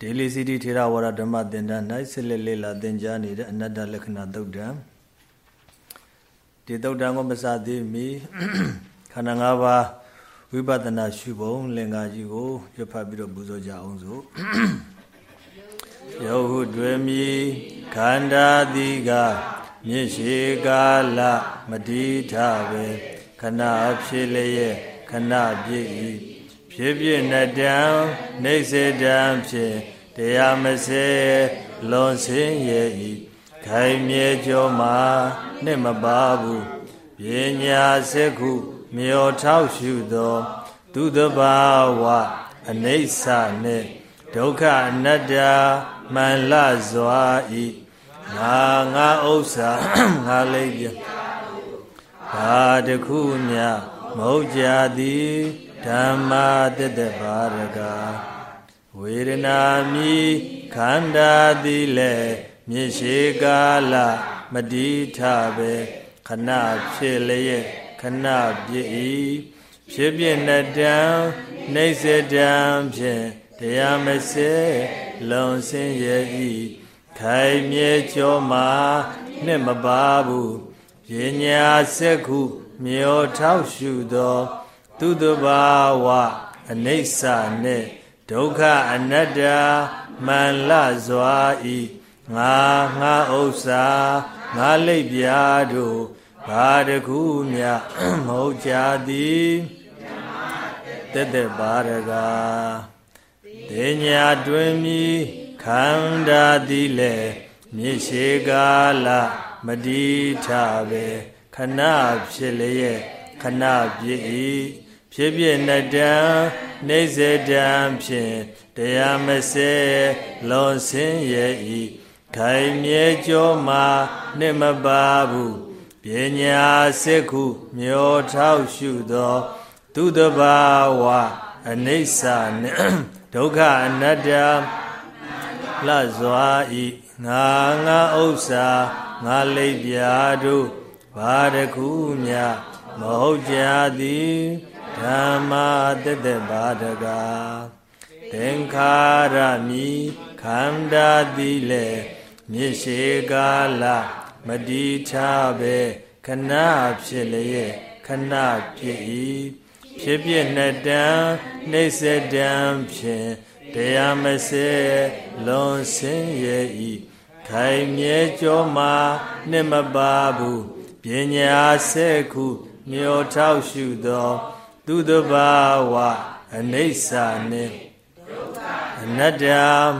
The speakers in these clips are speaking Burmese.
ဒေလီစီတီထေရဝါဒဓမ္မသင်တန်း၌ဆက်လက်လေ့လာသင်ကြားနေတဲ့အနတ္တလက္ခဏာသုတ်တံဒီသုတ်တံကိုမစသေးမီခန္ဓာ၅ပါးဝိပဿနာရှုပုံလင်္ကာကြီးကိုပြဖတ်ပြီးတော့ပူဇော်ကြအောင်စို့ယောဟုတွေမီခန္ဓာတိကမြစ်ရှိကာလမတိထပဲခဏဖြစ်လျက်ခဏပြည့်၏ ဖြစ်ဖြစ်နတံနေစေတံဖြစ်တရားမစေလွန်စင်းရဲ့ဤခိုင်မြေကျော်မှာနှစ်မပါဘူးပညာစက္ခုမြောထောက်ရှုသောသူတဘာဝအနိစ္စနှင့်ဒုက္ခအနတ္တမှန်လစွာဤငါငါဥစ္စာငါလေးပြဘာတခုမြမဟုတ်ကြသည် ဓမ္မာတတဘာရကဝေဒနာမိခန္ဓာသည်လည်းမြေရှိကာလမတိထပဲခဏဖြစ်လျက်ခဏပြည့်၏ဖြစ်ပြနတံနေစတံဖြင့်တရားမစေလုံစင်းရဲ့ဤခိုင်မြေကျော်မှာနှစ်မပါဘူးပညာစက်ခုမြောထောက်ရှုသော သူတဘာဝအနိစ္စနှင့်ဒုက္ခအနတ္တမှန်လစွာဤငါငါဥစ္စာငါလိပ်ပြားတို့ဘာတခုမြမဟုတ်ကြသည်တက်တက်ပါရကတေညာတွင်မီခန္ဓာသည်လေမြေရှိကာလမတိထပဲခဏဖြစ်လျက်ခဏပြည့်၏ ဖြစ်ဖြစ်နတံနေစေတံဖြင့်တရားမစေလွန်စင်းရဲ့ဤခိုင်မြေကျော်မှာနှစ်မပါဘူးပညာစစ်ခုမျောထောက်ရှုသော သူတဘာဝအနိစ္စနှင့်ဒုက္ခအနတ္တလစွာဤငါငါဥစ္စာငါလိပ်ပြာတို့ဘာတခုမြမဟုတ်ကြသည် ဓမ္မာတတဘာတကသင်္ခါရမိခန္ဓာတိလေမြေရှိကာလမတိချပဲခဏဖြစ်လျက်ခဏဖြစ်၏ဖြစ်ပြနတံနေစတံဖြင့်တရားမစေလွန်စင်းရဲ့ဤခိုင်မြဲကြောမှာနှစ်မပါဘူးပညာစေခုမြောထောက်ရှုသော သူတဘာဝအနိစ္စနှင့်အနတ္တ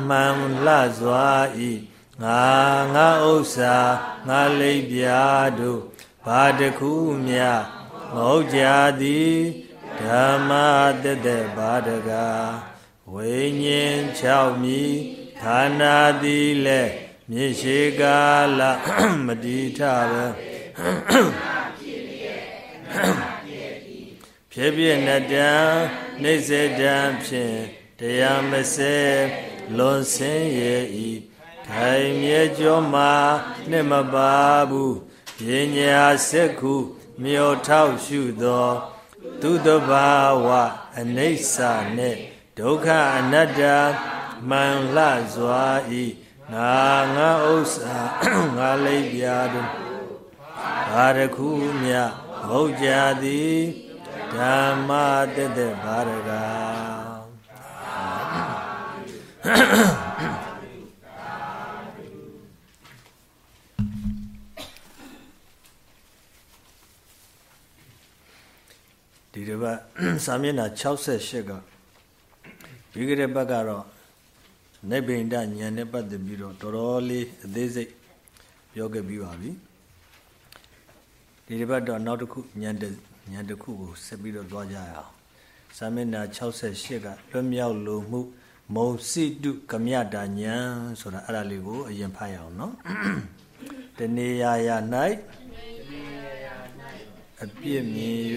မှန်လှစွာဤငါငါဥစ္စာငါလိပ်ပြာတို့ဘာတခုမြမဟုတ်ကြသည်ဓမ္မတတဘာတကဝိညာဉ်6မြည်ဌာနာသည်လည်းမြေရှိကာလမတိထပဲ ဖြစ်ဖြစ်နတံနေစေတံဖြင့်တရားမစဲလွန်ဆင်းရဲ့ဤခိုင်မြဲကြောမှာနှစ်မပါဘူးပညာစက်ခုမြောထောက်ရှုသော သူတဘာဝအနိစ္စနှင့်ဒုက္ခအနတ္တမှန်လှစွာဤငါငါဥစ္စာငါလိပ်ပြာတို့ဘာတခုမြဟုတ်ကြသည် ဓမ္မတတဘာရကဒီတစ်ပတ်စာမျက်နှာ68ကပြီးကြတဲ့ဘက်ကတော့နိဗ္ဗိန္ဒဉာဏ်နဲ့ပတ်သက်ပြီးတော့တော်တော်လေးအသေးစိတ်ပြောခဲ့ပြီးပါပြီဒီတစ်ပတ်တော့နောက်တစ်ခုဉာဏ် ဉာဏ်တစ်ခုကိုဆက်ပြီးတော့သွားကြရအောင်စာမျက်နှာ68ကလွတ်မြောက်လိုမှုမုံစိတုကမြတာဉာဏ်ဆိုတာအဲ့ဒါလေးကိုအရင်ဖတ်ရအောင်နော်တဏှာယာ၌အပြစ်မြင်၍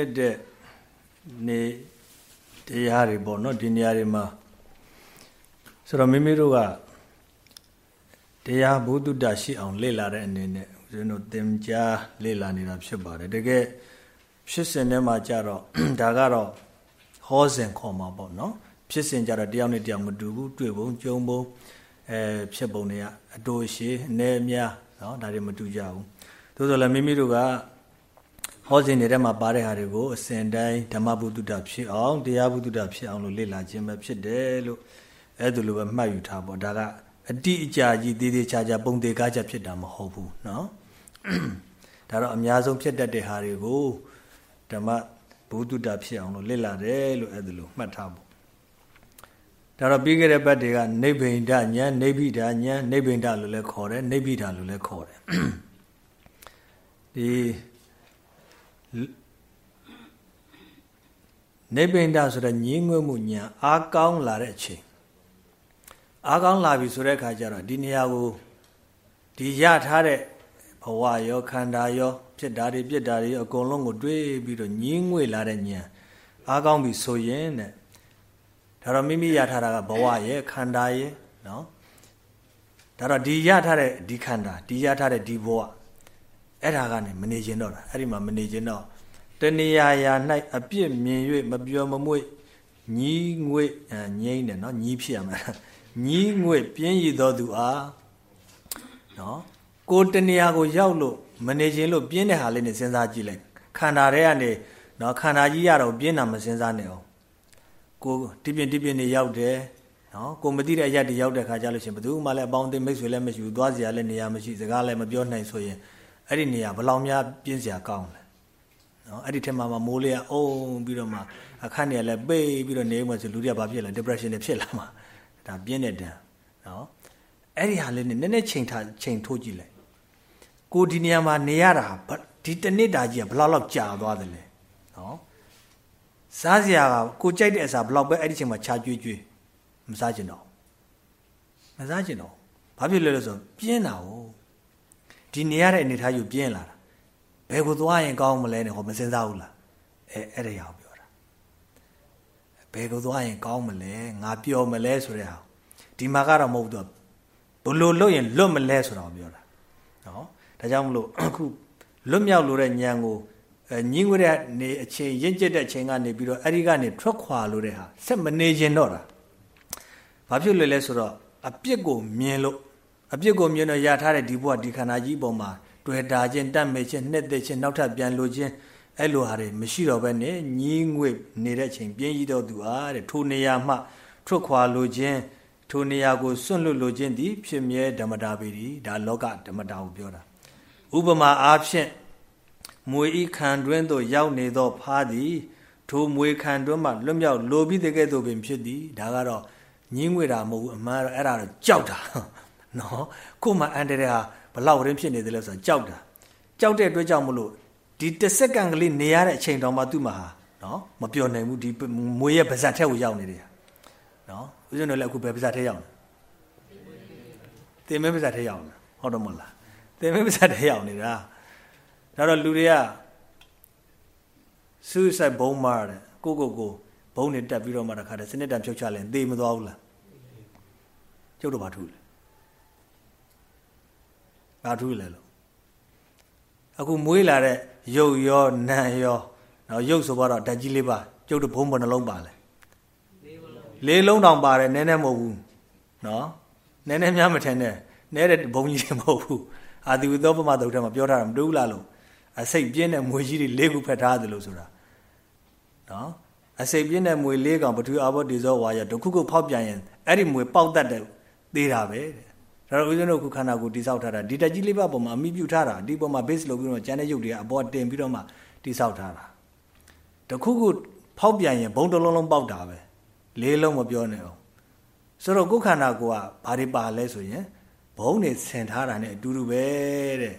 လေးနှစ်တဲ့နေတရားတွေပေါ့နော်ဒီနေရာတွေမှာဆိုတော့မိမိတို့ကတရားဘုဒ္ဓတရှိအောင်လေ့လာတဲ့အနေနဲ့ဦးဇင်းတို့သင်ကြားလေ့လာနေတာဖြစ်ပါတယ်တကယ်ဖြစ်စဉ်ထဲမှာကြတော့ဒါကတော့ဟောစဉ်ခေါ်မှာပေါ့နော်ဖြစ်စဉ်ကြတော့တယောက်နဲ့တယောက်မတူဘူးတွေ့ပုံကြုံပုံအဲဖြစ်ပုံတွေကအတူရှိအနေအများနော်ဒါတွေမတူကြဘူးသို့သော်လည်းမိမိတို့က ဟောစဉ်တွေထဲမှာပါတဲ့ဟာတွေကိုအစဉ်တိုင်းဓမ္မဘုဒ္ဓဖြစ်အောင်တရားဘုဒ္ဓဖြစ်အောင်လို့လေ့လာခြင်းပဲဖြစ်တယ်လို့အဲ့ဒါလိုပဲမှတ်ယူထားပေါ့ဒါကအတိအကျကြီးသေးသေးချာချာပုံသေးကားချက်ဖြစ်တာမဟုတ်ဘူးเนาะဒါတော့အများဆုံးဖြစ်တတ်တဲ့ဟာတွေကိုဓမ္မဘုဒ္ဓဖြစ်အောင်လို့လေ့လာတယ်လို့အဲ့ဒါလိုမှတ်ထားဖို့ဒါတော့ပြီးခဲ့တဲ့ဘက်တွေကနိဗ္ဗိန္ဒဉာဏ်နိဗ္ဗိဒဉာဏ်နိဗ္ဗိန္ဒလို့လည်းခေါ်တယ်နိဗ္ဗိဒလို့လည်းခေါ်တယ်ဒီ နိဗ္ဗိန္ဒဆိုတဲ့ညင်းငွေ့မှုညာအားကောင်းလာတဲ့အချိန်အားကောင်းလာပြီဆိုတဲ့အခါကျတော့ဒီနေရာကိုဒီရထားတဲ့ဘဝရောခန္ဓာရောဖြစ်တာတွေပြစ်တာတွေအကုန်လုံးကိုတွေးပြီးတော့ညင်းငွေ့လာတဲ့ညာအားကောင်းပြီဆိုရင်တဲ့ဒါတော့မိမိရထားတာကဘဝရဲ့ခန္ဓာရဲ့နော်ဒါတော့ဒီရထားတဲ့ဒီခန္ဓာဒီရထားတဲ့ဒီဘဝ အဲ့ဒါကနေမနေခြင်းတော့တာအဲ့ဒီမှာမနေခြင်းတော့တဏှာယာ၌အပြစ်မြင်၍မပြောမမွေ့ညီးငွေ့ငိမ့်တယ်နော်ညီးဖြစ်ရမှာညီးငွေ့ပြင်းရည်တော်သူအားနော်ကိုတဏှာကိုရောက်လို့မနေခြင်းလို့ပြင်းတဲ့ဟာလေးနဲ့စဉ်းစားကြည့်လိုက်ခန္ဓာထဲကနေနော်ခန္ဓာကြီးရတော့ပြင်းတာမစဉ်းစားနဲ့အောင်ကိုတိပြင်းတိပြင်းနေရောက်တယ်နော်ကိုမသိတဲ့အရက်တွေရောက်တဲ့ခါကျလို့ရှင်ဘယ်သူမှလည်းအပေါင်းအသင်းမိတ်ဆွေလည်းမရှိဘူးသွားစရာလည်းနေရာမရှိစကားလည်းမပြောနိုင်ဆိုရင် အဲ့ဒီနေရာဘယ်လောက်များပြင်းစရာကောင်းလဲနော်အဲ့ဒီထက်မှမမိုးလေးကအုံပြီးတော့မှအခန့်နေလည်းပိတ်ပြီးတော့နေမှဆိုလူတွေကဘာဖြစ်လဲ depression တွေဖြစ်လာမှာဒါပြင်းတဲ့တန်နော်အဲ့ဒီဟာလေးနဲ့နည်းနည်းချိန်ထားချိန်ထိုးကြည့်လိုက်ကိုဒီနေရာမှာနေရတာဒီတနစ်တာကြီးကဘယ်လောက်လောက်ကြာသွားတယ်လဲနော်စားစရာကကိုကြိုက်တဲ့အစာဘယ်လောက်ပဲအဲ့ဒီချိန်မှာခြားကြွေးကြွေးမစားကျင်တော့မစားကျင်တော့ဘာဖြစ်လဲလို့ဆိုပြင်းတာ ਉਹ ဒီနေရတဲ့အနေထားယူပြင်းလာတာဘယ်ကိုသွားရင်ကောင်းမလဲနဲ့ဟောမစင်စားဘူးလားအဲအဲ့ဒါရောက်ပြောတာဘယ်ကိုသွားရင်ကောင်းမလဲငါပျော်မလဲဆိုတဲ့ဟာဒီမှာကတော့မဟုတ်တော့ဘလို့လွတ်ရင်လွတ်မလဲဆိုတာကိုပြောတာနော်ဒါကြောင့်မလို့အခုလွတ်မြောက်လို့တဲ့ညံကိုညင်းဝတဲ့နေအချိန်ရင့်ကျက်တဲ့အချိန်ကနေပြီးတော့အဲ့ဒီကနေထွက်ခွာလို့တဲ့ဟာဆက်မနေခြင်းတော့တာဘာဖြစ်လဲလဲဆိုတော့အပြစ်ကိုမြင်လို့ အပြစ်ကိုမြင်တော့ရထားတဲ့ဒီဘဝဒီခန္ဓာကြီးပေါ်မှာတွေ့တာချင်းတတ်မဲ့ချင်းနှစ်သက်ချင်းနောက်ထပ်ပြန်လို့ချင်းအဲ့လိုဟာတွေမရှိတော့ဘဲနဲ့ညီးငွေ့နေတဲ့ချိန်ပြင်းကြီးတော့သူအားတဲ့ထိုနေရာမှထွက်ခွာလို့ချင်းထိုနေရာကိုစွန့်လွတ်လို့ချင်းသည်ဖြစ်မြဲဓမ္မတာပေဒီဒါလောကဓမ္မတာကိုပြောတာဥပမာအားဖြင့်မွေဤခံတွင်းသို့ရောက်နေသောဖားသည်ထိုမွေခံတွင်းမှလွတ်မြောက်လိုပြီးတဲ့ကဲ့သို့ပင်ဖြစ်သည်ဒါကတော့ညင်းငွေတာမဟုတ်ဘူးအမှန်တော့အဲ့ဒါတော့ကြောက်တာ နော်ခုမှအန်တရဟာဘလောက်ရင်းဖြစ်နေတယ်လဲဆိုတော့ကြောက်တာကြောက်တဲ့အတွက်ကြောင့်မလို့ဒီတစ်စက္ကန့်ကလေးနေရတဲ့အချိန်တောင်မှသူ့မှာဟာနော်မပြောနိုင်ဘူးဒီမွေးရဲ့ပါဇက်ထက်ကိုရောက်နေတယ်နော်ဦးဇင်းတို့လည်းအခုပဲပါဇက်ထက်ရောက်နေတင်မဲပါဇက်ထက်ရောက်နေဟုတ်တော့မလားတင်မဲပါဇက်ထက်ရောက်နေတာဒါတော့လူတွေက suicide bomb မာတယ်ကိုကိုကိုဘုံနဲ့တက်ပြီးတော့မှတခါတည်းစနစ်တံဖြုတ်ချလဲသေမသွားဘူးလားကျုပ်တို့ဘာထူလဲ ဘာထူးလဲလို့အခုမွေးလာတဲ့ရုပ်ရောနာမ်ရောနော်ရုပ်ဆိုတော့ဓာတ်ကြီးလေးပါကျုပ်တို့ဘုံဘယ်နှလုံးပါလဲလေးလုံးတောင်ပါတယ်နည်းနည်းမဟုတ်ဘူးနော်နည်းနည်းများမထင်နဲ့နဲတဲ့ဘုံကြီးတွေမဟုတ်ဘူးအာတိဝသောပမတုတ်ထဲမှာပြောထားတာမတူဘူးလားလို့အစိတ်ပြင်းတဲ့မွေကြီးတွေလေးခုဖက်ထားတယ်လို့ဆိုတာနော်အစိတ်ပြင်းတဲ့မွေလေးကောင်ပထူအာဘောတေဇောဝါရဒုက္ခခုဖောက်ပြန်ရင်အဲ့ဒီမွေပေါက်တတ်တဲ့သေးတာပဲတဲ့ ဒါတော့ဦးဇင်းတို့ခုခန္ဓာကိုတိဆောက်ထားတာဒီတက်ကြီးလေးပါပေါ်မှာအမိပြုထားတာဒီပေါ်မှာ base လုပ်ပြီးတော့ကျန်တဲ့ရုပ်တွေကအပေါ်တင်ပြီးတော့မှတိဆောက်ထားတာတခုခုဖောက်ပြန်ရင်ဘုံတလုံးလုံးပေါက်တာပဲလေးလုံးမပြောနဲ့အောင်ဆိုတော့ကိုယ်ခန္ဓာကိုယ်ကဘာတွေပါလဲဆိုရင်ဘုံတွေဆင်ထားတာနဲ့အတူတူပဲတဲ့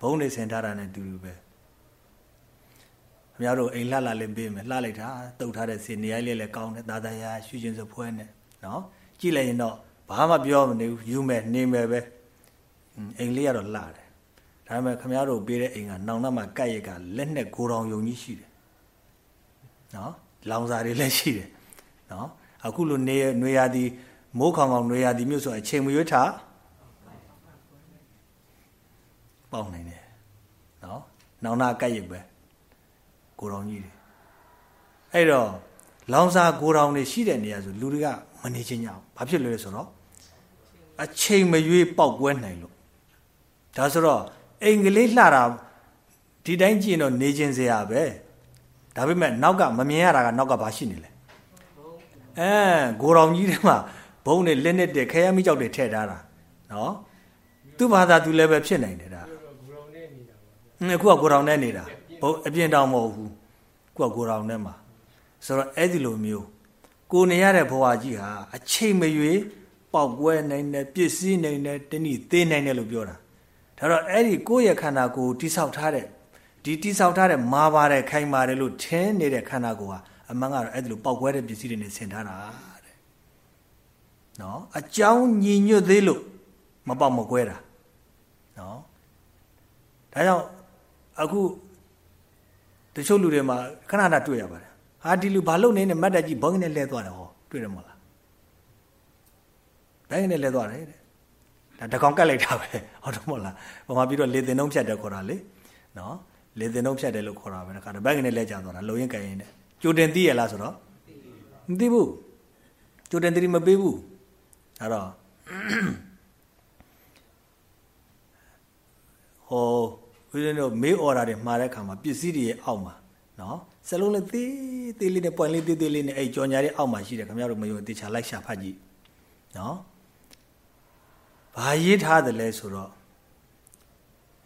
ဘုံတွေဆင်ထားတာနဲ့အတူတူပဲအများတို့အိမ်လှလှလေးပေးမယ်လှလိုက်တာတုတ်ထားတဲ့စီနေရိုင်းလေးလည်းကောင်းတယ်သာသာရာရှူချင်းစဖွဲနဲ့နော်ကြည့်လိုက်ရင်တော့ ဘာမှပြောမနေဘူးယူမယ်နေမယ်ပဲအိမ်လေးကတော့လှတယ်ဒါပေမဲ့ခမရတို့ပေးတဲ့အိမ်ကနောင်နှမှာကက်ရက်ကလက်နဲ့ကိုတော်ယုံကြီးရှိတယ်နော်လောင်စာတွေလည်းရှိတယ်နော်အခုလိုနေနွေရာသီမိုးခေါင်ခေါင်နွေရာသီမြို့ဆိုအချိန်မရွေးထားပေါက်နိုင်တယ်နော်နောင်နာကက်ရက်ပဲကိုတော်ကြီးတွေအဲ့တော့လောင်စာကိုတော်တွေရှိတဲ့နေရာဆိုလူတွေက မနေချင်ကြဘူးဘာဖြစ်လို့လဲဆိုတော့အချိန်မရွေးပေါက်ကွဲနိုင်လို့ဒါဆိုတော့အိမ်ကလေးလှတာဒီတိုင်းကြည့်ရင်တော့နေခြင်းစရာပဲဒါပေမဲ့နောက်ကမမြင်ရတာကနောက်ကဘာရှိနေလဲအဲဂိုရောင်ကြီးတွေမှာဘုံနဲ့လက်နဲ့တည်းခဲရမိကြောက်တွေထည့်ထားတာနော်သူ့ဘာသာသူလည်းပဲဖြစ်နိုင်တယ်ဒါအခုကဂိုရောင်နဲ့နေတာဘုံအပြင်တောင်မဟုတ်ဘူးခုကဂိုရောင်နဲ့မှာဆိုတော့အဲ့ဒီလိုမျိုး ကိုနေရတဲ့ဘဝကြီးဟာအချိန်မရွေးပေါက်ကွဲနိုင်တယ်ပစ္စည်းနိုင်တယ်တနည်းသေးနိုင်တယ်လို့ပြောတာဒါတော့အဲ့ဒီကိုယ့်ရဲ့ခန္ဓာကိုယ်တိဆောက်ထားတဲ့ဒီတိဆောက်ထားတဲ့မာပါတယ်ခိုင်ပါတယ်လို့ထင်းနေတဲ့ခန္ဓာကိုယ်ဟာအမှန်ကတော့အဲ့ဒီလိုပေါက်ကွဲတဲ့ပစ္စည်းတွေနဲ့ဆင်ထားတာတဲ့နော်အကြောင်းညီညွတ်သေးလို့မပေါက်မကွဲတာနော်ဒါကြောင့်အခုတချို့လူတွေမှာခဏခဏတွေ့ရပါတယ် ဟာဒီလူဘာလုပ်နေနဲ့မတ်တက်ကြီးဘောင်းနဲ့လဲသွားတယ်ဟောတွေ့တယ်မဟုတ်လားဘိုင်းနဲ့လဲသွားတယ်တဲ့ဒါတကောင်ကတ်လိုက်တာပဲဟုတ်တယ်မဟုတ်လားဘာမှပြီးတော့လေတင်နှုံးဖြတ်တယ်ခေါ်တာလေနော်လေတင်နှုံးဖြတ်တယ်လို့ခေါ်တာပဲတခါတော့ဘိုင်းနဲ့လဲကြသွားတာလုံရင်ကြရင်နဲ့ကြိုတင်သိရလားဆိုတော့မသိဘူးကြိုတင်သိမပေးဘူးအဲ့တော့ဟောဦးဇင်းတို့မေးအော်ဒါတွေမှားတဲ့ခါမှာပစ္စည်းတွေရဲ့အောက်မှာနော် စလုံးလေးသေးသေးလေးနဲ့ပွင့်လေးသေးသေးလေးနဲ့အဲ့ကြော်ညာတွေအောက်မှာရှိတယ်ခင်ဗျားတို့မယုံတေချာလိုက်ရှာဖတ်ကြည့်နော်ဘာရေးထားတယ်လဲဆိုတော့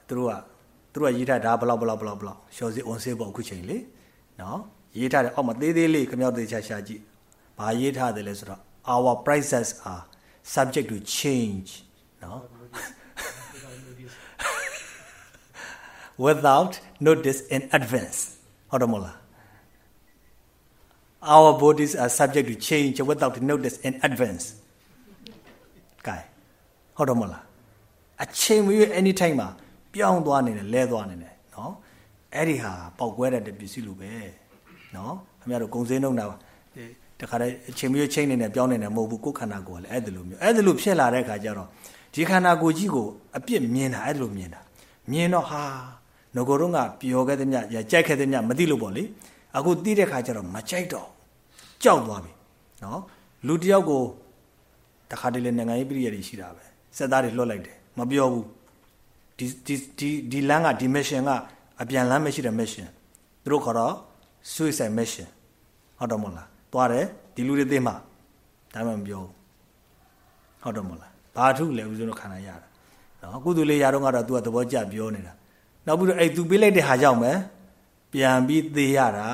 သူတို့ကသူတို့ကရေးထားဒါဘလောက်ဘလောက်ဘလောက်ဘလောက်ရှော်စီအွန်ဆေးပေါ့အခုချိန်လေနော်ရေးထားတယ်အောက်မှာသေးသေးလေးခင်ဗျားတို့တေချာရှာကြည့်ဘာရေးထားတယ်လဲဆိုတော့ our prices are subject to change နော် without notice in advance ဟုတ်တယ်မလား our bodies are subject to change without notice in advance ကဲဟုတ်တယ်မလားအချိန်မရွေး anytime မှာပြောင်းသွားနေတယ်လဲသွားနေတယ်နော်အဲ့ဒီဟာပေါက်ကွဲတဲ့ပစ္စည်းလိုပဲနော်ခင်ဗျားတို့ဂုံစင်းနှုံတာတခါတည်းအချိန်မရွေးချိန်နေတယ်ပြောင်းနေတယ်မဟုတ်ဘူးကိုယ်ခန္ဓာကိုယ်ကလည်းအဲ့ဒီလိုမျိုးအဲ့ဒီလိုဖြစ်လာတဲ့ခါကျတော့ဒီခန္ဓာကိုယ်ကြီးကိုအပြစ်မြင်တာအဲ့ဒီလိုမြင်တာမြင်တော့ဟာငကိုတော့ကပျော်ခဲ့တဲ့မြရကြိုက်ခဲ့တဲ့မြမသိလို့ပေါ့လေ အခုသိတဲ့ခါကျတော့မကြိုက်တော့ကြောက်သွားပြီနော်လူတယောက်ကိုတခါတလေနိုင်ငံရေးပြည်ရည်ရှိတာပဲစက်သားတွေလွှတ်လိုက်တယ်မပြောဘူးဒီဒီဒီဒီလမ်းကဒီ mission ကအပြန်လမ်းမရှိတဲ့ mission သူတို့ခေါ်တော့ suicide mission ဟုတ်တော့မလားသွားတယ်ဒီလူတွေသိမှဒါမှမပြောဘူးဟုတ်တော့မလားဘာထုလဲဦးဇင်းတို့ခံရရတာနော်ကုသိုလ်လေးရတော့ကတော့ तू ကသဘောကျပြောနေတာနောက်ပြီးတော့အဲ့ तू ပေးလိုက်တဲ့ဟာကြောင့်ပဲ ပြန်ပြီးသေးရတာ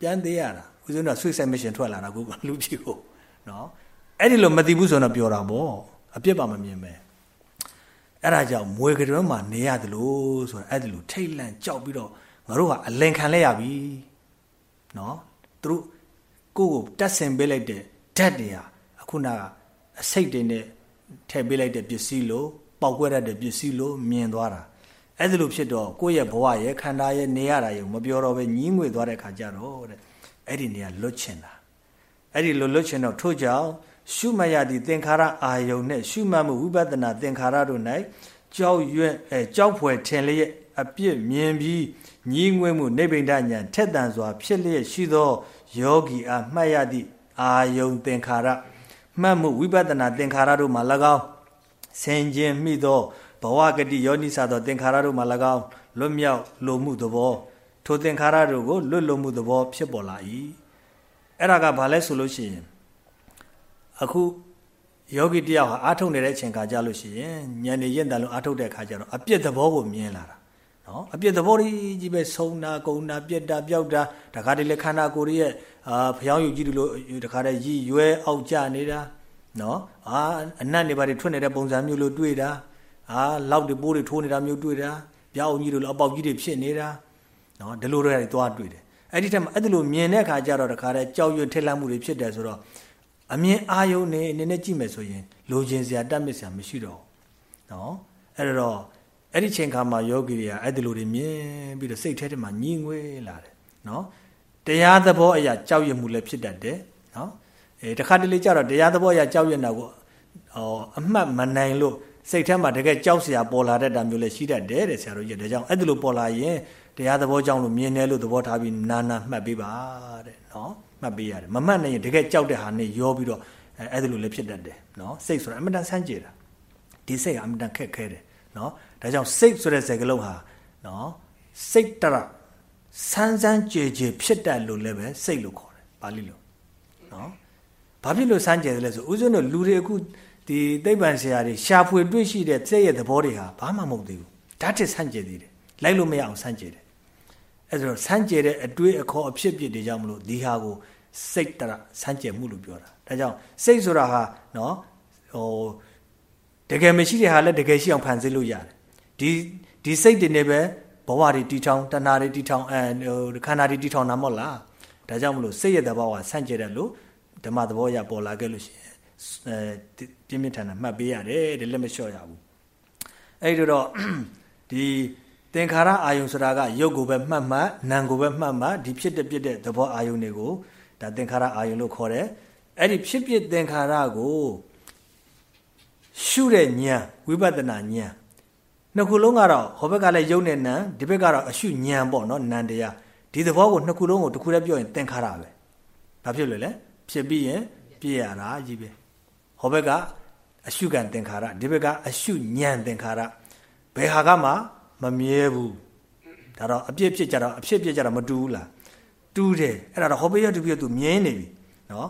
ပြန်သေးရတာဦးဇင်းတို့ suicide mission ထွက်လာတာကိုလူကြီးကိုနော်အဲ့ဒီလိုမသိဘူးဆိုတော့ပြောတာပေါ့အပြစ်ပါမမြင်ပဲအဲ့ဒါကြောင့်မွေကတွန်းမှာနေရတယ်လို့ဆိုတာအဲ့ဒီလိုထိတ်လန့်ကြောက်ပြီးတော့ငါတို့ကအလင်ခံလဲရပြီနော်သူတို့ကိုယ့်ကိုတတ်ဆင်ပေးလိုက်တဲ့ဓာတ်တွေဟာအခုနကအစိတ်တွေနဲ့ထည့်ပေးလိုက်တဲ့ပစ္စည်းလို့ပေါက်ကွဲတတ်တဲ့ပစ္စည်းလို့မြင်သွားတာ အဲ့ဒါလိုဖြစ်တော့ကိုယ့်ရဲ့ဘဝရဲ့ခန္ဓာရဲ့နေရတာယုံမပြောတော့ပဲညင်းငွေသွားတဲ့ခါကျတော့တဲ့အဲ့ဒီနေရာလွတ်ချင်တာအဲ့ဒီလိုလွတ်ချင်တော့ထို့ကြောင့်ရှုမှတ်ရသည့်သင်္ခါရအာယုန်နဲ့ရှုမှတ်မှုဝိပဿနာသင်္ခါရတို့၌ကြောက်ရွံ့အဲကြောက်ဖွယ်ထင်လျက်အပြစ်မြင်ပြီးညီးငွေ့မှုနိဗ္ဗိဒညာထက်တန်စွာဖြစ်လျက်ရှိသောယောဂီအားမှတ်ရသည့်အာယုန်သင်္ခါရမှတ်မှုဝိပဿနာသင်္ခါရတို့မှာ၎င်းဆင်ခြင်မိသော ဘဝဂတိယောနိစသောသင်္ခါရတို့မှာ၎င်းလွတ်မြောက်လိုမှုသဘောထိုသင်္ခါရတို့ကိုလွတ်လိုမှုသဘောဖြစ်ပေါ်လာ၏အဲ့ဒါကဘာလဲဆိုလို့ရှိရင်အခုယောဂီတယောက်ဟာအားထုတ်နေတဲ့အချိန်ခါကြလို့ရှိရင်ဉာဏ်နဲ့ရင့်တယ်လို့အားထုတ်တဲ့ခါကျတော့အပြစ်သဘောကိုမြင်လာတာနော်အပြစ်သဘောကြီးပဲဆုံးတာကုံတာပြက်တာပျောက်တာတခါတည်းလေခန္ဓာကိုယ်ရဲ့အာဖျောင်းယူကြည့်လို့တခါတည်းရည်ရွယ်အောက်ကျနေတာနော်အာအနတ်နေပါတွေထွက်နေတဲ့ပုံစံမျိုးလို့တွေ့တာ အာလောက်တွေပိုးတွေထိုးနေတာမျိုးတွေ့တာပြောင်းကြီးတို့လည်းအပေါက်ကြီးတွေဖြစ်နေတာနော်ဒီလိုတွေသွားတွေ့တယ်အဲ့ဒီထက်မှအဲ့ဒီလိုမြင်တဲ့အခါကျတော့တခါတည်းကြောက်ရွံ့ထိတ်လန့်မှုတွေဖြစ်တယ်ဆိုတော့အမြင်အာယုန်နဲ့နည်းနည်းကြည့်မယ်ဆိုရင်လိုချင်စရာတတ်မြစ်စရာမရှိတော့နော်အဲ့တော့အဲ့ဒီချိန်ခါမှာယောဂီတွေကအဲ့ဒီလိုတွေမြင်ပြီးတော့စိတ်ထဲထဲမှာညင်ငွေလာတယ်နော်တရားသဘောအရာကြောက်ရွံ့မှုလည်းဖြစ်တတ်တယ်နော်အဲတခါတလေကျတော့တရားသဘောအရာကြောက်ရွံ့တာကိုဟောအမှတ်မနိုင်လို့ စိတ်ထဲမှာတကယ်ကြောက်စရာပေါ်လာတတ်တာမျိုးလည်းရှိတတ်တယ်တဲ့ဆရာတို့ကြီးဒါကြောင့်အဲ့ဒီလိုပေါ်လာရင်တရားသဘောကြောင့်လို့မြင်တယ်လို့သဘောထားပြီးနာနာမှတ်ပေးပါတဲ့နော်မှတ်ပေးရတယ်မမှတ်နိုင်ရင်တကယ်ကြောက်တဲ့ဟာနဲ့ရောပြီးတော့အဲအဲ့ဒီလိုလည်းဖြစ်တတ်တယ်နော်စိတ်ဆိုတာအမှန်တန်ဆန်းကြည်တာဒီစိတ်ကအမှန်တန်ခက်ခဲတယ်နော်ဒါကြောင့်စိတ်ဆိုတဲ့စကားလုံးဟာနော်စိတ်တရဆန်းဆန်းကြည်ကြည်ဖြစ်တတ်လို့လည်းပဲစိတ်လို့ခေါ်တယ်ပါဠိလိုနော်ဘာဖြစ်လို့ဆန်းကြည်တယ်လဲဆိုဦးဇင်းတို့လူတွေအခု ဒီသိပ္ပံဆရာတွေရှာဖွေတွေ့ရှိတဲ့စိတ်ရဲ့သဘောတွေဟာဘာမှမဟုတ်သေးဘူးဓာတ်တစ်ဆန်းကြည်သေးတယ်လိုက်လို့မရအောင်ဆန်းကြည်တယ်အဲ့ဒါတော့ဆန်းကြယ်တဲ့အတွေးအခေါ်အဖြစ်ဖြစ်တွေကြောင့်မလို့ဒီဟာကိုစိတ်တရဆန်းကြယ်မှုလို့ပြောတာဒါကြောင့်စိတ်ဆိုတာဟာနော်ဟိုတကယ်မရှိတဲ့ဟာလည်းတကယ်ရှိအောင်ဖန်ဆင်းလို့ရတယ်ဒီဒီစိတ်တွေနဲ့ပဲဘဝတွေတီထောင်တဏှာတွေတီထောင်အဲဟိုခန္ဓာတွေတီထောင်တာမဟုတ်လားဒါကြောင့်မလို့စိတ်ရဲ့သဘောကဆန့်ကျင်တယ်လို့ဓမ္မသဘောရပေါ်လာခဲ့လို့ရှိရင်အဲ ပြင်းပြထန်တာမှတ်ပေးရတယ်တဲ့လက်မလျှော့ရဘူးအဲ့ဒီတော့ဒီသင်္ခါရအာယုံဆိုတာကရုပ်ကိုပဲမှတ်မှတ်နာမ်ကိုပဲမှတ်မှတ်ဒီဖြစ်တဲ့ပြတဲ့သဘောအာယုံတွေကိုဒါသင်္ခါရအာယုံလို့ခေါ်တယ်အဲ့ဒီဖြစ်ဖြစ်သင်္ခါရကိုရှုတဲ့ဉာဏ်ဝိပဿနာဉာဏ်နှစ်ခုလုံးကတော့ဟောဘက်ကလည်းယုံနဲ့နံဒီဘက်ကတော့အရှုဉာဏ်ပေါ့နော်နံတရားဒီသဘောကိုနှစ်ခုလုံးကိုတစ်ခုတည်းပြောရင်သင်္ခါရပဲဘာဖြစ်လို့လဲဖြစ်ပြီးရင်ပြည့်ရတာကြီးပဲ ဟောဘက်ကအရှုကံသင်္ခါရဒီဘက်ကအရှုဉာဏ်သင်္ခါရဘယ်ဟာကမှမမြဲဘူးဒါတော့အပြစ်ဖြစ်ကြတော့အဖြစ်ဖြစ်ကြတော့မတူဘူးလားတူးတယ်အဲ့ဒါတော့ဟောဘက်ရတူပြီးတော့သူမြင်နေပြီနော်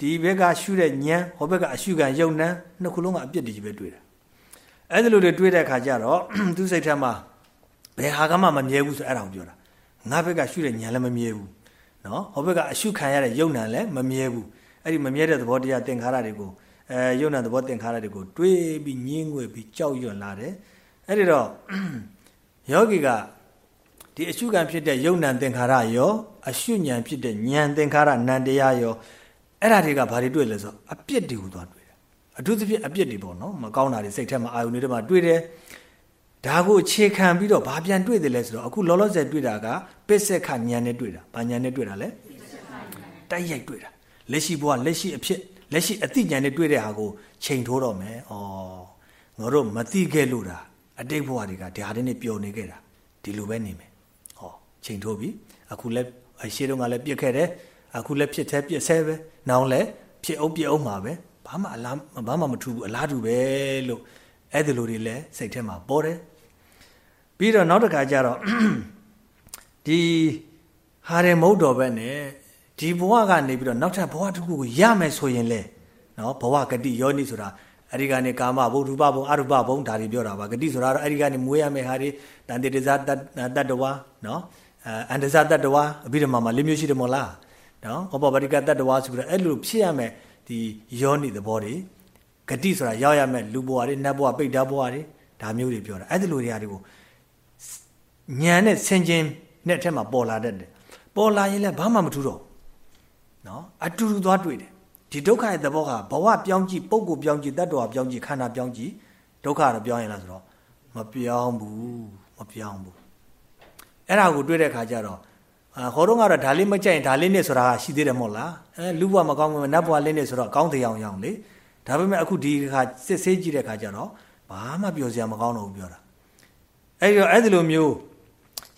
ဒီဘက်ကရှုတဲ့ဉာဏ်ဟောဘက်ကအရှုကံယုံနှံနှစ်ခုလုံးကအပြစ်တကြီးပဲတွေ့တာအဲ့ဒီလိုတွေတွေးတဲ့အခါကျတော့သူစိတ်ထဲမှာဘယ်ဟာကမှမမြဲဘူးဆိုအဲ့ဒါကိုပြောတာငါဘက်ကရှုတဲ့ဉာဏ်လည်းမမြဲဘူးနော်ဟောဘက်ကအရှုခံရတဲ့ယုံနှံလည်းမမြဲဘူး အဲ့ဒီမမြဲတဲ့သဘောတရားသင်္ခါရတွေကိုအဲယုံနှံသဘောသင်္ခါရတွေကိုတွေးပြီးညင်းငွေပြီးကြောက်ရွံ့လာတယ်အဲ့ဒီတော့ယောဂီကဒီအရှုခံဖြစ်တဲ့ယုံနှံသင်္ခါရရောအရှုဉဏ်ဖြစ်တဲ့ဉာဏ်သင်္ခါရနံတရားရောအဲ့ဒါတွေကဘာတွေတွေ့လဲဆိုအပြစ်တွေကိုသွားတွေ့အထူးသဖြင့်အပြစ်တွေပေါ့နော်မကောင်းတာတွေစိတ်ထဲမှာအာယုန်တွေထဲမှာတွေ့တယ်ဒါကိုအခြေခံပြီးတော့ဘာပြန်တွေ့တယ်လဲဆိုတော့အခုလောလောဆယ်တွေ့တာကပစ္စေခဉာဏ်နဲ့တွေ့တာဘာဉာဏ်နဲ့တွေ့တာလဲတိုက်ရိုက်တွေ့တာ လက်ရှိဘဝလက်ရှိအဖြစ်လက်ရှိအသိဉာဏ်နဲ့တွေ့တဲ့ဟာကိုချိန်ထိုးတော့မယ်ဩငါတို့မသိခဲ့လို့တာအတိတ်ဘဝတွေကဒါတွေနဲ့ပျော်နေခဲ့တာဒီလိုပဲနေမယ်ဟောချိန်ထိုးပြီအခုလည်းအရှိတုန်းကလည်းပြစ်ခဲ့တယ်အခုလည်းဖြစ်သေးပြစ်ဆဲပဲနောင်လည်းဖြစ်အောင်ပြစ်အောင်မှာပဲဘာမှအလားဘာမှမထူဘူးအလားတူပဲလို့အဲ့ဒီလိုတွေလည်းစိတ်ထဲမှာပေါ်တယ်ပြီးတော့နောက်တစ်ခါကျတော့ဒီဟာရမုတ်တော်ဘက်နဲ့ ဒီဘဝကနေပြီးတော့နောက်ထပ်ဘဝတစ်ခုကိုရမယ်ဆိုရင်လေနော်ဘဝဂတိယောနိဆိုတာအဲ့ဒီကနေကာမဘုရူပဘုံအရူပဘုံဒါတွေပြောတာပါဂတိဆိုတာတော့အဲ့ဒီကနေမွေးရမယ်ဟာတွေတန်တေတဇတတ္တဝါနော်အန္တဇတတ္တဝါအဘိဓမ္မာမှာလေးမျိုးရှိတယ်မို့လားနော်ဟောပပရိကတတ္တဝါဆိုပြီးတော့အဲ့လိုဖြစ်ရမယ်ဒီယောနိသဘောတွေဂတိဆိုတာရောက်ရမယ်လူဘဝတွေနတ်ဘဝပိဋ္ဌာဘဝတွေဒါမျိုးတွေပြောတာအဲ့ဒီလိုတွေဟာတွေကိုညံနဲ့ဆင်ခြင်နဲ့အထက်မှာပေါ်လာတတ်တယ်ပေါ်လာရင်လည်းဘာမှမထူးတော့ နော်အတူတူသွားတွေ့တယ်ဒီဒုက္ခရဲ့သဘောကဘဝပြောင်းကြည့်ပုံကိုပြောင်းကြည့်တတ္တဝါပြောင်းကြည့်ခန္ဓာပြောင်းကြည့်ဒုက္ခတော့ပြောင်းရင်လားဆိုတော့မပြောင်းဘူးမပြောင်းဘူးအဲ့ဒါကိုတွေ့တဲ့အခါကျတော့အာဟောတော့ကတော့ဒါလေးမကြိုက်ရင်ဒါလေးနဲ့ဆိုတာရှိသေးတယ်မဟုတ်လားအဲလူဘဝမကောင်းဘူးနတ်ဘဝလေးနဲ့ဆိုတော့ကောင်းတရားအောင်လေဒါပေမဲ့အခုဒီခါစစ်ဆေးကြည့်တဲ့ခါကျတော့ဘာမှပြောစရာမကောင်းတော့ဘူးပြောတာအဲ့ဒီတော့အဲ့ဒီလိုမျိုး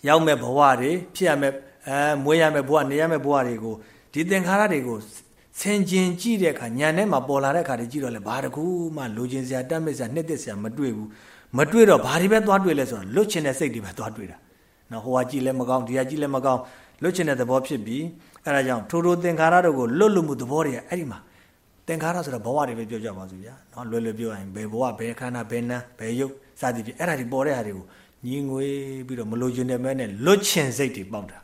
ရောက်မဲ့ဘဝတွေဖြစ်ရမဲ့အဲမွေးရမဲ့ဘဝနေရမဲ့ဘဝတွေကို ဒီသင်္ခါရတွေကိုဆင်ကျင်ကြည့်တဲ့အခါညာထဲမှာပေါ်လာတဲ့အခါတွေကြည့်တော့လေဘာတကူမှလိုချင်စရာတတ်မဲ့စရာနှစ်သက်စရာမတွေ့ဘူးမတွေ့တော့ဘာတွေပဲသွားတွေ့လဲဆိုတော့လွတ်ချင်တဲ့စိတ်တွေပဲသွားတွေ့တာနော်ဟိုကကြည့်လဲမကောင်းဒီကကြည့်လဲမကောင်းလွတ်ချင်တဲ့သဘောဖြစ်ပြီးအဲဒါကြောင့်ထိုထိုသင်္ခါရတို့ကိုလွတ်လွတ်မှုသဘောတွေကအဲ့ဒီမှာသင်္ခါရဆိုတော့ဘဝတွေပဲပြောကြပါစို့ဗျာနော်လွယ်လွယ်ပြောရင်ဘယ်ဘဝဘယ်ခန္ဓာဘယ်နံဘယ်ယုတ်စသည်ဖြင့်အဲ့ဒါတွေပေါ်တဲ့ဟာတွေကိုညီငွေပြီးတော့မလိုချင်တဲ့မဲနဲ့လွတ်ချင်စိတ်တွေပေါက်တာ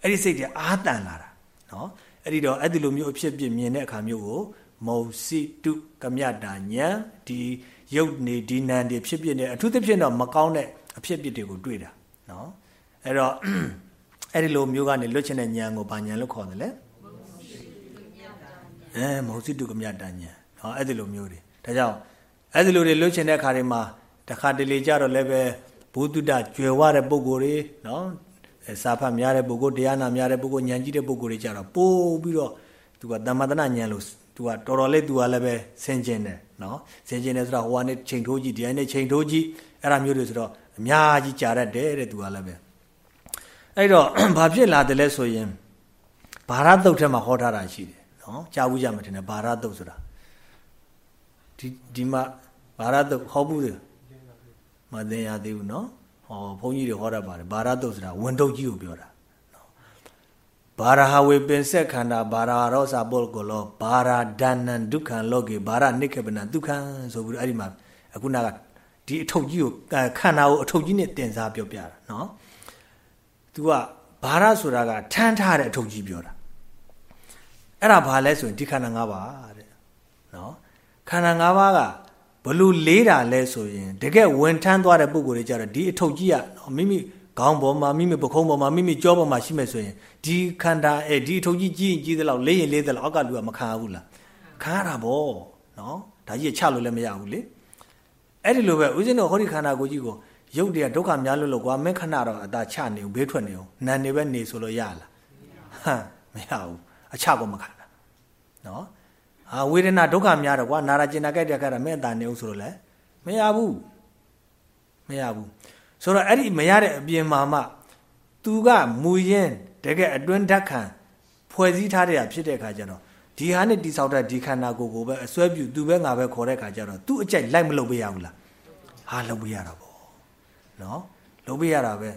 အဲ့ဒီစိတ်တွေအာတန်လာတာနော် အဲ့ဒီတော့အဲ့ဒီလိုမျိုးအဖြစ်ပြမြင်တဲ့အခါမျိုးကိုမောစီတုကမြတာညာဒီရုပ်နေဒီနံတွေဖြစ်ဖြစ်နေအထူးသဖြင့်တော့မကောင်းတဲ့အဖြစ်ပြတွေကိုတွေ့တာနော်အဲ့တော့အဲ့ဒီလိုမျိုးကနေလွတ်ချင်တဲ့ဉာဏ်ကိုဘာဉာဏ်လို့ခေါ်တယ်လဲအဲမောစီတုကမြတာဉာဏ်ဟောအဲ့ဒီလိုမျိုးတွေဒါကြောင့်အဲ့ဒီလိုတွေလွတ်ချင်တဲ့အခါတွေမှာတခါတလေကြတော့လည်းပဲဘုဒ္ဓတကျွယ်ဝတဲ့ပုဂ္ဂိုလ်တွေနော် စာဖတ်များတဲ့ပုဂ္ဂိုလ်တရားနာများတဲ့ပုဂ္ဂိုလ်ဉာဏ်ကြီးတဲ့ပုဂ္ဂိုလ်တွေကြတော့ပို့ပြီးတော့သူကတမ္မတနာဉာဏ်လို့သူကတော်တော်လေးသူကလည်းပဲဆင်ကျင်တယ်နော်ဆင်ကျင်တယ်ဆိုတော့ဟိုကနေချိန်ထိုးကြည့်ဒီကနေချိန်ထိုးကြည့်အဲ့ဒါမျိုးတွေဆိုတော့အများကြီးကြာတတ်တယ်တဲ့သူကလည်းပဲအဲ့တော့ဘာဖြစ်လာတယ်လဲဆိုရင်ဘာရတုတ်ထဲမှာဟောထားတာရှိတယ်နော်ကြားဘူးကြမှာတင်တယ်ဘာရတုတ်ဆိုတာဒီဒီမှာဘာရတုတ်ဟောဘူးတယ်မသိရသေးဘူးနော် ဟောဘုန်းကြီးတွေဟောတတ်ပါတယ်ဘာရတုတ်ဆိုတာဝန်တုတ်ကြီးကိုပြောတာဘာရဟဝေပင်ဆက်ခန္ဓာဘာရရောစာပုဂ္ဂလောဘာရဒဏ္ဏံဒုက္ခံလောကေဘာရနိခေပနံဒုက္ခံဆိုပြီးအဲ့ဒီမှာအခုနကဒီအထုပ်ကြီးကိုခန္ဓာကိုအထုပ်ကြီးနဲ့တင်စားပြောပြတာနော်။ तू ကဘာရဆိုတာကထမ်းထားတဲ့အထုပ်ကြီးပြောတာ။အဲ့ဒါဘာလဲဆိုရင်ဒီခန္ဓာ၅ပါးတဲ့။နော်။ခန္ဓာ၅ပါးက ဘလို့လေးတာလဲဆိုရင်တကယ်ဝင်ထမ်းသွားတဲ့ပုံကိုယ်တွေကြတော့ဒီအထုပ်ကြီးကမိမိခေါင်းပေါ်မှာမိမိပခုံးပေါ်မှာမိမိကြောပေါ်မှာရှိမယ်ဆိုရင်ဒီခန္ဓာအဲဒီအထုပ်ကြီးကြီးရင်ကြီးသလောက်လေးရင်လေးသလောက်အောက်ကလူကမခံဘူးလားခံရတာဗောနော်ဒါကြီးချလို့လည်းမရဘူးလေအဲ့ဒီလိုပဲဦးဇင်းတို့ဟောဒီခန္ဓာကိုယ်ကြီးကိုရုပ်တည်းဒုက္ခများလို့လို့ကွာမင်းခဏတော့အသာချနေဘူးဘေးထွက်နေအောင်နာနေပဲနေဆိုလို့ရလားဟမ်မရဘူးအချကောမခံတာနော် အာဝေဒနာဒုက္ခများတော့ကွာနာရကျင်နာကြိုက်တဲ့ခါတော့မင်းအသာနေအောင်ဆိုလို့လည်းမရဘူးမရဘူးဆိုတော့အဲ့ဒီမရတဲ့အပြင်မှာမှသူကမူရင်းတကယ်အတွင်းဓာတ်ခံဖွဲ့စည်းထားတဲ့ဖြစ်တဲ့ခါကျတော့ဒီဟာနဲ့တိဆောက်တဲ့ဒီခန္ဓာကိုယ်ကိုပဲအစွဲပြုသူပဲငါပဲခေါ်တဲ့ခါကျတော့သူ့အကြိုက်လိုက်မလုပ်ပေးရဘူးလားဟာလုပ်ပေးရတာပေါ့နော်လုပ်ပေးရတာပဲ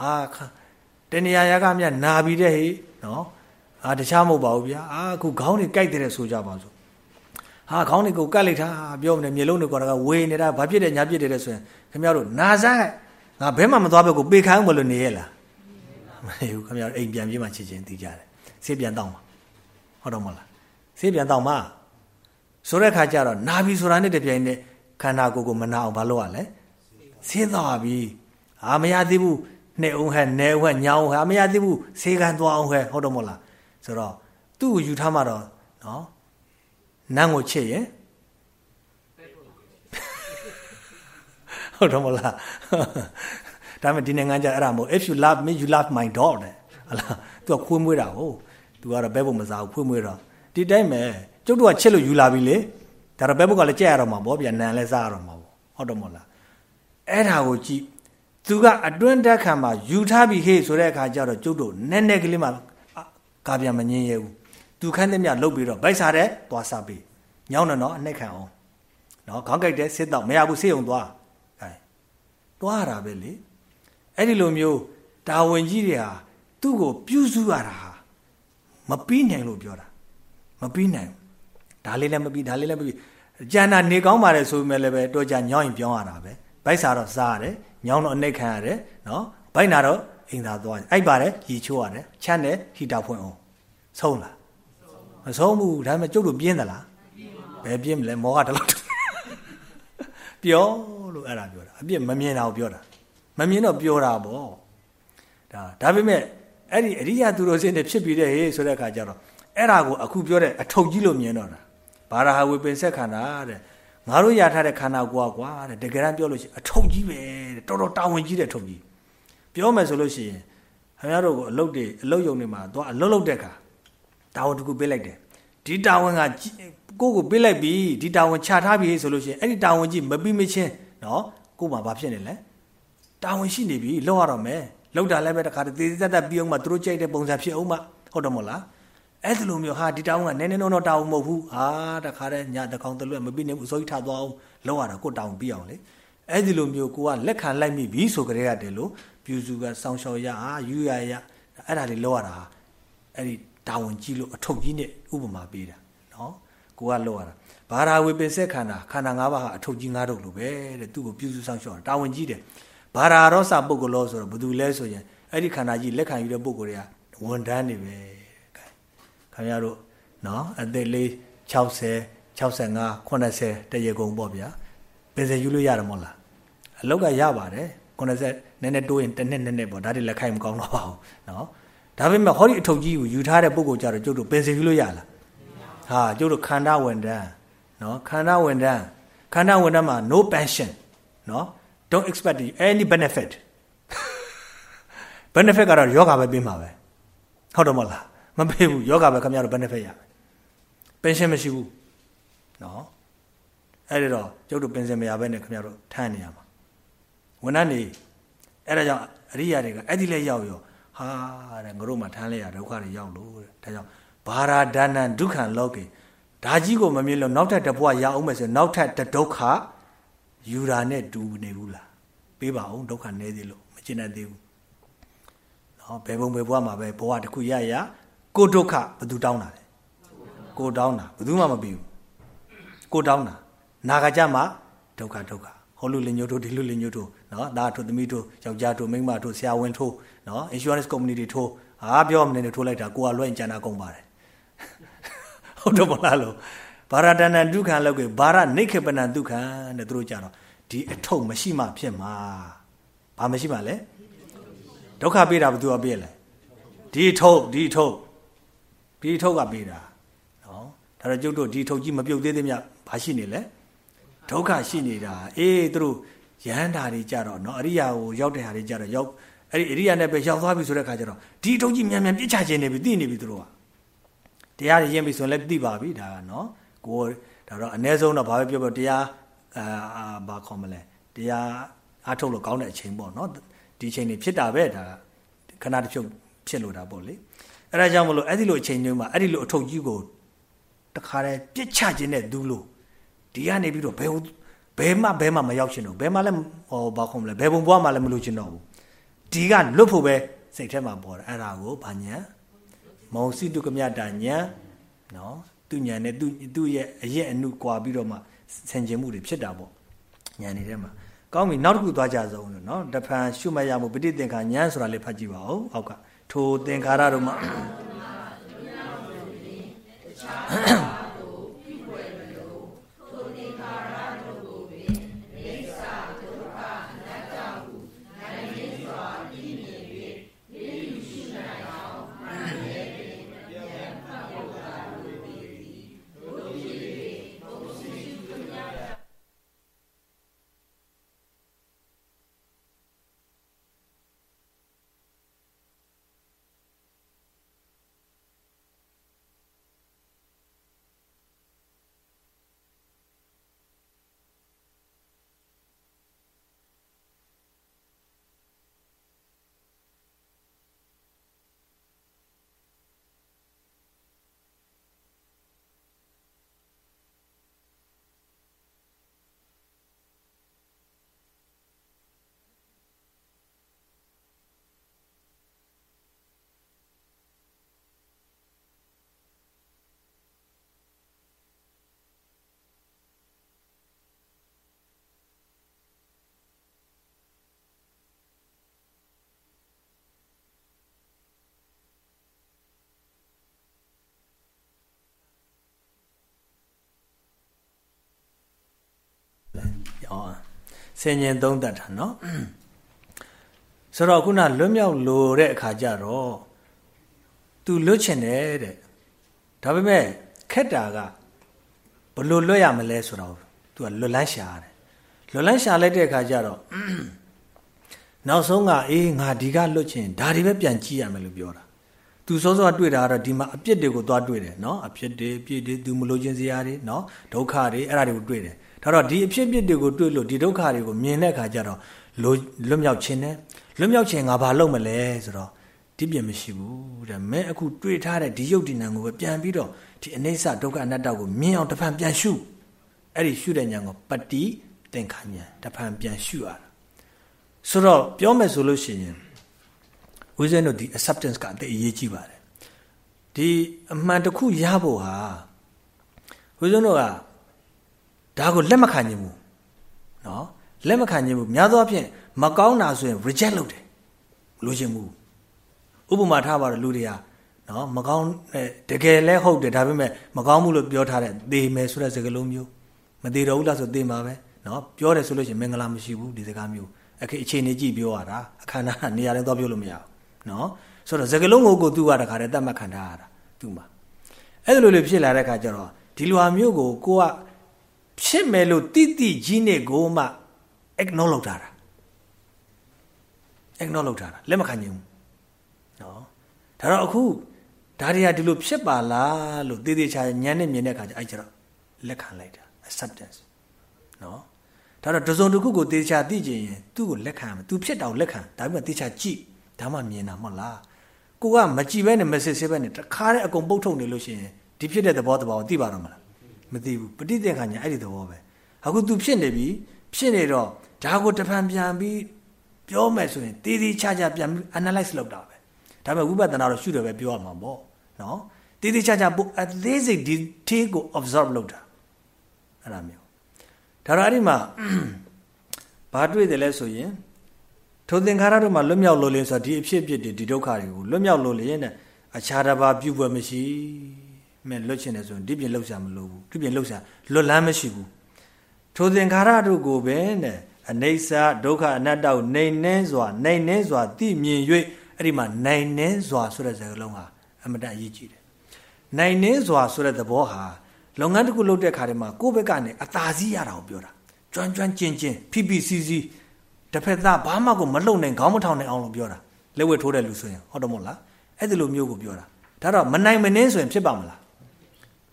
ဟာတဏှာရကမြနာပြီးတဲ့ဟေနော် အာတခြားမဟုတ်ပါဘူးဗျာအာအခုခေါင်းတွေကြိုက်တဲ့ဆိုကြပါစို့ဟာခေါင်းတွေကိုကတ်လိုက်တာပြောမနေမျိုးလုံးတွေကတော့ဝေနေတာဘာဖြစ်တယ်ညာဖြစ်တယ်ဆိုရင်ခင်ဗျားတို့နာစားငါဘဲမှမသွားဘဲကိုပေခိုင်းမလို့နေရလားမနေဘူးခင်ဗျားတို့အိမ်ပြန်ပြေးမှချစ်ချင်းသိကြတယ်ဆေးပြန်တောင်းပါဟုတ်တော့မလားဆေးပြန်တောင်းပါဆိုတဲ့ခါကျတော့နာပြီဆိုတာနဲ့တပြိုင်နက်ခန္ဓာကိုယ်ကိုမနာအောင်ဘာလုပ်ရလဲဆေးတော့ပြီအာမရသေးဘူးနှဲ့အောင်ဟဲ့နဲအောင်ဟဲ့ညောင်းဟဲ့မရသေးဘူးဆေးကန်သွားအောင်ဟဲ့ဟုတ်တော့မလား ဆိုတော့သူ့ကိုယူထားမှတော့နော်နန်းကိုချစ်ရင်ဟုတ်တော့မလားဒါပေမဲ့ဒီနိုင်ငံကျအဲ့ဒါမဟုတ် if you love me you love my dog တဲ့ဟလားသူကခွေးမွေးတာဟုတ်သူကတော့ဘဲဘုံမစားဘူးခွေးမွေးတော့ဒီတိုင်းပဲကျုပ်တို့ကချစ်လို့ယူလာပြီလေဒါတော့ဘဲဘုံကလည်းကြက်ရတော့မှာပေါ့ဗျာနန်လည်းစားရတော့မှာပေါ့ဟုတ်တော့မလားအဲ့ဒါကိုကြည့်သူကအတွင်းတက်ခံမှာယူထားပြီဟေ့ဆိုတဲ့အခါကျတော့ကျုပ်တို့နည်းနည်းကလေးမှ ကာပြန်မငင်းရဘူးသူခန်းတဲ့မြလုတ်ပြီးတော့ဗိုက်စားတဲ့သွားစားပြီးညောင်းတယ်နော်အနှိတ်ခံအောင်နော်ခေါင်းကြိုက်တဲ့စစ်တော့မရဘူးဆေးုံသွားအဲသွားရတာပဲလေအဲ့ဒီလိုမျိုးတာဝန်ကြီးတွေဟာသူ့ကိုပြုစုရတာဟာမပြီးနိုင်လို့ပြောတာမပြီးနိုင်ဒါလေးလည်းမပြီးဒါလေးလည်းမပြီးကြံတာနေကောင်းပါတယ်ဆိုပေမဲ့လည်းပဲတော့ကြညောင်းရင်ပြောင်းရတာပဲဗိုက်စားတော့စားရတယ်ညောင်းတော့အနှိတ်ခံရတယ်နော်ဗိုက်နာတော့ အိမ်သာသွားတယ်အိုက်ပါတယ်ရီချိုးရတယ်ချမ်းတယ်ဟီတာဖွင့်အောင်ဆုံးလားမဆုံးဘူးဒါပေမဲ့ကျုပ်တို့ပြင်းသလားဘယ်ပြင်းမလဲမောဟတလောက်ပြောလို့အဲ့ဒါပြောတာအပြစ်မမြင်တာကိုပြောတာမမြင်တော့ပြောတာပေါ့ဒါဒါပေမဲ့အဲ့ဒီအရိယာသူတော်စင်တွေဖြစ်ပြီးတဲ့ဟေးဆိုတဲ့အခါကျတော့အဲ့ဒါကိုအခုပြောတဲ့အထုပ်ကြီးလို့မြင်တော့တာဘာရဟဝေပင်ဆက်ခန္ဓာတဲ့ငါတို့ရထားတဲ့ခန္ဓာကိုယ်ကွာတဲ့တကယ်တမ်းပြောလို့ရှိရင်အထုပ်ကြီးပဲတဲ့တော်တော်တာဝန်ကြီးတဲ့အထုပ်ကြီး ပြောမယ်ဆိုလို့ရှိရင်ခင်ဗျားတို့ကိုအလုတ်တွေအလုတ်ယုံတွေမှာသွားအလုတ်လုတ်တဲ့အခါတာဝန်တစ်ခုပေးလိုက်တယ်ဒီတာဝန်ကကိုကိုပေးလိုက်ပြီဒီတာဝန်ချထားပြီဆိုလို့ရှိရင်အဲ့ဒီတာဝန်ကြီးမပြီးမချင်းနော်ကို့မှာဘာဖြစ်နေလဲတာဝန်ရှိနေပြီလောက်ရတော့မယ်လောက်တာလည်းပဲတခါတည်းသေးသက်သက်ပြီးအောင်မှသူတို့ကြိုက်တဲ့ပုံစံဖြစ်အောင်မှဟုတ်တော့မလားအဲ့ဒီလိုမျိုးဟာဒီတာဝန်ကနည်းနည်းတော့တော့တာဝန်မဟုတ်ဘူးဟာတခါတည်းညတကောင်တလွတ်မပြီးနေဘူးအစိုးရထားသွားအောင်လောက်ရတာကိုတာဝန်ပြီးအောင်လေအဲ့ဒီလိုမျိုးကိုကလက်ခံလိုက်မိပြီဆိုကြတဲ့ရတယ်လို့ ပြူစုကစောင်းလျှော်ရအာယူရရအဲ့ဒါလေးလောက်ရတာအဲ့ဒီတာဝန်ကြီးလို့အထုပ်ကြီးနဲ့ဥပမာပေးတာနော်ကိုကလောက်ရတာဘာရာဝေပင်ဆက်ခန္ဓာခန္ဓာ၅ပါးဟာအထုပ်ကြီး၅ထုပ်လိုပဲတဲ့သူ့ကိုပြုစုဆောင်ရှောက်တာတာဝန်ကြီးတယ်ဘာရာရောစာပုဂ္ဂိုလ်လို့ဆိုတော့ဘယ်သူလဲဆိုရင်အဲ့ဒီခန္ဓာကြီးလက်ခံယူတဲ့ပုဂ္ဂိုလ်တွေကဝန်ထမ်းတွေပဲခင်ဗျားတို့နော်အသက်လေး60 65 80တရေကုန်ပေါ့ဗျာပင်စင်ယူလို့ရတယ်မဟုတ်လားအလောက်ကရပါတယ် 90နည်းနည်းတိုးရင်တစ်နှစ်နှစ်နှစ်ပေါ့ဒါတွေလက်ခိုင်းမကောင်းတော့ပါဘူးနော်ဒါပေမဲ့ဟောဒီအထုပ်ကြီးကိုယူထားတဲ့ပုဂ္ဂိုလ်ကြတော့ကျုပ်တို့ပင်စင်ယူလို့ရလားဟာကျုပ်တို့ခန္ဓာဝန်တန်းနော်ခန္ဓာဝန်တန်းခန္ဓာဝန်တန်းမှာ no pension နော် don't expect any benefit benefit ကတော့ယောဂပဲပေးမှာပဲဟုတ်တယ်မဟုတ်လားမပေးဘူးယောဂပဲခင်ဗျားတို့ benefit ရမယ် pension မရှိဘူးနော်အဲ့ဒါတော့ကျုပ်တို့ pension မရဘဲနဲ့ခင်ဗျားတို့ထမ်းနေရမှာ ဝန်ထမ်းနေအဲ့ဒါကြောင့်အရိယာတွေကအဲ့ဒီလဲရောက်ရောဟာတဲ့ငါတို့မှထမ်းလဲရဒုက္ခတွေရောက်လို့တဲ့ဒါကြောင့်ဘာရာဒါနံဒုက္ခံလောကေဒါကြီးကိုမမြင်လို့နောက်ထပ်တဘွားရအောင်မယ်ဆိုနောက်ထပ်တဒုက္ခယူတာနဲ့တူနေဘူးလားပေးပါအောင်ဒုက္ခနည်းသေးလို့မကျင်တတ်သေးဘူးနော်ဘယ်ဘုံဘယ်ဘွားမှာပဲဘဝတစ်ခုရရကိုဒုက္ခဘယ်သူတောင်းတာလဲကိုတောင်းတာဘယ်သူမှမပြီးဘူးကိုတောင်းတာနာဂကြမှာဒုက္ခဒုက္ခ ဟောလူလင်ညို့တို့ဒီလူလင်ညို့တို့နော်ဒါတို့သမီးတို့ယောက်ျားတို့မိန်းမတို့ဆရာဝန်တို့နော် insurance company တွေထိုးဟာပြောမနေနဲ့ထိုးလိုက်တာကိုကလွှဲ့ကြံတာကုန်ပါတယ်ဟုတ်တော့မလားလို့ဘာရတဏဒုက္ခလောက်ကဘာရနိခေပနဒုက္ခတဲ့သူတို့ကြတော့ဒီအထုပ်မရှိမှဖြစ်မှာဘာမရှိမှလဲဒုက္ခပေးတာဘယ်သူကပေးလဲဒီထုတ်ဒီထုတ်ဒီထုတ်ကပေးတာနော်ဒါတော့ကျုပ်တို့ဒီထုတ်ကြီးမပြုတ်သေးသေးမြဘာရှိနေလဲ ဒုက္ခရှိနေတာအေးသူတို့ယဟန္တာတွေကြတော့နော်အရိယာကိုရောက်တဲ့ဟာတွေကြတော့ရောက်အဲ့ဒီအရိယာနဲ့ပဲရောက်သွားပြီဆိုတဲ့ခါကျတော့ဒီထုတ်ကြီးမြန်မြန်ပြစ်ချခြင်းနေပြီသိနေပြီသူတို့ကတရားရရင်ပြီဆိုရင်လည်းသိပါပြီဒါကနော်ကိုဒါတော့အ ਨੇ ဆုံးတော့ဘာပဲပြောပြောတရားအာဘာခေါ်မလဲတရားအားထုတ်လို့ကောင်းတဲ့အချိန်ပေါ့နော်ဒီအချိန်တွေဖြစ်တာပဲဒါခဏတစ်ဖြုတ်ဖြစ်လို့တာပေါ့လေအဲဒါကြောင့်မလို့အဲ့ဒီလိုအချိန်တွေမှာအဲ့ဒီလိုအထုပ်ကြီးကိုတခါတည်းပြစ်ချခြင်းနဲ့ဒူးလို့ ဒီကနေပြီးတော့ဘယ်ဘယ်မှဘယ်မှမရောက်ချင်တော့ဘယ်မှလည်းဟောဘာခေါ်မလဲဘယ်ဘုံဘွားမှလည်းမလို့ချင်တော့ဘူးဒီကလွတ်ဖို့ပဲစိတ်ထဲမှာပေါ်တယ်အဲ့ဒါကိုဘာညာမောစီတုကမြတာညာနော်သူညာနဲ့သူသူ့ရဲ့အရက်အနုကွာပြီးတော့မှဆင်ခြင်မှုတွေဖြစ်တာပေါ့ညာနေထဲမှာကောင်းပြီနောက်တစ်ခုသွားကြဆုံးလို့နော်တဖန်ရှုမရမှုပဋိသင်္ခါညာဆိုတာလေးဖတ်ကြည့်ပါဦးအောက်ကထိုသင်္ခါရတို့မှာ အောင်ဆင်ញင်သုံးတတ်တာနော်ဆိုတော့ခုနလွတ်မြောက်လိုတဲ့အခါကျတော့ तू လွတ်ချင်တယ်တဲ့ဒါပေမဲ့ခက်တာကဘလို့လွတ်ရမလဲဆိုတော့ तू ကလွတ်လန်းရှာတယ်လွတ်လန်းရှာလိုက်တဲ့အခါကျတော့နောက်ဆုံးကအေးငါဒီကလွတ်ချင်ဒါတွေပဲပြန်ကြည့်ရမယ်လို့ပြောတာသူစောစောတွေ့တာကတော့ဒီမှာအပြစ်တွေကိုသွားတွေ့တယ်နော်အပြစ်တွေအပြစ်တွေသူမလို့ခြင်းစရာတွေနော်ဒုက္ခတွေအဲ့ဒါတွေကိုတွေ့တယ် ဒါတော့ဒီအဖြစ်အပျက်တွေကိုတွေ့လို့ဒီဒုက္ခတွေကိုမြင်တဲ့အခါကျတော့လွတ်မြောက်ခြင်းနဲ့လွတ်မြောက်ခြင်းငါဘာလုပ်မလဲဆိုတော့ဒီပြင်မရှိဘူးတဲ့မဲအခုတွေ့ထားတဲ့ဒီယုတ်ဒီနံကိုပဲပြန်ပြီးတော့ဒီအနိစ္စဒုက္ခအနတ္တကိုမြင်အောင်တဖန်ပြန်ရှုအဲ့ဒီရှုတဲ့ဉာဏ်ကိုပတိသင်္ခါဉာဏ်တဖန်ပြန်ရှုရတာဆိုတော့ပြောမယ်ဆိုလို့ရှိရင်ဝိဇ္ဇန်တို့ဒီ acceptance ကအသိအရေးကြီးပါတယ်ဒီအမှန်တခုရဖို့ဟာဝိဇ္ဇန်တို့က ဒါကိုလက်မခံခြင်းဘူးနော်လက်မခံခြင်းဘူးများသောအားဖြင့်မကောင်းတာဆိုရင် reject လုပ်တယ်လိုချင်ဘူးဥပမာထားပါတော့လူတွေကနော်မကောင်းတကယ်လဲဟုတ်တယ်ဒါပေမဲ့မကောင်းမှုလို့ပြောထားတဲ့သေမယ်ဆိုတဲ့စကားလုံးမျိုးမသေးတော့ဘူးလားဆိုသေမှာပဲနော်ပြောတယ်ဆိုလို့ရှိရင်မင်္ဂလာမရှိဘူးဒီစကားမျိုးအခအခြေအနေကြည့်ပြောရတာအခမ်းအနားနေရာတိုင်းသွားပြောလို့မရဘူးနော်ဆိုတော့စကားလုံးကိုကိုသူ့ကတခါတည်းတတ်မှတ်ခံထားရတာသူ့မှာအဲ့လိုလိုဖြစ်လာတဲ့အခါကျတော့ဒီလိုဟာမျိုးကိုကိုက ဖြစ်မယ်လို့တိတိကြီးနဲ့ကိုမှ ignore လုပ်တာ ignore လုပ်တာလက်မခံနိုင်ဘူးနော်ဒါတော့အခုဒါတွေကဒီလိုဖြစ်ပါလားလို့တည်တည်ချာညံနဲ့မြင်တဲ့အခါကျအဲ့ကျတော့လက်ခံလိုက်တာ acceptance နော်ဒါတော့တစုံတစ်ခုကိုတည်ချာသိကျင်ရင်သူ့ကိုလက်ခံမယ်သူဖြစ်တော့လက်ခံဒါပေမဲ့တည်ချာကြည့်ဒါမှမြင်တာမဟုတ်လားကိုကမကြည့်ဘဲနဲ့ message ဆေးဘဲနဲ့တခါတည်းအကုန်ပုတ်ထုတ်နေလို့ရှိရင်ဒီဖြစ်တဲ့သဘောတဘာကိုသိပါတော့မလား မသိဘူးပဋိသင်္ခါညာအဲ့ဒီသဘောပဲအခု तू ဖြစ်နေပြီဖြစ်နေတော့ဒါကိုတဖန်ပြန်ပြီးပြောမယ်ဆိုရင်တည်တည်ချာချာပြန်ပြီး analyze လုပ်တာပဲဒါပေမဲ့ဝိပဿနာတော့ရှုတယ်ပဲပြောရမှာပေါ့နော်တည်တည်ချာချာပို at least detail ကို observe လုပ်တာအဲ့ဒါမျိုးဒါတော့အဲ့ဒီမှာဘာတွေ့တယ်လဲဆိုရင်ထိုသင်္ခါရတို့မှာလွတ်မြောက်လို့လင်းဆိုဒီအဖြစ်အပျက်တွေဒီဒုက္ခတွေကိုလွတ်မြောက်လို့လင်းတဲ့အခြားတစ်ပါးပြုပွဲမရှိ မဲ့လွတ်ချင်တယ်ဆိုရင်ဒီပြင်လှုပ်ရှားမလို့ဘူးဒီပြင်လှုပ်ရှားလွတ်လန်းမရှိဘူးထိုသင်္ခါရတို့ကိုပဲတဲ့အနေစာဒုက္ခအနတ္တကိုနှိမ်နှင်းစွာနှိမ်နှင်းစွာသိမြင်၍အဲ့ဒီမှာနိုင်နှင်းစွာဆိုတဲ့စကားလုံးဟာအမတန်အရေးကြီးတယ်နိုင်နှင်းစွာဆိုတဲ့သဘောဟာလုပ်ငန်းတစ်ခုလုပ်တဲ့ခါတည်းမှာကိုယ့်ဘက်ကနေအသာစီးရတာကိုပြောတာကျွမ်းကျွမ်းကျင်ကျင်ဖိဖိစီးစီးတစ်ဖက်သားဘာမှကိုမလုံနိုင်ခေါင်းမထောင်နိုင်အောင်လို့ပြောတာလက်ဝဲထိုးတဲ့လူဆိုရင်ဟုတ်တယ်မို့လားအဲ့ဒီလိုမျိုးကိုပြောတာဒါတော့မနိုင်မနှင်းဆိုရင်ဖြစ်ပါမလား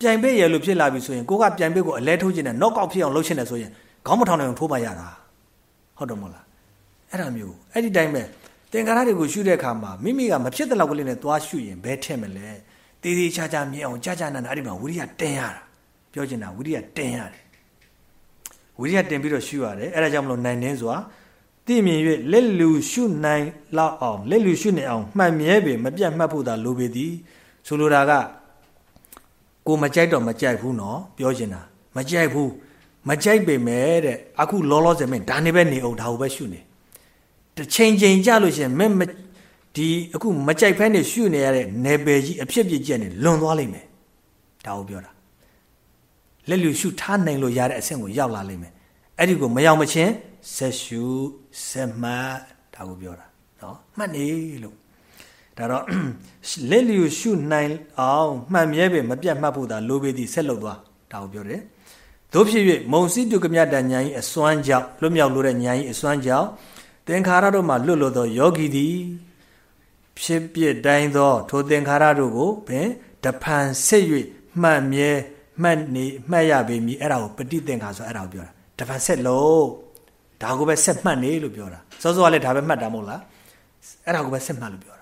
ပြိုင်ပေးရလို့ဖြစ်လာပြီဆိုရင်ကိုကပြိုင်ပေးကိုအလဲထိုးခြင်းနဲ့ knock out ဖြစ်အောင်လုပ်ခြင်းနဲ့ဆိုရင်ခေါင်းမထောင်နိုင်အောင်ထိုးပါရတာဟုတ်တယ်မို့လားအဲ့ဒါမျိုးအဲ့ဒီတိုင်းပဲသင်္ကာရတွေကိုရှုတဲ့အခါမှာမိမိကမဖြစ်တဲ့လောက်ကလေးနဲ့သွားရှုရင်ဘယ်ထက်မလဲတည်တည်ချာချာမြင်အောင်ကြာကြာနာနာအဲ့ဒီမှာဝိရိယတင်ရတာပြောချင်တာဝိရိယတင်ရတယ်ဝိရိယတင်ပြီးတော့ရှုရတယ်အဲ့ဒါကြောင့်မလို့နိုင်နေစွာသိမြင်၍လက်လူရှုနိုင်လောက်အောင်လက်လူရှုနေအောင်မှတ်မြဲပေမပြတ်မှတ်ဖို့သာလိုပေသည်ဆိုလိုတာက ကိုမကြိုက်တော့မကြိုက်ဘူးနော်ပြောချင်တာမကြိုက်ဘူးမကြိုက်ပေမဲ့တဲ့အခုလောလောဆယ်မင်းဒါနေပဲနေအောင်ဒါကိုပဲရှုနေတစ်ချိန်ချိန်ကြလို့ရှင်မင်းဒီအခုမကြိုက်ဖဲနဲ့ရှုနေရတဲ့နယ်ပယ်ကြီးအဖြစ်ပြည့်ကျက်နေလွန်သွားလိမ့်မယ်ဒါကိုပြောတာလက်လူရှုထားနိုင်လို့ရတဲ့အဆင့်ကိုရောက်လာလိမ့်မယ်အဲ့ဒီကိုမရောက်မချင်းဆက်ရှုဆက်မှတ်ဒါကိုပြောတာနော်မှတ်နေလို့ ဒါတော့လက်လူရှုနိုင်အောင်မှတ်မြဲပဲမပြတ်မှတ်ဖို့ဒါလိုပေသည်ဆက်လုပ်သွားဒါကိုပြောတယ်တို့ဖြစ်၍မုံစီတုကမြတ်တညာကြီးအစွမ်းကြောင့်လွတ်မြောက်လို့တဲ့ညာကြီးအစွမ်းကြောင့်သင်္ခါရတို့မှလွတ်လို့သောယောဂီသည်ဖြစ်ပြတိုင်းသောထိုသင်္ခါရတို့ကိုပင်တဖန်ဆက်၍မှတ်မြဲမှတ်နေမှတ်ရပေမည်အဲ့ဒါကိုပฏิသင်္ခါဆိုအဲ့ဒါကိုပြောတာတဖန်ဆက်လို့ဒါကိုပဲဆက်မှတ်နေလို့ပြောတာစောစောကလည်းဒါပဲမှတ်တာမဟုတ်လားအဲ့ဒါကိုပဲဆက်မှတ်လို့ပြောတာ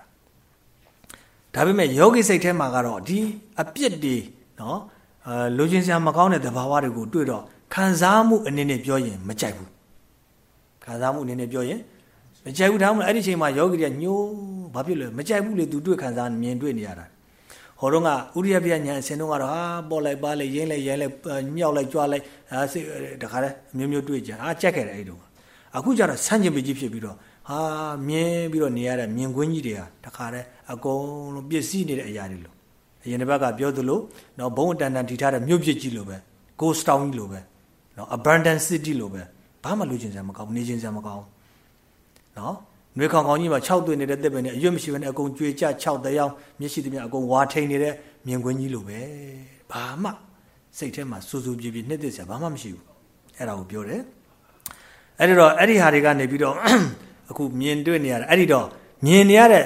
ဒါပေမဲ့ယောဂီစိတ်ထဲမှာကတော့ဒီအပြစ်တွေနော်အာလိုချင်စရာမကောင်းတဲ့သဘာဝတွေကိုတွေ့တော့ခံစားမှုအနေနဲ့ပြောရင်မကြိုက်ဘူးခံစားမှုအနေနဲ့ပြောရင်မကြိုက်ဘူးဒါမှမဟုတ်အဲ့ဒီချိန်မှာယောဂီတွေကညိုးဘာဖြစ်လဲမကြိုက်ဘူးလေသူတွေ့ခံစားမြင်တွေ့နေရတာဟောတော့ကဥရိယပြညာအစဉ်တော့ကတော့ဟာပေါ်လိုက်ပါလိုက်ရင်းလိုက်ရဲလိုက်မြောက်လိုက်ကြွားလိုက်ဟာစိတ်တခါတည်းမျိုးမျိုးတွေ့ကြဟာကြက်ခဲ့တယ်အဲ့တုန်းကအခုကျတော့ဆန့်ကျင်ပကြီးဖြစ်ပြီးတော့ ဟာမြင်ပြီးတော့နေရတဲ့မြင်ကွင်းကြီးတွေဟာတခါတည်းအကုန်လုံးပြည့်စည်နေတဲ့အရာတွေလို့အရင်တစ်ပတ်ကပြောသလိုနော်ဘုံအတန်တန်ထိထားတဲ့မြို့ပြစ်ကြီးလိုပဲ ghost town ကြီးလိုပဲနော် abundant city လိုပဲဘာမှလူချင်းစရာမကောင်းနေချင်းစရာမကောင်းနော်နွေခေါင်ခေါင်ကြီးမှာ6သွင်းနေတဲ့တစ်ပင်နဲ့အရွက်မရှိဘဲနဲ့အကုန်ကြွေကြ6တရားမျက်ရှိသမျှအကုန်ဝါထိန်နေတဲ့မြင်ကွင်းကြီးလိုပဲဘာမှစိတ်ထဲမှာစူးစူးပြေးပြေးနှစ်သက်စရာဘာမှမရှိဘူးအဲ့ဒါကိုပြောတယ်အဲ့ဒီတော့အဲ့ဒီဟာတွေကနေပြီးတော့ အခုမြင်တွေ့နေရတာအဲ့ဒီတော့မြင်နေရတဲ့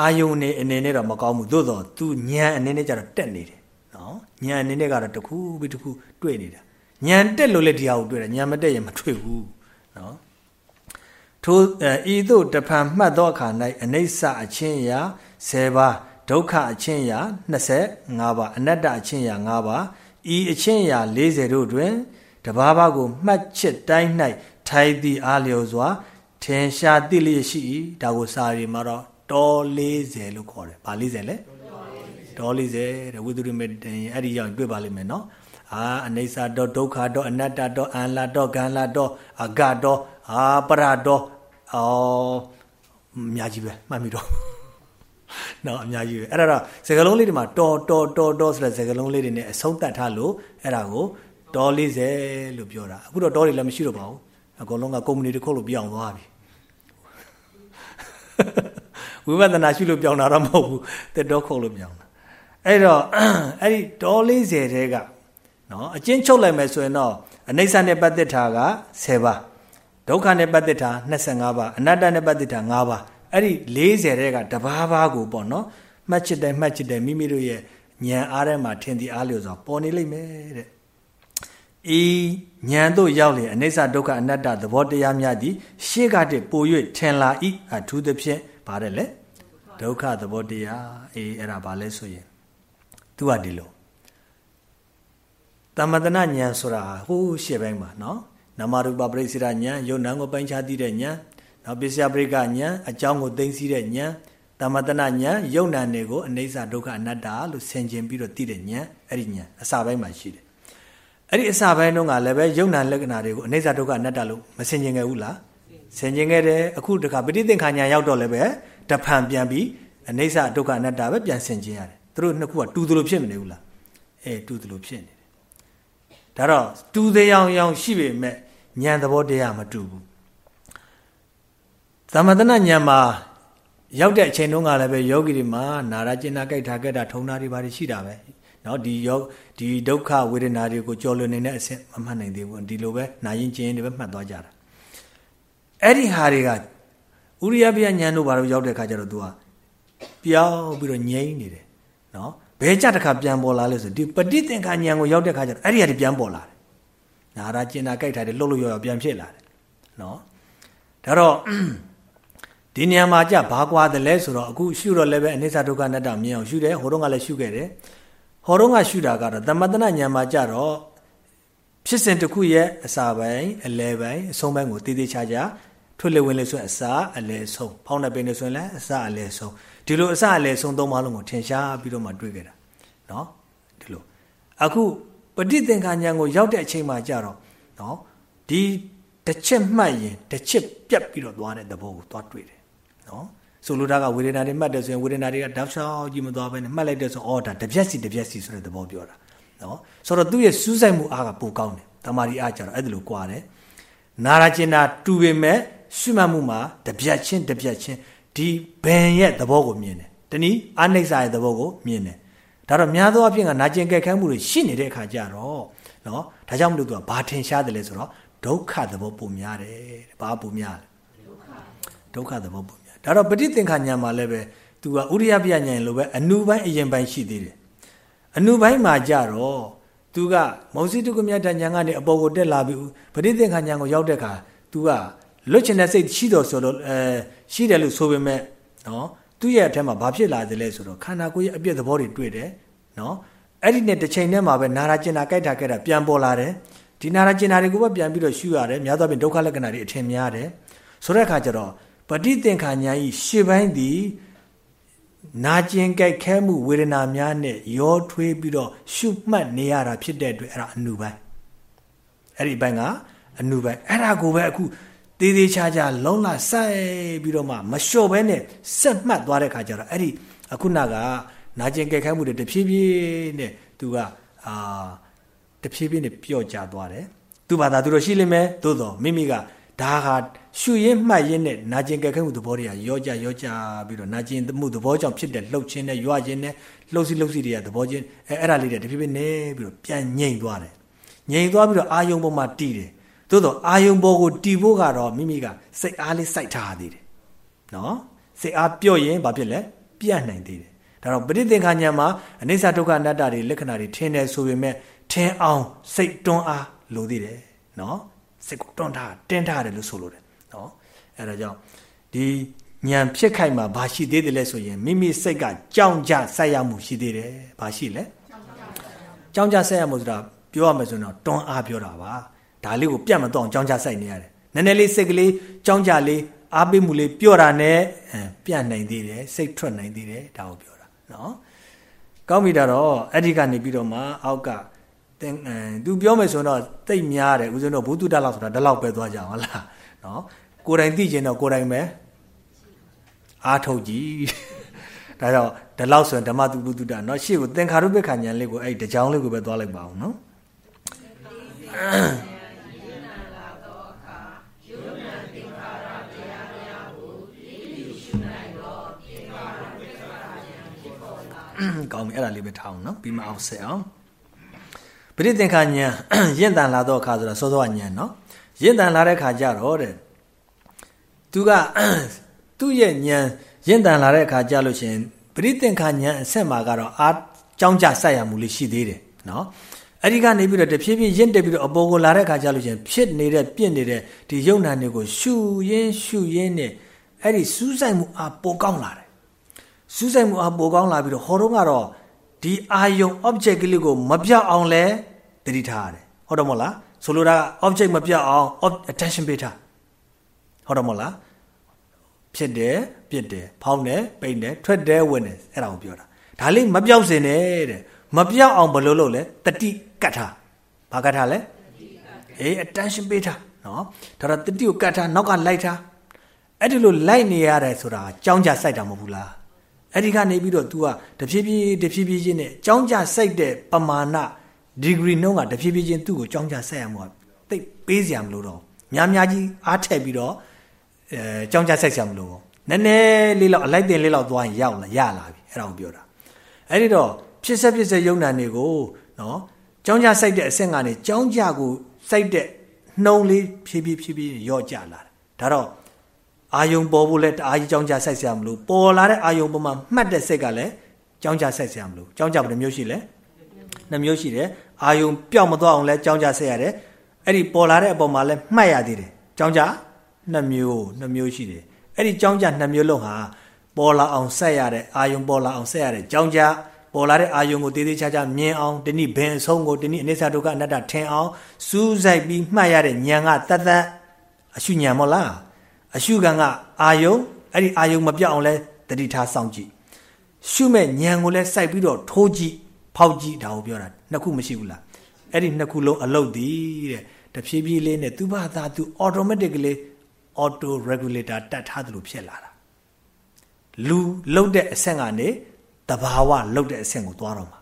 အာယုန်နေအနေနဲ့တော့မကောင်းဘူးသို့တော့ तू ညံအနေနဲ့ကျတော့တက်နေတယ်နော်ညံအနေနဲ့ကတော့တခုပြီးတခုတွေ့နေတာညံတက်လို့လည်းဒီဟာကိုတွေ့တယ်ညံမတက်ရင်မတွေ့ဘူးနော်ထိုဤသို့တဖန်မှတ်သောအခါ၌အနိစ္စအချင်းရာ10ပါးဒုက္ခအချင်းရာ25ပါးအနတ္တအချင်းရာ5ပါးဤအချင်းရာ40တို့တွင်တဘာဘာကိုမှတ်ချစ်တိုင်း၌ထိုင်သည်အားလျော်စွာ ထင်ရှားသိလျက်ရှိ၏ဒါကိုစာရီမှာတော့တော40လို့ခေါ်တယ်။ဘာ40လဲ။တော40တဲ့ဝိသုရိမေတ္တရင်အဲ့ဒီရောက်တွေ့ပါလိမ့်မယ်နော်။အာအနိစ္စတော့ဒုက္ခတော့အနတ္တတော့အန္လာတော့ဂန္လာတော့အဂတော့အာပရတော့အော်အများကြီးပဲမှတ်မိတော့နော်အများကြီးပဲအဲ့ဒါတော့စကလုံးလေးတွေမှာတော်တော်တော်တော်ဆိုတဲ့စကလုံးလေးတွေနဲ့အဆုံးတတ်ထားလို့အဲ့ဒါကိုတော်40လို့ပြောတာအခုတော့တော်တွေလည်းမရှိတော့ပါဘူးအကုန်လုံးကကုမ္ပဏီတစ်ခုလို့ပြောင်းသွားပြီ ဝိပဿနာရှုလို့ပြောင်းတာတော့မဟုတ်ဘူးတက်တော့ခုတ်လို့ပြောင်းတာအဲ့တော့အဲ့ဒီဒေါ်40တဲကနော်အချင်းချုပ်လိုက်မယ်ဆိုရင်တော့အနိစ္စနဲ့ပတ်သက်တာက10ပါးဒုက္ခနဲ့ပတ်သက်တာ25ပါးအနတ္တနဲ့ပတ်သက်တာ5ပါးအဲ့ဒီ40တဲ့ကတဘာဘာကိုပေါ့နော်မှတ်ချစ်တယ်မှတ်ချစ်တယ်မိမိတို့ရဲ့ဉာဏ်အားထဲမှာထင်သည်အားလျော်စွာပေါ်နေလိမ့်မယ်တဲ့ဤဉာဏ်တို့ရောက်လေအနိစ္စဒုက္ခအနတ္တသဘောတရားများသည်ရှေ့ကတည်းပို၍ထင်လာ၏အထူးသဖြင့် ပါတယ်လေဒုက္ခသဘောတရားအေးအဲ့ဒါဘာလဲဆိုရင်သူကဒီလိုတမတနာဉာဏ်ဆိုတာဟိုးရှေ့ပိုင်းမှာနော်နမရူပပရိစ္ဆေဒဉာဏ်ယုံနံကိုပိုင်းခြားသိတဲ့ဉာဏ်နောက်ပစ္စယပရိကဉာဏ်အကြောင်းကိုသိသိတဲ့ဉာဏ်တမတနာဉာဏ်ယုံနံတွေကိုအနိစ္စဒုက္ခအနတ္တလို့ဆင်ခြင်ပြီးတော့သိတဲ့ဉာဏ်အဲ့ဒီဉာဏ်အစပိုင်းမှာရှိတယ်အဲ့ဒီအစပိုင်းတုန်းကလည်းပဲယုံနံလက္ခဏာတွေကိုအနိစ္စဒုက္ခအနတ္တလို့မဆင်ခြင်ခဲ့ဘူးလား ဆင်ခြင်ခဲ့တယ်အခုတခါပဋိသင်္ခါဉာဏ်ရောက်တော့လည်းပဲတဖန်ပြန်ပြီးအနိစ္စဒုက္ခအနတ္တပဲပြန်ဆင်ခြင်ရတယ်သူတို့နှစ်ခုကတူသလိုဖြစ်မနေဘူးလားအဲတူသလိုဖြစ်နေတယ်ဒါတော့တူသေးအောင်အောင်ရှိပေမဲ့ဉာဏ်သဘောတရားမတူဘူးသမထနာဉာဏ်မှာရောက်တဲ့အချိန်တုန်းကလည်းပဲယောဂီတွေမှာနာရကျင်နာကြိုက်ထားကြတာထုံနာတွေဘာတွေရှိတာပဲเนาะဒီယောဒီဒုက္ခဝေဒနာတွေကိုကြော်လွန်နေတဲ့အဆင့်မမှတ်နိုင်သေးဘူးဒီလိုပဲနာရင်ကျင်တွေပဲမှတ်သွားကြတာ အဲ့ဒီဟာတွေကဥရိယပြညံတို့ဘာလို့ရောက်တဲ့ခါကျတော့ तू ကပြောင်းပြီးတော့ငြိမ့်နေတယ်နော်ဘဲကြတခါပြန်ပေါ်လာလဲဆိုဒီပဋိသင်္ခါညံကိုရောက်တဲ့ခါကျတော့အဲ့ဒီဟာတွေပြန်ပေါ်လာတယ်နာရာကျင်နာကြိုက်ထားတယ်လှုပ်လို့ရောရောပြန်ဖြစ်လာတယ်နော်ဒါတော့ဒီနေရာမှာကြဘာကွာတယ်လဲဆိုတော့အခုရှုတော့လည်းပဲအနိစ္စဒုက္ခအနတ္တမြင်အောင်ရှုတယ်ဟိုတုန်းကလည်းရှုခဲ့တယ်ဟောတုန်းကရှုတာကတော့သမတနာဉာဏ်မှာကြတော့ ဖြစ်စဉ်တစ်ခုရဲ့အစာပိုင်းအလယ်ပိုင်းအဆုံးပိုင်းကိုတည်တည်ချာချာထွေလေဝင်လေဆိုရင်အစာအလယ်ဆုံးဖောင်းတဲ့ပင်လေဆိုရင်လည်းအစာအလယ်ဆုံးဒီလိုအစာအလယ်ဆုံးသုံးပါလုံးကိုထင်ရှားပြီးတော့မှတွေ့ခဲ့တာเนาะဒီလိုအခုပဋိသင်္ခါဉာဏ်ကိုရောက်တဲ့အချိန်မှာကြတော့เนาะဒီတစ်ချက်မှတ်ရင်တစ်ချက်ပြတ်ပြီးတော့သွားတဲ့သဘောကိုသွားတွေ့တယ်နော်ဆိုလိုတာကဝေဒနာတွေမှတ်တယ်ဆိုရင်ဝေဒနာတွေကတောက်ချောက်ကြီးမသွားဘဲနဲ့မှတ်လိုက်တဲ့ဆိုအော်ဒါတပြက်စီတပြက်စီဆိုတဲ့သဘောပြောတာ နော်ဆိုတော့သူ့ရဲ့စူးစိုက်မှုအားကပိုကောင်းတယ်တမာရီအားကြတော့အဲ့ဒါလိုကွာတယ်နာရကျင်တာတူပေမဲ့ရှုမှတ်မှုမှာတပြက်ချင်းတပြက်ချင်းဒီဘန်ရဲ့သဘောကိုမြင်တယ်တနည်းအနိစ္စရဲ့သဘောကိုမြင်တယ်ဒါတော့များသောအားဖြင့်ကနာကျင်ကြက်ခဲမှုတွေရှိနေတဲ့အခါကျတော့နော်ဒါကြောင့်မလို့သူကဘာထင်ရှားတယ်လဲဆိုတော့ဒုက္ခသဘောပုံများတယ်ဘာပုံများလဲဒုက္ခသဘောပုံဒါတော့ပဋိသင်္ခါဉာဏ်မှာလည်းပဲသူကဥရိယပြဉာဏ်လိုပဲအနုပိုင်းအရင်ပိုင်းရှိသေးတယ် အနုပိုင်းမှာကြတော့သူကမောစီတုကမြတ်တဉာဏ်ကနေအပေါ်ကိုတက်လာပြီးပဋိသင်္ခါဉာဏ်ကိုရောက်တဲ့အခါသူကလွတ်ချင်တဲ့စိတ်ရှိတော်ဆိုတော့အဲရှိတယ်လို့ဆိုပေမဲ့နော်သူ့ရဲ့အထက်မှာဘာဖြစ်လာသလဲဆိုတော့ခန္ဓာကိုယ်ရဲ့အပြည့်သဘောတွေတွေ့တယ်နော်အဲ့ဒီနဲ့တစ်ချိန်တည်းမှာပဲနာရာကျင်နာကြိုက်တာကြိုက်တာပြန်ပေါ်လာတယ်ဒီနာရာကျင်နာတွေကိုပဲပြန်ပြီးတော့ရှုရတယ်များသောအားဖြင့်ဒုက္ခလက္ခဏာတွေအထင်များတယ်ဆိုတဲ့အခါကျတော့ပဋိသင်္ခါညာဤရှေ့ပိုင်းသည် နာကျင်ကြိုက်ခဲမှုဝေဒနာများနဲ့ရောထွေးပြီးတော့ရှုမှတ်နေရတာဖြစ်တဲ့အတွက်အဲ့ဒါအနုပိုင်းအဲ့ဒီဘက်ကအနုပိုင်းအဲ့ဒါကိုပဲအခုသေးသေးချာချာလုံးလာစိုက်ပြီးတော့မှမလျှော့ဘဲနဲ့ဆက်မှတ်သွားတဲ့ခါကျတော့အဲ့ဒီအခုနကနာကျင်ကြိုက်ခဲမှုတွေတဖြည်းဖြည်းနဲ့သူကအာတဖြည်းဖြည်းနဲ့ပျော့ကျသွားတယ်သူ့ဘာသာသူတို့ရှိလိမ့်မယ်သို့တော့မိမိကဒါဟာ ရှုရင်းမှတ်ရင်းနဲ့နာကျင်ကြက်ခဲမှုသဘောတွေကရောကြရောကြပြီးတော့နာကျင်မှုသဘောကြောင့်ဖြစ်တဲ့လှုပ်ခြင်းနဲ့ရွာခြင်းနဲ့လှုပ်စီလှုပ်စီတွေကသဘောချင်းအဲအဲ့ဒါလေးတွေတဖြည်းဖြည်းနေပြီးတော့ပြန်ငြိမ်သွားတယ်ငြိမ်သွားပြီးတော့အာယုံပေါ်မှာတည်တယ်သို့တော့အာယုံပေါ်ကိုတည်ဖို့ကတော့မိမိကစိတ်အားလေးစိုက်ထားသေးတယ်နော်စိတ်အားပြော့ရင်ဘာဖြစ်လဲပြတ်နိုင်သေးတယ်ဒါတော့ပဋိသင်္ခါဉာဏ်မှာအနိစ္စဒုက္ခအနတ္တတွေလက္ခဏာတွေထင်တယ်ဆိုပေမဲ့ထင်အောင်စိတ်တွန်းအားလိုသေးတယ်နော်စိတ်ကိုတွန်းထားတင်းထားတယ်လို့ဆိုလိုတယ်နော် အဲဒါကြောင့်ဒီဉာဏ်ဖြစ်ခိုက်မှာဘာရှိသေးတယ်လဲဆိုရင်မိမိစိတ်ကကြောင်ကြဆက်ရမှုရှိသေးတယ်ဘာရှိလဲကြောင်ကြဆက်ရမှုဆိုတာပြောရမယ်ဆိုတော့တွန်းအားပြောတာပါဒါလေးကိုပြတ်မတော့ကြောင်ကြဆက်နေရတယ်နည်းနည်းလေးစိတ်ကလေးကြောင်ကြလေးအားပေးမှုလေးပြောတာနဲ့ပြတ်နိုင်သေးတယ်စိတ်ထွက်နိုင်သေးတယ်ဒါကိုပြောတာနော်ကောင်းပြီဒါတော့အဲ့ဒီကနေပြီးတော့မှအောက်ကတင်သူပြောမယ်ဆိုတော့တိတ်များတယ်ဦးဇင်းတို့ဘုသူတလောက်ဆိုတာဒီလောက်ပဲသွားကြအောင်ဟုတ်လားနော် ကိုယ်တိုင်သိကျင်တော့ကိုယ်တိုင်ပဲအားထုတ်ကြည့်ဒါကြောင့်ဒီလောက်ဆိုရင်ဓမ္မတုပုတ္တเนาะရှေ့ကိုသင်္ခါရုပ္ပခဏဉာဏ်လေးကိုအဲ့ဒီကြောင်လေးကိုပဲသွားလိုက်ပါအောင်เนาะကောင်းပြီအဲ့ဒါလေးပဲထားအောင်เนาะပြီးမအောင်ဆက်အောင် ပရိသင်္ခာဉာဏ်ရင့်တန်လာတော့အခါဆိုတော့စောစောကဉာဏ်နော်ရင့်တန်လာတဲ့ခါကျတော့တဲ့ သူကသူ့ရဲ့ဉာဏ်ရင့်တန်လာတဲ့အခါကျလို့ရှင်ပရိသင်္ခာဉာဏ်အဆက်မှာကတော့အားကြောင်းကြဆက်ရမှုလေးရှိသေးတယ်နော်အဲ့ဒီကနေပြီးတော့တဖြည်းဖြည်းရင့်တက်ပြီးတော့အပေါ်ကိုလာတဲ့အခါကျလို့ရှင်ဖြစ်နေတဲ့ပြင့်နေတဲ့ဒီယုံနာတွေကိုရှူရင်းရှူရင်းနဲ့အဲ့ဒီစူးစိုက်မှုအားပိုကောင်းလာတယ်စူးစိုက်မှုအားပိုကောင်းလာပြီးတော့ဟောတော့ကတော့ဒီအာယုံ object ကလေးကိုမပြောက်အောင်လဲတတိထားရတယ်ဟုတ်တယ်မဟုတ်လားဆိုလိုတာက object မပြောက်အောင် attention ပေးထားဟုတ်တယ်မဟုတ်လား ဖြစ်တယ်ပြစ်တယ်ဖောင်းတယ်ပိန်တယ်ထွက်တယ်ဝင်တယ်အဲ့ဒါကိုပြောတာဒါလေးမပြောက်စင်နဲ့တဲ့မပြောက်အောင်ဘယ်လိုလုပ်လဲတတိကတ်ထားဘာကတ်ထားလဲအေး attention ပေးထားနော်ဒါတော့တတိကိုကတ်ထားနောက်ကလိုက်ထားအဲ့ဒီလိုလိုက်နေရတယ်ဆိုတာကြောင်းကြစိုက်တာမဟုတ်ဘူးလားအဲ့ဒီကနေပြီးတော့ तू ကတဖြည်းဖြည်းတဖြည်းဖြည်းချင်းနဲ့ကြောင်းကြစိုက်တဲ့ပမာဏ degree နှုန်းကတဖြည်းဖြည်းချင်းသူ့ကိုကြောင်းကြစိုက်ရမှာတိတ်ပေးစရာမလိုတော့များများကြီးအားထည့်ပြီးတော့ အဲကြောင်းကြစိုက်စရာမလိုဘူးနည်းနည်းလေးလောက်အလိုက်တင်လေးလောက်သွားရင်ရောက်လာရလာပြီအဲ့ဒါကိုပြောတာအဲ့ဒီတော့ဖြစ်ဆက်ဖြစ်ဆက်ယုံနာနေကိုနော်ကြောင်းကြစိုက်တဲ့အဆင့်ကနေကြောင်းကြကိုစိုက်တဲ့နှုံးလေးဖြည်းဖြည်းဖြည်းဖြည်းရော့ကျလာတယ်ဒါတော့အာယုံပေါ်ဖို့လဲတအားကြီးကြောင်းကြစိုက်စရာမလိုပေါ်လာတဲ့အာယုံပေါ်မှာမှတ်တဲ့စိတ်ကလည်းကြောင်းကြစိုက်စရာမလိုကြောင်းကြဘယ်နှမျိုးရှိလဲနှမျိုးရှိတယ်အာယုံပျောက်မသွားအောင်လဲကြောင်းကြဆက်ရတယ်အဲ့ဒီပေါ်လာတဲ့အပေါ်မှာလဲမှတ်ရသေးတယ်ကြောင်းကြ နှစ်မျိုးနှစ်မျိုးရှိတယ်အဲ့ဒီကြောင်းကြနှစ်မျိုးလုံးဟာပေါ်လာအောင်ဆက်ရတဲ့အာယုံပေါ်လာအောင်ဆက်ရတဲ့ကြောင်းကြပေါ်လာတဲ့အာယုံကိုတည်တည်ချာချာမြင်အောင်ဒီနေ့ဘင်အဆုံးကိုဒီနေ့အနိစ္စဒုက္ခအနတ္တထင်အောင်စူးစိုက်ပြီးမှတ်ရတဲ့ဉာဏ်ကတတ်တတ်အရှုဉာဏ်မဟုတ်လားအရှုခံကအာယုံအဲ့ဒီအာယုံမပြောက်အောင်လဲတတိထားစောင့်ကြည့်ရှုမဲ့ဉာဏ်ကိုလဲစိုက်ပြီးတော့ထိုးကြည့်ဖောက်ကြည့်ဒါကိုပြောတာနှစ်ခုမရှိဘူးလားအဲ့ဒီနှစ်ခုလုံးအလုတ်သည်တဲ့တဖြည်းဖြည်းလေးနဲ့သူ့ဘာသာသူ automatically auto regulator တတ်ထားသလိုဖြစ်လာတာလူလုတ်တဲ့အဆင့်ကနေတဘာဝလုတ်တဲ့အဆင့်ကိုသွားတော့မှာ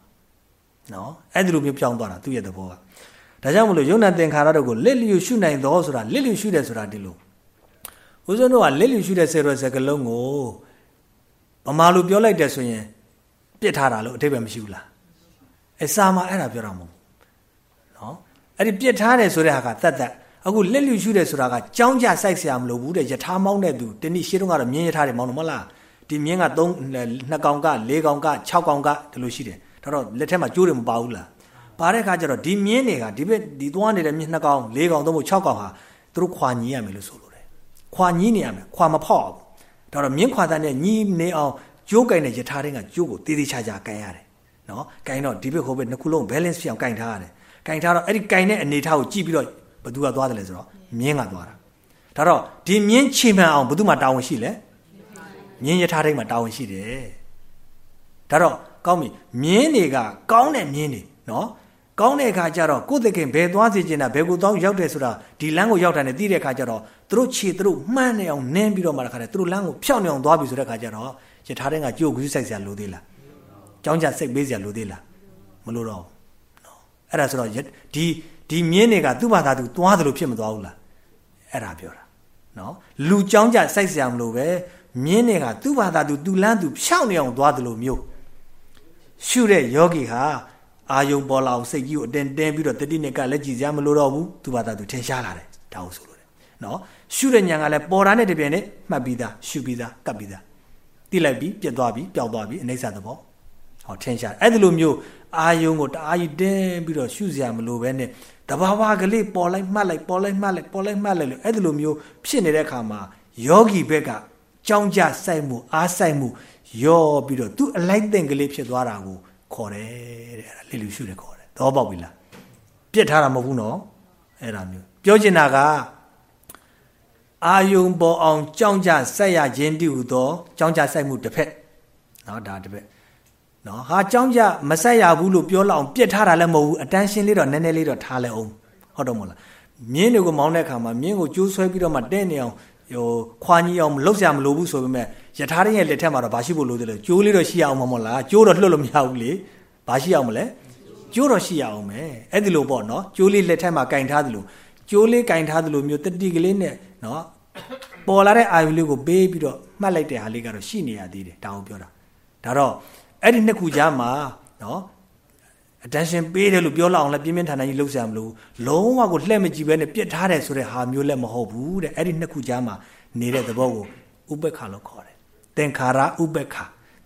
နော်အဲ့ဒီလိုမျိုးပြောင်းသွားတာသူ့ရဲ့သဘောကဒါကြောင့်မလို့ယုံနာသင်္ခါရတို့ကိုလက်လျူရှုနိုင်တော်ဆိုတာလက်လျူရှုတယ်ဆိုတာဒီလိုဦးဇုံတို့ကလက်လျူရှုတဲ့ဆယ်ရစကလုံးကိုဗမာလူပြောလိုက်တယ်ဆိုရင်ပြစ်ထားတာလို့အထိပ္ပယ်မရှိဘူးလားအစာမှာအဲ့ဒါပြောတာမဟုတ်နော်အဲ့ဒီပြစ်ထားတယ်ဆိုတဲ့ဟာကတတ်တတ် အခုလက်လျူရှုတယ်ဆိုတာကကြောင်းကြစိုက်ဆရာမလိုဘူးတဲ့ယထာမောင်းတဲ့သူတနည်းရှင်းတော့ကတော့မြင်းယထာတွေမောင်းတော့မဟုတ်လားဒီမြင်းက3 2ကောင်က4ကောင်က6ကောင်ကဒီလိုရှိတယ်ဒါတော့လက်ထက်မှာကျိုးတယ်မပါဘူးလားပါတဲ့အခါကျတော့ဒီမြင်းတွေကဒီဘက်ဒီသွားနေတဲ့မြင်း2ကောင်4ကောင်သုံးဖို့6ကောင်ဟာသူတို့ခွာညီးရမယ်လို့ဆိုလိုတယ်ခွာညီးနေရမယ်ခွာမဖောက်ဘူးဒါတော့မြင်းခွာတဲ့နဲ့ညီးနေအောင်ကျိုးကင်တဲ့ယထာတွေကကျိုးကိုတေးသေးချာချာကန်ရတယ်နော်ကင်တော့ဒီဘက်ဟိုဘက်နှစ်ခုလုံး balance ဖြစ်အောင်ကင်ထားရတယ်ကင်ထားတော့အဲ့ဒီကင်တဲ့အနေထားကိုကြည့်ပြီးတော့ ဘသူကသွားတယ်လဲဆိုတော့မြင်းကသွားတာဒါတော့ဒီမြင်းချိန်မှန်အောင်ဘသူမှတာဝန်ရှိလဲမြင်းယထာတိုင်းမှာတာဝန်ရှိတယ်ဒါတော့ကောင်းပြီမြင်းတွေကကောင်းတဲ့မြင်းတွေနော်ကောင်းတဲ့အခါကျတော့ကိုယ့်တခင်ဘယ်သွားစီကျင်တာဘယ်ကိုတောင်းရောက်တယ်ဆိုတာဒီလမ်းကိုရောက်တာနဲ့သိတဲ့အခါကျတော့သူတို့ခြေသူတို့မှန်းနေအောင်နင်းပြီးတော့မှတခါတည်းသူတို့လမ်းကိုဖြောင်းနေအောင်သွားပြီဆိုတဲ့အခါကျတော့ယထာတိုင်းကကြိုးကူးဆိုင်စရာလိုသေးလားကြောင်းကြစိတ်ပေးစရာလိုသေးလားမလိုတော့ဘူးနော်အဲ့ဒါဆိုတော့ဒီ ဒီမြင်းတွေကသူ့ဘာသာသူသွားတယ်လို့ဖြစ်မသွားဘူးလားအဲ့ဒါပြောတာနော်လူကြောင်းကြစိုက်စရာမလိုပဲမြင်းတွေကသူ့ဘာသာသူသူလန်းသူဖြောင်းနေအောင်သွားတယ်လို့မျိုးရှုတဲ့ယောဂီဟာအာယုံပေါ်လာအောင်စိတ်ကြီးကိုအတင်းတင်းပြီးတော့တတိနဲ့ကလက်ကြည့်စရာမလိုတော့ဘူးသူ့ဘာသာသူထင်ရှားလာတယ်ဒါကိုဆိုလို့တယ်နော်ရှုတဲ့ညာကလည်းပေါ်တာနဲ့တပြိုင်နက်မှတ်ပြီးသားရှုပြီးသားကပ်ပြီးသားတိလိုက်ပြီးပြတ်သွားပြီးပျောက်သွားပြီးအနိစ္စသဘောဟောထင်ရှားအဲ့ဒီလိုမျိုးအာယုံကိုတအားကြီးတင်းပြီးတော့ရှုစရာမလိုပဲနဲ့ တဘာဝကလေးပေါ်လိုက်မှတ်လိုက်ပေါ်လိုက်မှတ်လိုက်ပေါ်လိုက်မှတ်လိုက်လို့အဲ့ဒီလိုမျိုးဖြစ်နေတဲ့အခါမှာယောဂီဘက်ကကြောင်းကြစိုက်မှုအားစိုက်မှုယောပြီးတော့သူ့အလိုက်တဲ့ကလေးဖြစ်သွားတာကိုခေါ်တယ်တဲ့အဲ့ဒါလေလူရှုတယ်ခေါ်တယ်သဘောပေါက်ပြီလားပြစ်ထားတာမဟုတ်ဘူးနော်အဲ့ဒါမျိုးပြောချင်တာကအာယုံပေါ်အောင်ကြောင်းကြစိုက်ရခြင်းတည်းဟူသောကြောင်းကြစိုက်မှုတစ်ဖက်နော်ဒါတစ်ဖက် နော်ဟာကြောင်းကြမဆက်ရဘူးလို့ပြောလောက်အောင်ပြစ်ထားတာလည်းမဟုတ်ဘူးအတန်းရှင်းလေးတော့နည်းနည်းလေးတော့ထားလဲအောင်ဟုတ်တော့မဟုတ်လားမြင်းတွေကိုမောင်းတဲ့အခါမှာမြင်းကိုကျိုးဆွဲပြီးတော့မှတဲ့နေအောင်ဟိုခွာကြီးအောင်လှုပ်ရှားမလို့ဘူးဆိုပေမဲ့ယထာရင်းရဲ့လက်ထက်မှာတော့ဘာရှိဖို့လိုသေးလဲကျိုးလေးတော့ရှိရအောင်မဟုတ်လားကျိုးတော့လှုပ်လို့မရဘူးလေဘာရှိအောင်မလဲကျိုးတော့ရှိရအောင်မယ်အဲ့ဒီလိုပေါ့နော်ကျိုးလေးလက်ထက်မှာကင်ထားသလိုကျိုးလေးကင်ထားသလိုမျိုးတတိကလေးနဲ့နော်ပေါ်လာတဲ့အာယုလေးကိုပေးပြီးတော့မှတ်လိုက်တဲ့ဟာလေးကတော့ရှိနေရသေးတယ်ဒါကိုပြောတာဒါတော့ အဲ့ဒီနှစ်ခုကြားမှာနော် attention ပေးတယ်လို့ပြောလောက်အောင်လည်းပြင်းပြင်းထန်ထန်ကြီးလှုပ်ရှားမလို့လုံးဝကိုလှည့်မကြည့်ပဲနဲ့ပြစ်ထားတယ်ဆိုတဲ့ဟာမျိုးလည်းမဟုတ်ဘူးတဲ့အဲ့ဒီနှစ်ခုကြားမှာနေတဲ့သဘောကိုဥပက္ခလို့ခေါ်တယ်သင်္ခါရဥပက္ခ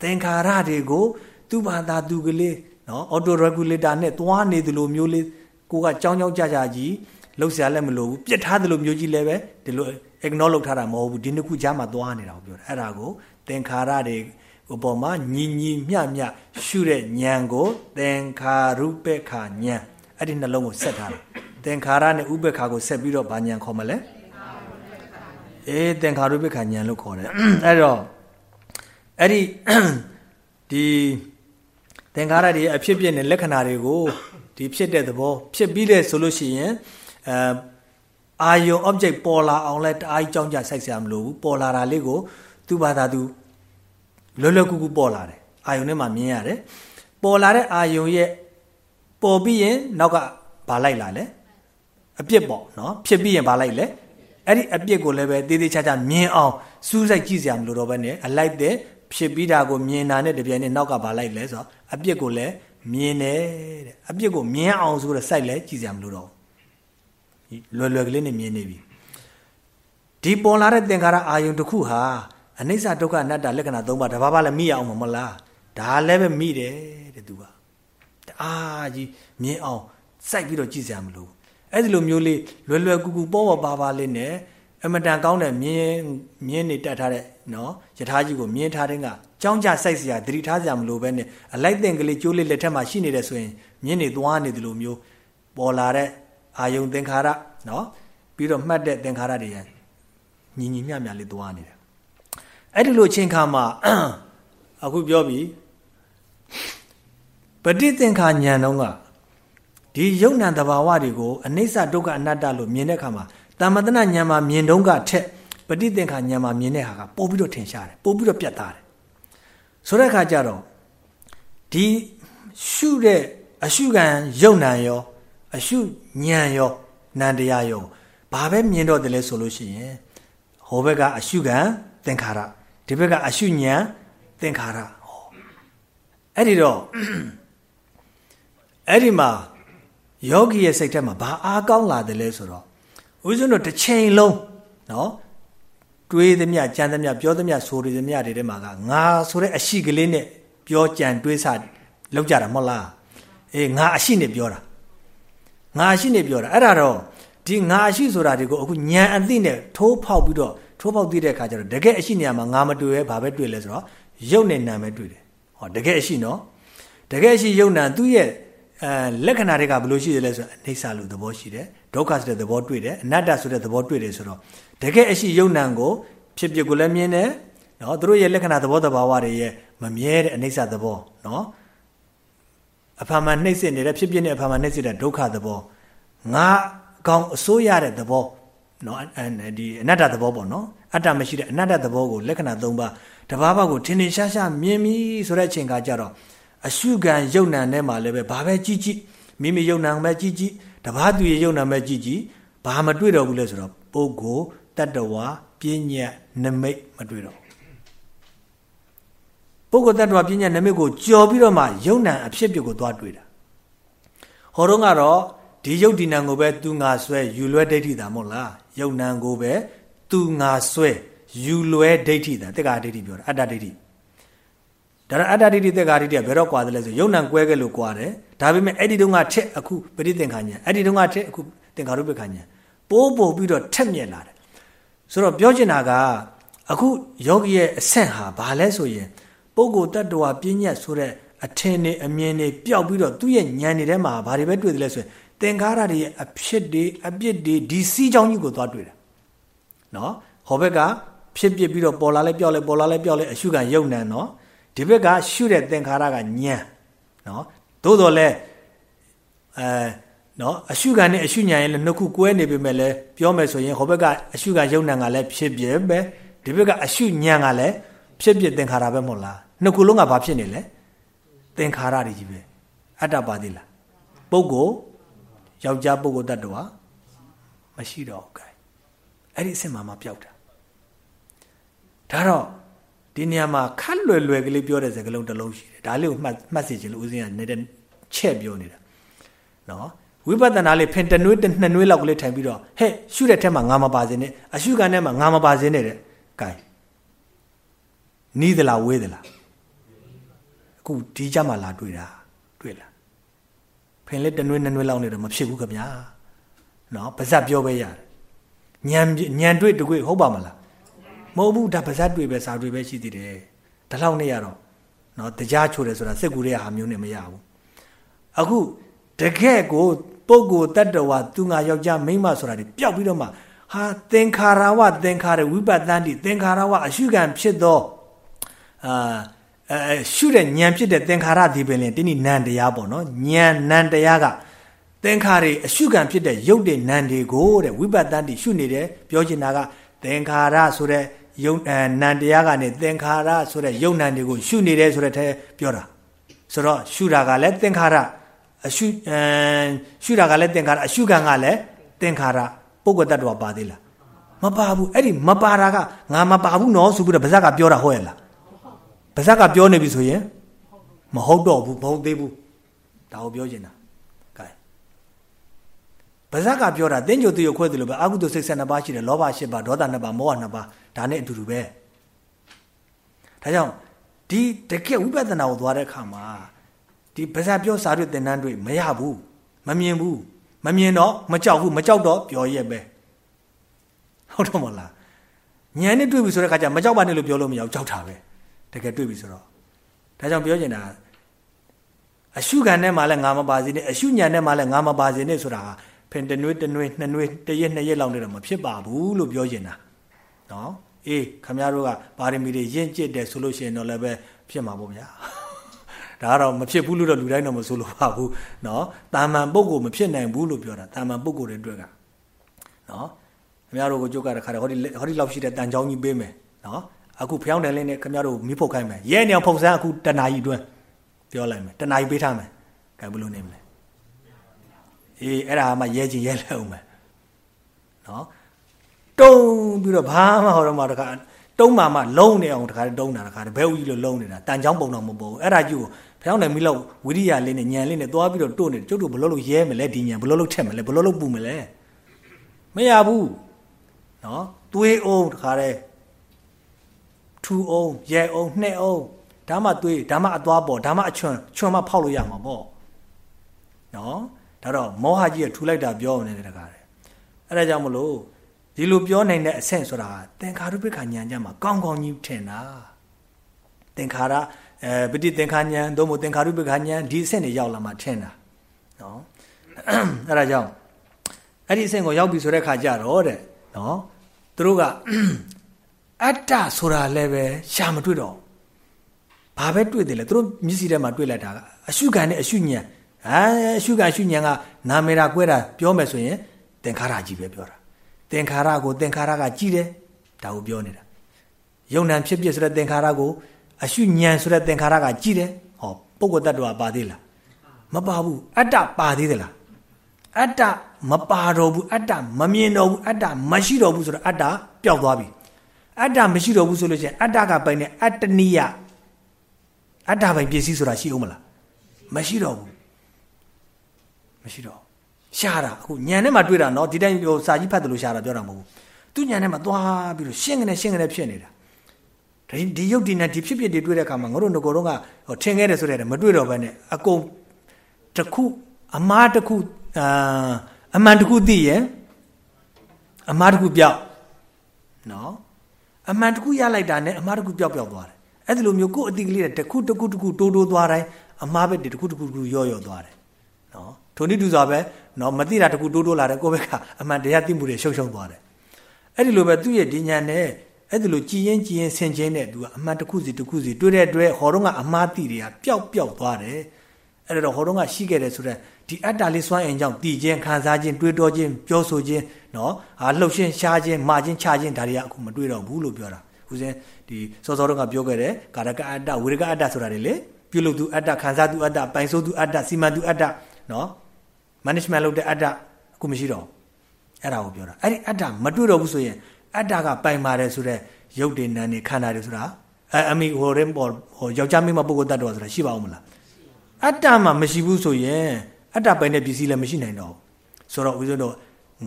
သင်္ခါရတွေကိုသူ့ဘာသာသူကလေးနော် auto regulator နဲ့သွားနေသလိုမျိုးလေးကိုကကြောင်းကြောင်းကြကြကြီးလှုပ်ရှားလည်းမလို့ဘူးပြစ်ထားသလိုမျိုးကြီးလည်းပဲဒီလို ignore လုပ်ထားတာမဟုတ်ဘူးဒီနှစ်ခုကြားမှာသွားနေတာကိုပြောတယ်အဲ့ဒါကိုသင်္ခါရတွေ အပေါ်မှာညီညီမျှမျှရှုတဲ့ဉာဏ်ကိုသင်္ခါရုပ္ပခာဉာဏ်အဲ့ဒီနှလုံးကိုဆက်ထားတယ်သင်္ခါရနဲ့ဥပ္ပခာကိုဆက်ပြီးတော့ဘာဉာဏ်ခေါ်မလဲအေးသင်္ခါရုပ္ပခာဉာဏ်လို့ခေါ်တယ်အဲ့တော့အဲ့ဒီဒီသင်္ခါရတွေအဖြစ်ပြတဲ့လက္ခဏာတွေကိုဒီဖြစ်တဲ့သဘောဖြစ်ပြီးတဲ့ဆိုလို့ရှိရင်အဲအာယုံ object ပေါ်လာအောင်လဲတအားကြီးကြောင်းကြစိုက်ဆရာမလိုဘူးပေါ်လာတာလေးကိုသူ့ဘာသာသူ လွယ်လွယ်ကူကူပေါ်လာတယ်အာယုံထဲမှာမြင်ရတယ်ပေါ်လာတဲ့အာယုံရဲ့ပေါ်ပြီးရင်နောက်ကဘာလိုက်လာလဲအပြစ်ပေါ့နော်ဖြစ်ပြီးရင်ဘာလိုက်လဲအဲ့ဒီအပြစ်ကိုလည်းပဲတေးသေးချာချာမြင်အောင်စူးစိုက်ကြည့်စရာမလိုတော့ဘဲနဲ့အလိုက်တဲ့ဖြစ်ပြီးတာကိုမြင်တာနဲ့တပြိုင်နက်နောက်ကဘာလိုက်လဲဆိုတော့အပြစ်ကိုလည်းမြင်တယ်တဲ့အပြစ်ကိုမြင်အောင်ဆိုတော့စိုက်လဲကြည့်စရာမလိုတော့လွယ်လွယ်ကလေးနဲ့မြင်နေပြီဒီပေါ်လာတဲ့သင်္ခါရအာယုံတစ်ခုဟာ အနိစ္စဒုက္ခအနတ္တလက္ခဏာ၃ပါးတဘာဘာလည်းမိရအောင်မလားဒါလည်းပဲမိတယ်တဲ့သူကတအားကြီးမြင်အောင်စိုက်ပြီးတော့ကြည့်စရာမလိုအဲ့ဒီလိုမျိုးလေးလွယ်လွယ်ကူကူပေါ်ပေါ်ပါပါလေးနဲ့အမတန်ကောင်းတဲ့မြင်းမြင်းနေတက်ထားတဲ့နော်ယထာကြီးကိုမြင်းထားတဲ့ကကြောင်းကြစိုက်စရာဒတိထားစရာမလိုပဲနဲ့အလိုက်တင်ကလေးကျိုးလေးလက်ထက်မှာရှိနေတယ်ဆိုရင်မြင်းနေသွားနေတယ်လို့မျိုးပေါ်လာတဲ့အာယုံသင်္ခါရနော်ပြီးတော့မှတ်တဲ့သင်္ခါရတွေရညီညီမျှမျှလေးသွားနေတယ် အဲ့ဒီလိုချင်းခါမှာအခုပြောပြီပဋိသင်္ခါဉာဏ်တော့ကဒီယုံ nant တဘာဝတွေကိုအနိစ္စဒုက္ခအနတ္တလို့မြင်တဲ့အခါမှာတမ္မတနာဉာဏ်မှာမြင်တုံးကထက်ပဋိသင်္ခါဉာဏ်မှာမြင်တဲ့ဟာကပို့ပြီးတော့ထင်ရှားတယ်ပို့ပြီးတော့ပြတ်သားတယ်ဆိုတဲ့အခါကျတော့ဒီရှုတဲ့အရှုခံယုံ nant ရော အရှုဉာဏ်ရောနန္တရားရောဘာပဲမြင်တော့တယ်လဲဆိုလို့ရှိရင်ဟောဘက်ကအရှုခံသင်္ခါရ ဒီဘက်ကအရှုဉာဏ်သင်္ခါရဟောအဲ့ဒီတော့အဲ့ဒီမှာယောဂီရဲ့စိတ်ထဲမှာဘာအားကောင်းလာတယ်လဲဆိုတော့ဦးဇင်းတို့တစ်ချိန်လုံးနော်တွေးသမျှကြံသမျှပြောသမျှဆိုရသမျှတွေထဲမှာကငါဆိုတဲ့အရှိကလေးနဲ့ပြောကြံတွေးစလောက်ကြတာမဟုတ်လားအေးငါအရှိနဲ့ပြောတာငါအရှိနဲ့ပြောတာအဲ့ဒါတော့ဒီငါအရှိဆိုတာတွေကိုအခုညံအသိနဲ့ထိုးဖောက်ပြီးတော့ ထိုးဖောက်သိတဲ့အခါကျတော့တကယ်အရှိနေရာမှာငါမတွေ့ရဲဘာပဲတွေ့လဲဆိုတော့ရုပ်နဲ့နာမ်ပဲတွေ့တယ်ဟောတကယ်အရှိနော်တကယ်အရှိရုပ်နာမ်သူ့ရဲ့အဲလက္ခဏာတွေကဘယ်လိုရှိတယ်လဲဆိုတော့အိဋ္ဌာလို့သဘောရှိတယ်ဒုက္ခဆိုတဲ့သဘောတွေ့တယ်အနတ္တဆိုတဲ့သဘောတွေ့တယ်ဆိုတော့တကယ်အရှိယုံ nant ကိုဖြစ်ဖြစ်ကိုလည်းမြင်တယ်နော်သူတို့ရဲ့လက္ခဏာသဘောတဘာဝတွေရဲ့မမြဲတဲ့အနိစ္စသဘောနော်အဖာမှနှိမ့်စစ်နေတဲ့ဖြစ်ဖြစ်နဲ့အဖာမှနှိမ့်စစ်တဲ့ဒုက္ခသဘောငါကောင်းအစိုးရတဲ့သဘော နော်ဒီအနတ္တသဘောပေါ့နော်အတ္တမရှိတဲ့အနတ္တသဘောကိုလက္ခဏာ၃ပါးတဘာဘာကိုထင်ထင်ရှားရှားမြင်ပြီဆိုတဲ့အချိန်ကကြတော့အရှုခံယုံနံထဲမှာလည်းပဲဘာပဲကြည့်ကြည့်မိမိယုံနံပဲကြည့်ကြည့်တပားသူရဲ့ယုံနံပဲကြည့်ကြည့်ဘာမတွေ့တော့ဘူးလဲဆိုတော့ပုဂ္ဂိုလ်တတ္တဝါပညာနမိတ်မတွေ့တော့ပုဂ္ဂိုလ်တ attva ပညာနမိတ်ကိုကြော်ပြီးတော့မှယုံနံအဖြစ်ပြကိုသွားတွေ့တာဟောတော့ကတော့ဒီယုတ်ဒီနံကိုပဲသူငါဆွဲယူလွဲဒိဋ္ဌိတာမဟုတ်လား ယုံနံကိုပဲသူငါဆွဲယူလွဲဒိဋ္ဌိတာတက္ကဒိဋ္ဌိပြောတာအတ္တဒိဋ္ဌိဒါတော့အတ္တဒိဋ္ဌိသက်္ကာဒိဋ္ဌိကဘယ်တော့ကွာတယ်လဲဆိုယုံ nant ကွဲခဲ့လို့ကွာတယ်ဒါပေမဲ့အဲ့ဒီတုန်းကထက်အခုပရိသင်္ခာညာအဲ့ဒီတုန်းကထက်အခုသင်္ခါရုပ္ပခာညာပိုးပို့ပြီးတော့ထက်မြက်လာတယ်ဆိုတော့ပြောချင်တာကအခုယောဂီရဲ့အဆင့်ဟာဘာလဲဆိုရင်ပုဂ္ဂိုလ်တ attva ပြဉ္ညတ်ဆိုတဲ့အထင်နေအမြင်နေပျောက်ပြီးတော့သူ့ရဲ့ဉာဏ်တွေထဲမှာဘာတွေပဲတွေ့တယ်လဲဆိုရင် သင်္ခါရတွေရဲ့အဖြစ်တွေအပြစ်တွေဒီစီးကြောင်းကြီးကိုသွားတွေ့တယ်နော်ဟောဘက်ကဖြစ်ပြပြီးတော့ပေါ်လာလဲပျောက်လဲပေါ်လာလဲပျောက်လဲအရှုခံယုံနံနော်ဒီဘက်ကရှုတဲ့သင်္ခါရကညံနော်သို့တော်လဲအဲနော်အရှုခံနဲ့အရှုညာရင်လည်းနှစ်ခုကွဲနေပေမဲ့လည်းပြောမယ်ဆိုရင်ဟိုဘက်ကအရှုခံယုံနံကလည်းဖြစ်ပြပဲဒီဘက်ကအရှုညာကလည်းဖြစ်ပြသင်္ခါရပဲမဟုတ်လားနှစ်ခုလုံးကဘာဖြစ်နေလဲသင်္ခါရတွေကြီးပဲအတ္တပါသေးလားပုဂ္ဂိုလ် ယောက်ျားပုဂ္ဂိုလ်တ attva မရှိတော့ဘူး gain အဲ့ဒီအစ်မမှာပျောက်တာဒါတော့ဒီနေရာမှာခက်လွယ်လွယ်ကလေးပြောတဲ့စကားလုံးတစ်လုံးရှိတယ်ဒါလေးကိုမှတ်မှတ်စီခြင်းလို့ဦးဇင်းကနေတဲ့ချက်ပြောနေတာနော်ဝိပဿနာလေးဖင်တနွေးတစ်နှစ်နွေးလောက်ကလေးထိုင်ပြီးတော့ဟဲ့ရှုတဲ့ထက်မှာငါမပါစေနဲ့အရှုခံထဲမှာငါမပါစေနဲ့တဲ့ကဲနီးသလားဝေးသလားအခုဒီကြမှာလာတွေ့တာတွေ့လား ဖင်လေးတနွေးနှစ်နွေးလောက်နေတော့မဖြစ်ဘူးခင်ဗျာနော်ပါဇက်ပြောပဲရတယ်ညံညံတွေ့တွေ့ဟုတ်ပါမလားမဟုတ်ဘူးဒါပါဇက်တွေ့ပဲစာတွေ့ပဲရှိသေးတယ်ဒါလောက်နေရတော့နော်တရားချိုးတယ်ဆိုတာစိတ်ကူရဲ့ဟာမျိုးနဲ့မရဘူးအခုတကယ်ကိုပုဂ္ဂိုလ်တ attva သူငါယောက်ျားမိန်းမဆိုတာဒီပျောက်ပြီးတော့မှဟာသင်္ခါရဝသင်္ခါရဝိပဿနာတိသင်္ခါရဝအရှုခံဖြစ်သောအာ အဲရှုတဲ့ဉာဏ်ဖြစ်တဲ့သင်္ခါရဒီပင်လင်တင်းဒီနံတရားပေါ့နော်ဉာဏ်နံတရားကသင်္ခါရအရှုခံဖြစ်တဲ့ရုပ်တဲ့နံတွေကိုတဲ့ဝိပဿနာတိရှုနေတယ်ပြောချင်တာကသင်္ခါရဆိုတဲ့ယုံအဲနံတရားကနေသင်္ခါရဆိုတဲ့ယုံနံတွေကိုရှုနေတယ်ဆိုတဲ့ထဲပြောတာဆိုတော့ရှုတာကလည်းသင်္ခါရအရှုအဲရှုတာကလည်းသင်္ခါရအရှုခံကလည်းသင်္ခါရပုဂ္ဂိုလ်တ attva ပါသေးလားမပါဘူးအဲ့ဒီမပါတာကငါမပါဘူးနော်ဆိုပြီးတော့ဗဇက်ကပြောတာဟုတ်ရဲ့လား ဗဇက်ကပြောနေပြီဆိုရင်မဟုတ်တော့ဘူးမဟုတ်သေးဘူးဒါကိုပြောချင်တာကဲဗဇက်ကပြောတာတင်းကြိုတရခွဲတယ်လို့ပဲအာဟုတုစိတ်ဆက်နှစ်ပါးရှိတယ်လောဘ၈ပါးဒေါသနှစ်ပါးမောဟနှစ်ပါးဒါနဲ့အတူတူပဲဒါကြောင့်ဒီတကယ်ဝိပဿနာကိုသွားတဲ့အခါမှာဒီဗဇက်ပြောစာတွေ့သင်တန်းတွေ့မရဘူးမမြင်ဘူးမမြင်တော့မကြောက်ဘူးမကြောက်တော့ပြောရက်ပဲဟုတ်တော့မလားညံနဲ့တွေ့ပြီဆိုတဲ့ခါကျမကြောက်ပါနဲ့လို့ပြောလို့မရဘူးကြောက်တာပဲ တကယ်တွေ့ပြီဆိုတော့ဒါကြောင့်ပြောချင်တာအရှုခံနဲ့မှလည်းငါမပါစေနဲ့အရှုညံနဲ့မှလည်းငါမပါစေနဲ့ဆိုတာဖင်တနွေးတနွေးနှစ်နွေးတရက်နှစ်ရက်လောက်နေတော့မဖြစ်ပါဘူးလို့ပြောချင်တာနော်အေးခမရတို့ကပါရမီတွေရင့်ကျစ်တယ်ဆိုလို့ရှိရင်တော့လည်းပဲဖြစ်မှာပေါ့ဗျာဒါကတော့မဖြစ်ဘူးလို့တော့လူတိုင်းတော့မဆိုလိုပါဘူးเนาะတာမန်ပုဂ္ဂိုလ်မဖြစ်နိုင်ဘူးလို့ပြောတာတာမန်ပုဂ္ဂိုလ်တွေအတွက်ကเนาะခင်ဗျားတို့ကိုကြုတ်ကတခါတည်းဟောဒီဟောဒီလောက်ရှိတဲ့တန်ချောင်းကြီးပေးမယ်เนาะ အခုဖျောင်းတယ်လေးနဲ့ခင်ဗျားတို့မိဖို့ခိုင်းမယ်ရဲနေအောင်ဖုန်ဆန်းအခုတနာကြီးတွင်းပြောလိုက်မယ်တနာကြီးပေးထားမယ်ကဲဘယ်လိုနေမလဲအေးအဲ့ဒါမှရဲချင်ရဲလဲအောင်မယ်နော်တုံးပြီးတော့ဘာမှဟောတော့မှတခါတုံးမှမှလုံးနေအောင်တခါတုံးတာတခါဘဲဦးကြီးလိုလုံးနေတာတန်ချောင်းပုံတော့မပေါ်ဘူးအဲ့ဒါကြီးကိုဖျောင်းတယ်မိလို့ဝိရိယလေးနဲ့ညံလေးနဲ့သွားပြီးတော့တို့နေကျုပ်တို့ဘလို့လို့ရဲမလဲဒီညံဘလို့လို့ထက်မလဲဘလို့လို့ပူမလဲမရဘူးနော်သွေးအောင်တခါတည်း ထူအောင်ရဲအောင်နှဲ့အောင်ဒါမှသွေးဒါမှအသွားပေါ်ဒါမှအချွန်ချွန်မှဖောက်လို့ရမှာပေါ့နော်ဒါတော့မောဟကြီးကထူလိုက်တာပြောနေတယ်တခါတည်းအဲ့ဒါကြောင့်မလို့ဒီလိုပြောနိုင်တဲ့အဆင့်ဆိုတာသင်္ခါရုပ္ပခဉာဏ်ကြမှာကောင်းကောင်းကြီးထင်တာသင်္ခါရအဲပฏิသင်္ခါဉာဏ်သို့မဟုတ်သင်္ခါရုပ္ပခဉာဏ်ဒီအဆင့်တွေရောက်လာမှထင်တာနော်အဲ့ဒါကြောင့်အဲ့ဒီအဆင့်ကိုရောက်ပြီဆိုတဲ့ခါကျတော့တဲ့နော်သူတို့က အတ္တဆိုတာလည်းပဲရှာမတွေ့တော့ဘာပဲတွေ့တယ်လဲသူတို့မျက်စိထဲမှာတွေ့လိုက်တာကအရှုခံနဲ့အရှုဉဏ်ဟာအရှုခံအရှုဉဏ်ကနာမေတာကွဲတာပြောမယ်ဆိုရင်သင်္ခါရကြီးပဲပြောတာသင်္ခါရကိုသင်္ခါရကကြည်တယ်ဒါကိုပြောနေတာယုံ nant ဖြစ်ဖြစ်ဆိုတဲ့သင်္ခါရကိုအရှုဉဏ်ဆိုတဲ့သင်္ခါရကကြည်တယ်ဟောပုဂ္ဂိုလ်တ attva ပါသေးလားမပါဘူးအတ္တပါသေးသလားအတ္တမပါတော့ဘူးအတ္တမမြင်တော့ဘူးအတ္တမရှိတော့ဘူးဆိုတော့အတ္တပျောက်သွားပြီ အတ္တမရှိတော့ဘူးဆိုလို့ရှိရင်အတ္တကပိုင်တဲ့အတ္တနိယအတ္တပိုင်ပစ္စည်းဆိုတာရှိအောင်မလားမရှိတော့ဘူးမရှိတော့ရှားတာအခုညံထဲမှာတွေ့တာနော်ဒီတိုင်းဟိုစာကြီးဖတ်တယ်လို့ရှားတာပြောတာမဟုတ်ဘူးသူညံထဲမှာသွားပြီးတော့ရှင်းကနေရှင်းကနေဖြစ်နေတာဒီဒီရုပ်ဒီနဲ့ဒီဖြစ်ဖြစ်တွေတွေ့တဲ့အခါမှာငါတို့ငကိုတော့ကဟိုထင်ခဲ့တယ်ဆိုတဲ့မတွေ့တော့ဘဲနဲ့အကုန်တခုအမားတခုအာအမှန်တခုသိရင်အမားတခုပြောက်နော် အမှန်တခုရလိုက်တာနဲ့အမားတခုပြောက်ပြောက်သွားတယ်အဲ့ဒီလိုမျိုးကိုယ်အတိကလေးတခုတခုတခုတိုးတိုးသွားတိုင်းအမားပဲတခုတခုတခုရော့ရော့သွားတယ်နော်ထိုနည်းတူစွာပဲနော်မသိတာတခုတိုးတိုးလာတယ်ကိုယ့်ဘက်ကအမှန်တရားသိမှုတွေရှုံရှုံသွားတယ်အဲ့ဒီလိုပဲသူ့ရဲ့ဒီညာနဲ့အဲ့ဒီလိုကြည်ရင်ကြည်ရင်ဆင်ချင်းတဲ့သူကအမှန်တစ်ခုစီတစ်ခုစီတွေ့တဲ့အတွက်ဟောတော့ကအမှားတိတွေကပျောက်ပျောက်သွားတယ် အဲ့တော့ဟောတော့ကရှိခဲ့တယ်ဆိုတော့ဒီအတ္တလေးစွမ်းအင်ကြောင့်တည်ခြင်းခံစားခြင်းတွေးတောခြင်းပြောဆိုခြင်းနော်ဟာလှုပ်ရှင်းရှားခြင်းမာခြင်းခြားခြင်းဒါတွေကအခုမတွေ့တော့ဘူးလို့ပြောတာဦးစင်းဒီစောစောတော့ကပြောခဲ့တယ်ကာရကအတ္တဝေရကအတ္တဆိုတာတွေလေပြုလုပ်သူအတ္တခံစားသူအတ္တပိုင်ဆိုးသူအတ္တစီမံသူအတ္တနော် management လုပ်တဲ့အတ္တအခုမရှိတော့အဲ့ဒါကိုပြောတာအဲ့ဒီအတ္တမတွေ့တော့ဘူးဆိုရင်အတ္တကပိုင်ပါတယ်ဆိုတော့ရုပ်တွေနာနေခန္ဓာတွေဆိုတာအဲအမိဟိုရင်ပေါ်ဟိုယောက်ျားမိန်းမပုဂ္ဂိုလ်တ attva ဆိုတာရှိပါဦးမလားမ အတ္တမှာမရှိဘူးဆိုရင်အတ္တပိုင်တဲ့ပစ္စည်းလည်းမရှိနိုင်တော့ဘူးဆိုတော့ဦးဇင်းတို့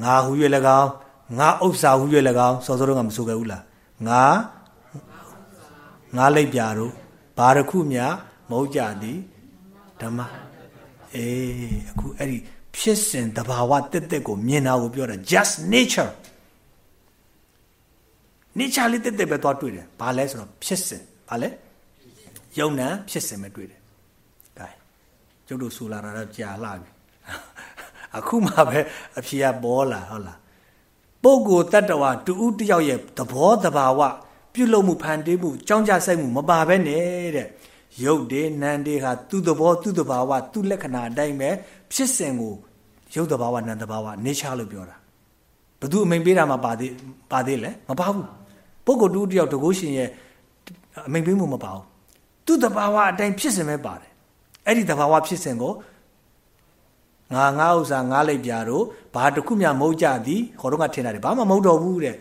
ငါဟူ၍၎င်းငါဥစ္စာဟူ၍၎င်းစောစောတော့ကမဆိုခဲ့ဘူးလားငါငါလိုက်ပြတို့ဘာတစ်ခုမြမဟုတ်ကြသည်ဓမ္မအေးအခုအဲ့ဒီဖြစ်စဉ်တဘာဝတက်တက်ကိုမြင်တာကိုပြောတာ just nature nature လေးတက်တက်ပဲသွားတွေ့တယ်ဘာလဲဆိုတော့ဖြစ်စဉ်ဘာလဲယုံ nant ဖြစ်စဉ်ပဲတွေ့တယ်ဒါ ကျုပ်တို့ဆူလာတာတော့ကြာလာပြီအခုမှပဲအဖြေကပေါ်လာဟုတ်လားပုဂ္ဂိုလ်တ attva တူဦးတယောက်ရဲ့သဘောတဘာဝပြုလုပ်မှုဖန်တီးမှုကြောင်းကြဆိုင်မှုမပါဘဲနဲ့တဲ့ရုပ်တွေနာမ်တွေဟာသူ့သဘောသူ့တဘာဝသူ့လက္ခဏာအတိုင်းပဲဖြစ်စဉ်ကိုရုပ်တဘာဝနာမ်တဘာဝ nature လို့ပြောတာဘသူအမိန်ပေးတာမှပါသေးပါသေးလဲမပါဘူးပုဂ္ဂိုလ်တူတယောက်တကုရှင်ရဲ့အမိန်ပေးမှုမပါဘူးသူ့တဘာဝအတိုင်းဖြစ်စဉ်ပဲပါတယ် အဲ့ဒီတဘာဝဖြစ်စဉ်ကိုငါငါဥစ္စာငါလိုက်ပြတို့ဘာတစ်ခုမှမဟုတ်ကြသည်ခေါ်တော့ကထင်တာတယ်ဘာမှမဟုတ်တော့ဘူးတဲ့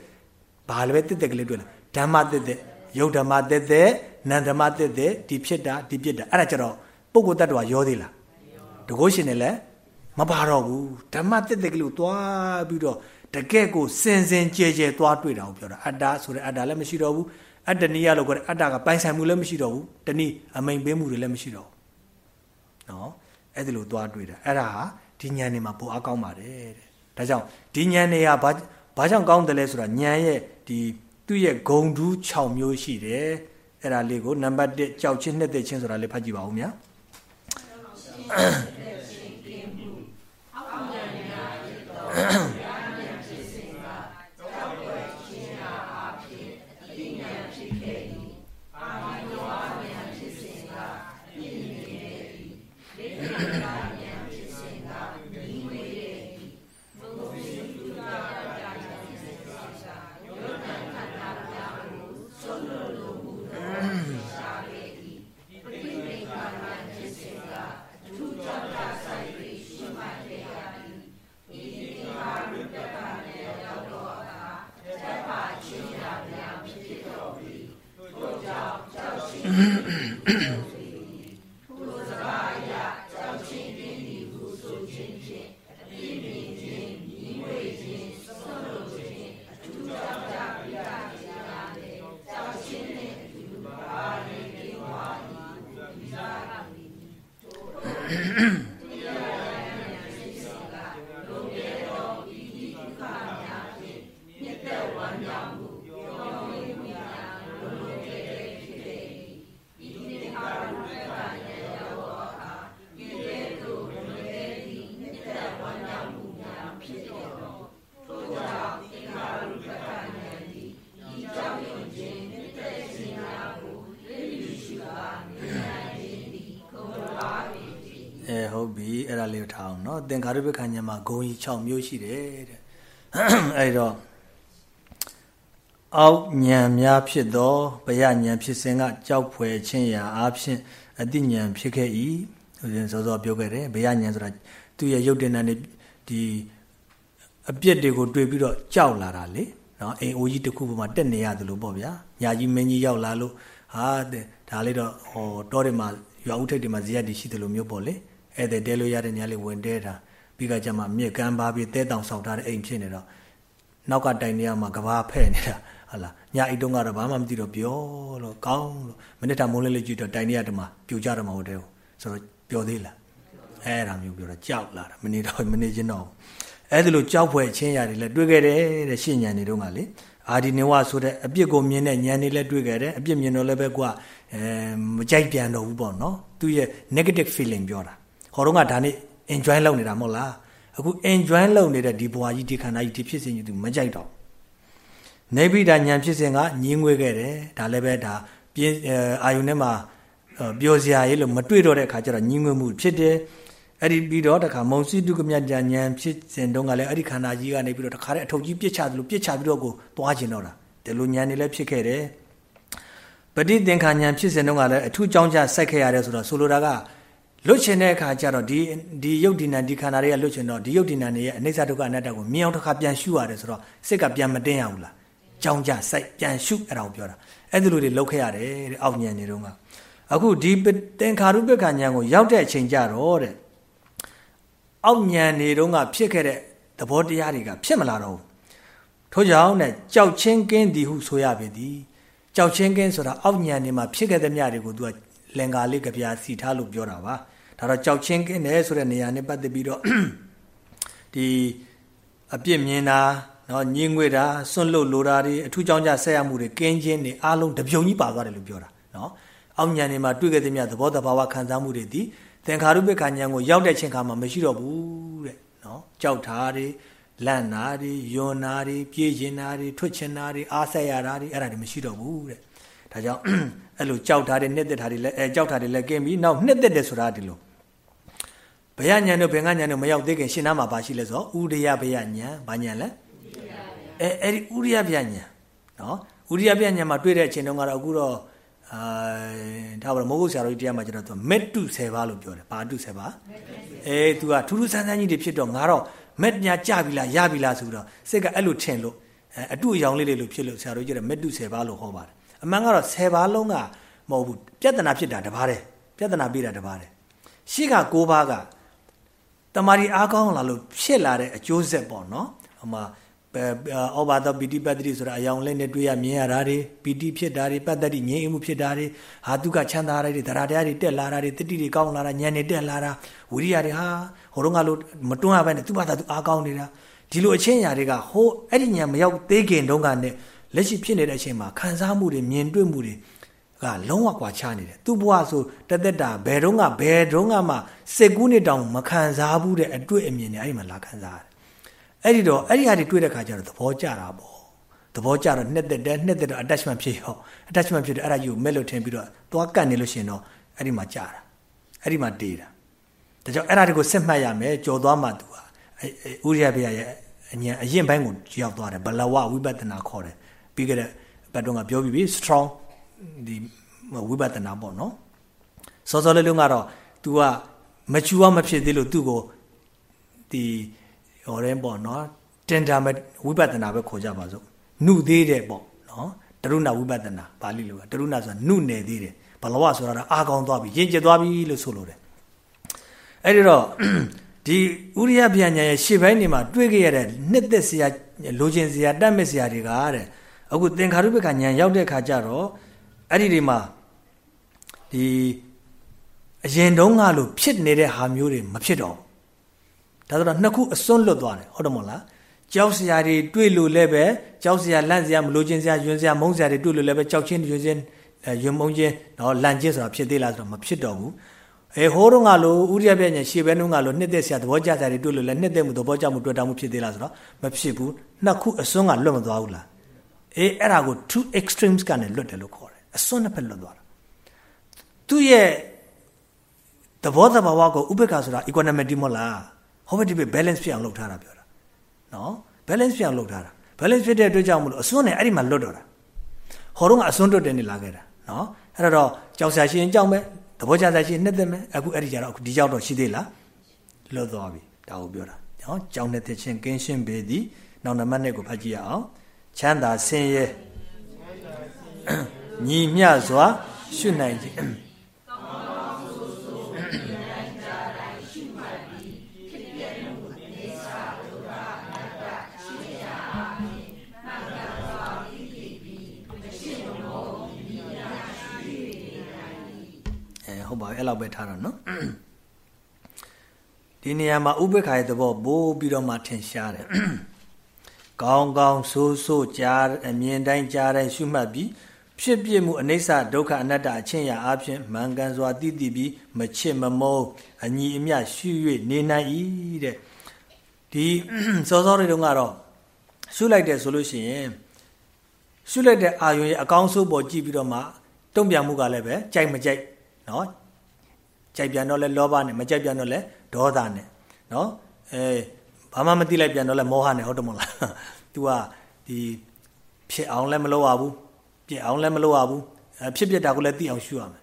ဘာလည်းပဲတက်တက်ကလေးတွေ့လားဓမ္မတက်တက်ယုတ်ဓမ္မတက်တက်နန္ဓမ္မတက်တက်ဒီဖြစ်တာဒီပြစ်တာအဲ့ဒါကြတော့ပုဂ္ဂိုလ်တ attva ရောသေးလားတကုရှင်နဲ့လည်းမပါတော့ဘူးဓမ္မတက်တက်ကလေးကိုသွားပြီးတော့တကယ့်ကိုစင်စင်ကြဲကြဲသွားတွေ့တာကိုပြောတာအတ္တဆိုတဲ့အတ္တလည်းမရှိတော့ဘူးအတ္တနိယလို့ခေါ်တဲ့အတ္တကပိုင်ဆိုင်မှုလည်းမရှိတော့ဘူးတနည်းအမိန်ပေးမှုတွေလည်းမရှိတော့ဘူး နော်အဲ့ဒီလိုသွားတွေ့တာအဲ့ဒါဟာဒီဉာဏ်နေမှာပိုအားကောင်းပါတယ်တဲ့ဒါကြောင့်ဒီဉာဏ်နေကဘာဘာကြောင့်ကောင်းတယ်လဲဆိုတာဉာဏ်ရဲ့ဒီသူ့ရဲ့ဂုံတူး6မျိုးရှိတယ်အဲ့ဒါလေးကိုနံပါတ်1ကြောက်ချင်းနှစ်သက်ချင်းဆိုတာလေးဖတ်ကြည့်ပါဦးများသင်္ခါရုပ္ပခဉာဏ်မှာဂုံကြီး6မျိုးရှိတယ်တဲ့အဲဒီတော့အောက်ဉာဏ်များဖြစ်သောဘယဉာဏ်ဖြစ်စဉ်ကကြောက်ဖွယ်ခြင်းရာအားဖြင့်အတိဉာဏ်ဖြစ်ခဲ့၏ဆိုရင်စောစောပြောခဲ့တယ်ဘယဉာဏ်ဆိုတာသူ့ရဲ့ရုပ်တင်တဲ့ဒီအပြစ်တွေကိုတွေ့ပြီးတော့ကြောက်လာတာလေနော်အိမ်အိုကြီးတစ်ခုပေါ်မှာတက်နေရတယ်လို့ပေါ့ဗျာညာကြီးမင်းကြီးရောက်လာလို့ဟာဒါလေးတော့ဟောတောတယ်မှာရွာဥထိပ်တွေမှာဇေယျတည်ရှိတယ်လို့မျိုးပေါ့လေ ဧည့်သည်တဲလို့ရတဲ့နေရာလေးဝင်တဲတာပြီးကကြမှာမြစ်ကမ်းပါပြီးတဲတောင်ဆောက်ထားတဲ့အိမ်ဖြစ်နေတော့နောက်ကတိုင်နေရာမှာကဘာဖဲ့နေတာဟုတ်လားညအိတ်တုံးကတော့ဘာမှမသိတော့ပြောလို့ကောင်းလို့မနစ်တာမိုးလေးလေးကြည့်တော့တိုင်နေရတမှာပြူကြတော့မဟုတ်တဲ့ဆိုတော့ပြောသေးလားအဲ့ဒါမျိုးပြောတော့ကြောက်လာတာမနေတော့မနေချင်းတော့အဲ့ဒီလိုကြောက်ဖွယ်ချင်းရတယ်လည်းတွေ့ခဲ့တယ်တဲ့ရှင်းညံနေတော့ကလေအာဒီနေဝဆိုတဲ့အပြစ်ကိုမြင်တဲ့ညံနေလည်းတွေ့ခဲ့တယ်အပြစ်မြင်တော့လည်းပဲကွာအဲမကြိုက်ပြန်တော့ဘူးပေါ့နော်သူရဲ့ negative feeling ပြောတာ ဟောတော့ကဒါနဲ့ enjoy လုပ်နေတာမဟုတ်လားအခု enjoy လုပ်နေတဲ့ဒီဘဝကြီးဒီခန္ဓာကြီးဒီဖြစ်စဉ်ကြီးသူမကြိုက်တော့နေဗိဒာဉာဏ်ဖြစ်စဉ်ကညင်းငွေခဲ့တယ်ဒါလည်းပဲဒါပြင်းအာယုန်ထဲမှာပျော်စရာရေးလို့မတွေ့တော့တဲ့အခါကျတော့ညင်းငွေမှုဖြစ်တယ်အဲ့ဒီပြီးတော့တခါမုံစီတုကမြတ်ဉာဏ်ဖြစ်စဉ်တုန်းကလည်းအဲ့ဒီခန္ဓာကြီးကနေပြီးတော့တခါတည်းအထုပ်ကြီးပြစ်ချသလိုပြစ်ချပြီးတော့ကိုသွားကျင်တော့တာဒီလိုဉာဏ်တွေလည်းဖြစ်ခဲ့တယ်ပဋိသင်္ခါဉာဏ်ဖြစ်စဉ်တုန်းကလည်းအထူးကြောင်းကြစိုက်ခဲ့ရတယ်ဆိုတော့ဆိုလိုတာက လွတ်ချင်တဲ့အခါကျတော့ဒီဒီယုတ်ဒီနံဒီခန္ဓာတွေကလွတ်ချင်တော့ဒီယုတ်ဒီနံတွေရဲ့အနိစ္စဒုက္ခအနတ္တကိုမြင်အောင်တစ်ခါပြန်ရှုရတယ်ဆိုတော့စိတ်ကပြန်မတင်းရဘူးလားကြောင်းကြစိုက်ပြန်ရှုအဲ့ဒါကိုပြောတာအဲ့ဒီလိုတွေလုပ်ခဲ့ရတယ်တဲ့အောက်ညံနေတော့ကအခုဒီသင်္ခါရုပ္ပကဉာဏ်ကိုရောက်တဲ့အချိန်ကြတော့တဲ့အောက်ဉာဏ်နေတုန်းကဖြစ်ခဲ့တဲ့သဘောတရားတွေကဖြစ်မလာတော့ဘူးထို့ကြောင့်နဲ့ကြောက်ချင်းကင်းသည်ဟုဆိုရပေသည်ကြောက်ချင်းကင်းဆိုတာအောက်ဉာဏ်နေမှာဖြစ်ခဲ့တဲ့မြတွေကိုသူက လင်္ကာလေးကြပြာစီထားလို့ပြောတာပါဒါတော့ကြောက်ချင်းကင်းတယ်ဆိုတဲ့နေရာနဲ့ပတ်သက်ပြီးတော့ဒီအပြစ်မြင်တာနော်ညင်ငွေတာစွန့်လွတ်လိုတာတွေအထူးကြောင့်ကြဆက်ရမှုတွေကင်းချင်းတွေအားလုံးတပြုံကြီးပါသွားတယ်လို့ပြောတာနော်အောက်ဉာဏ်နေမှာတွေ့ခဲ့တဲ့မြသဘောတဘာဝခံစားမှုတွေဒီသင်္ခါရုပ္ပခဉာဏ်ကိုရောက်တဲ့ချိန်ခါမှာမရှိတော့ဘူးတဲ့နော်ကြောက်တာတွေလန့်နာတွေယွန်းနာတွေပြေးရင်နာတွေထွက်ချင်နာတွေအားဆက်ရတာတွေအဲ့ဒါတွေမရှိတော့ဘူးတဲ့ ဒါကြောင့်အဲ့လိုကြောက်တာတွေနှစ်သက်တာတွေလည်းအဲကြောက်တာတွေလည်းကင်းပြီးနောက်နှစ်သက်တယ်ဆိုတာဒီလိုဘယညံတို့ဘင်္ဂညံတို့မရောက်သေးခင်ရှင်းနာမှာပါရှိလဲဆိုဥရိယဘယညံဘာညံလဲအဲအဲ့ဒီဥရိယဘယညံနော်ဥရိယဘယညံမှာတွေ့တဲ့အချိန်တုန်းကတော့အခုတော့အာဒါပါမိုးကုတ်ဆရာတော်ကြီးတရားမှာကျတော့သူမက်တု10ပါးလို့ပြောတယ်ဘာတု10ပါးအဲ तू ကထူးထူးဆန်းဆန်းကြီးတွေဖြစ်တော့ငါတော့မက်ညာကြပြီလားရပြီလားဆိုတော့စိတ်ကအဲ့လိုထင်လို့အတူအယောင်လေးလေးလို့ဖြစ်လို့ဆရာတော်ကြီးကမက်တု10ပါးလို့ဟောပါတယ် အမှန်ကတော့10ပါးလုံးကမဟုတ်ဘူးပြဿနာဖြစ်တာတပါးတည်းပြဿနာပြီးတာတပါးတည်းရှေ့က9ပါးကတမာရီအားကောင်းလာလို့ဖြစ်လာတဲ့အကျိုးဆက်ပေါ့နော်ဟိုမှာဩဘာသောပီတိပတ္တိဆိုတာအယောင်လေးနဲ့တွေ့ရမြင်ရတာတွေပီတိဖြစ်တာတွေပတ္တိငြိမ်းမှုဖြစ်တာတွေဟာတုကချမ်းသာရတွေတရားတရားတွေတက်လာတာတွေတတိတွေကောင်းလာတာဉာဏ်တွေတက်လာတာဝိရိယတွေဟာဟိုတော့ကလို့မတွန်းရဘဲနဲ့သူ့ဘာသာသူအားကောင်းနေတာဒီလိုအချင်းရာတွေကဟိုအဲ့ဒီဉာဏ်မရောက်သေးခင်တုန်းကနဲ့ လက်ရှိဖြစ်နေတဲ့အချိန်မှာခံစားမှုတွေမြင်တွေ့မှုတွေကလုံးဝကွာခြားနေတယ်သူ့ဘဝဆိုတသက်တာဘယ်တော့ကဘယ်တော့မှစိတ်ကူးနေတောင်မခံစားဘူးတဲ့အတွေ့အမြင်တွေအဲ့ဒီမှာလာခံစားရတယ်အဲ့ဒီတော့အဲ့ဒီဟာတွေတွေ့တဲ့ခါကျတော့သဘောကျတာပေါ့သဘောကျတော့နှစ်သက်တယ်နှစ်သက်တော့ attachment ဖြစ်ရော attachment ဖြစ်တယ်အဲ့ဒါကြီးကိုမဲ့လို့ထင်ပြီးတော့သွားကတ်နေလို့ရှိရင်တော့အဲ့ဒီမှာကြာတာအဲ့ဒီမှာတေးတာဒါကြောင့်အဲ့ဒါတွေကိုစစ်မှတ်ရမယ်ကြော်သွားမှသူဟာဥရိယဘေရဲ့အញ្ញအရင်ပိုင်းကိုရောက်သွားတယ်ဘလဝဝိပဿနာခေါ်တယ် ပြီးကြတဲ့ဘတ်တော့ကပြောပြီးပြီ strong ဒီဝိပဿနာပေါ့နော်စောစောလေးလုံးကတော့ तू ကမချူဝမဖြစ်သေးလို့သူ့ကိုဒီဟောတဲ့ပေါ့နော်တင်တာမဲ့ဝိပဿနာပဲခေါ်ကြပါစို့နှုသေးတယ်ပေါ့နော်တရုဏဝိပဿနာပါဠိလိုကတရုဏဆိုတာနှုနယ်သေးတယ်ဘလဝဆိုတာအာကောင်းသွားပြီရင်ကျသွားပြီလို့ဆိုလိုတယ်အဲ့ဒီတော့ဒီဥရိယဗျာညာရဲ့ရှေ့ပိုင်းနေမှာတွေ့ခဲ့ရတဲ့နှစ်သက်စရာလိုချင်စရာတတ်မဲ့စရာတွေကတဲ့ အခုသင်္ခါရုပ္ပကညာရောက်တဲ့ခါကျတော့အဲ့ဒီတွေမှာဒီအရင်တုန်းကလို့ဖြစ်နေတဲ့ဟာမျိုးတွေမဖြစ်တော့ဒါဆိုတော့နှစ်ခုအစွန်းလွတ်သွားတယ်ဟုတ်တယ်မို့လားကြောက်စရာတွေတွေ့လို့လည်းပဲကြောက်စရာလန့်စရာမလိုချင်စရာယွန်းစရာမုန်းစရာတွေတွေ့လို့လည်းပဲကြောက်ချင်းယွန်းချင်းယွန်းမုန်းချင်းတော့လန့်ချင်းဆိုတာဖြစ်သေးလားဆိုတော့မဖြစ်တော့ဘူးအဲဟိုးတော့ကလို့ဥရိယပြည့်ညရှေ့ဘဲနှုံးကလို့နှစ်သက်စရာသဘောကျစရာတွေတွေ့လို့လည်းနှစ်သက်မှုသဘောကျမှုတွေ့တာမှုဖြစ်သေးလားဆိုတော့မဖြစ်ဘူးနှစ်ခုအစွန်းကလွတ်မသွားဘူးလား အေးအဲ့ဒါကို two extremes ကနေလွတ်တယ်လို့ခေါ်တယ်အစွန်းနှစ်ဖက်လွတ်သွားတာသူ့ရဲ့သဘောတဘာဝကိုဥပ္ပခါဆိုတာ equanimity မဟုတ်လားဟောဘက်ဒီဘက် balance ဖြစ်အောင်လုပ်ထားတာပြောတာနော် balance ဖြစ်အောင်လုပ်ထားတာ balance ဖြစ်တဲ့အတွက်ကြောင့်မလို့အစွန်းနဲ့အဲ့ဒီမှာလွတ်တော့တာဟောတော့ကအစွန်းတွတ်တယ်နေလာခဲ့တာနော်အဲ့တော့ကြောက်ဆရာရှိရင်ကြောက်မယ်သဘောကျဆရာရှိရင်နှစ်သက်မယ်အခုအဲ့ဒီကြတော့အခုဒီကြောက်တော့ရှိသေးလားလွတ်သွားပြီဒါကိုပြောတာနော်ကြောက်နေတဲ့ချင်းကင်းရှင်းပေသည်နောက်နံပါတ်1ကိုဖတ်ကြည့်ရအောင် ချမ်းသာဆင်းရဲညီမျှစွာရှုနိုင်ခြင်းဟုတ်ပါဘူးအဲ့လောက်ပဲထားတော့နော်ဒီနေရာမှာဥပ္ပခါရဲ့သဘောပိုးပြီးတော့မှထင်ရှားတယ် ကောင်းကောင်းဆိုးဆိုးကြားအမြင်တိုင်းကြားတိုင်းရှုမှတ်ပြီးဖြစ်ပြမှုအနိစ္စဒုက္ခအနတ္တအချင်းရာအဖြစ်မှန်ကန်စွာသိသိပြီးမချစ်မမုန်းအညီအမျှရှု၍နေနိုင်၏တဲ့ဒီစောစောတွေတုန်းကတော့ရှုလိုက်တယ်ဆိုလို့ရှိရင်ရှုလိုက်တဲ့အာယုံရဲ့အကောင်းဆုံးပေါ်ကြည့်ပြီးတော့မှတုံ့ပြန်မှုကလည်းပဲကြိုက်မကြိုက်နော်ကြိုက်ပြန်တော့လဲလောဘနဲ့မကြိုက်ပြန်တော့လဲဒေါသနဲ့နော်အဲ ဘာမှမသိလိုက်ပြန်တော့လဲမောဟနဲ့ဟုတ်တယ်မဟုတ်လား तू ကဒီဖြစ်အောင်လည်းမလုပ်ရဘူးပြစ်အောင်လည်းမလုပ်ရဘူးအဲဖြစ်ပြတာကိုလည်းသိအောင်ရှုရမယ်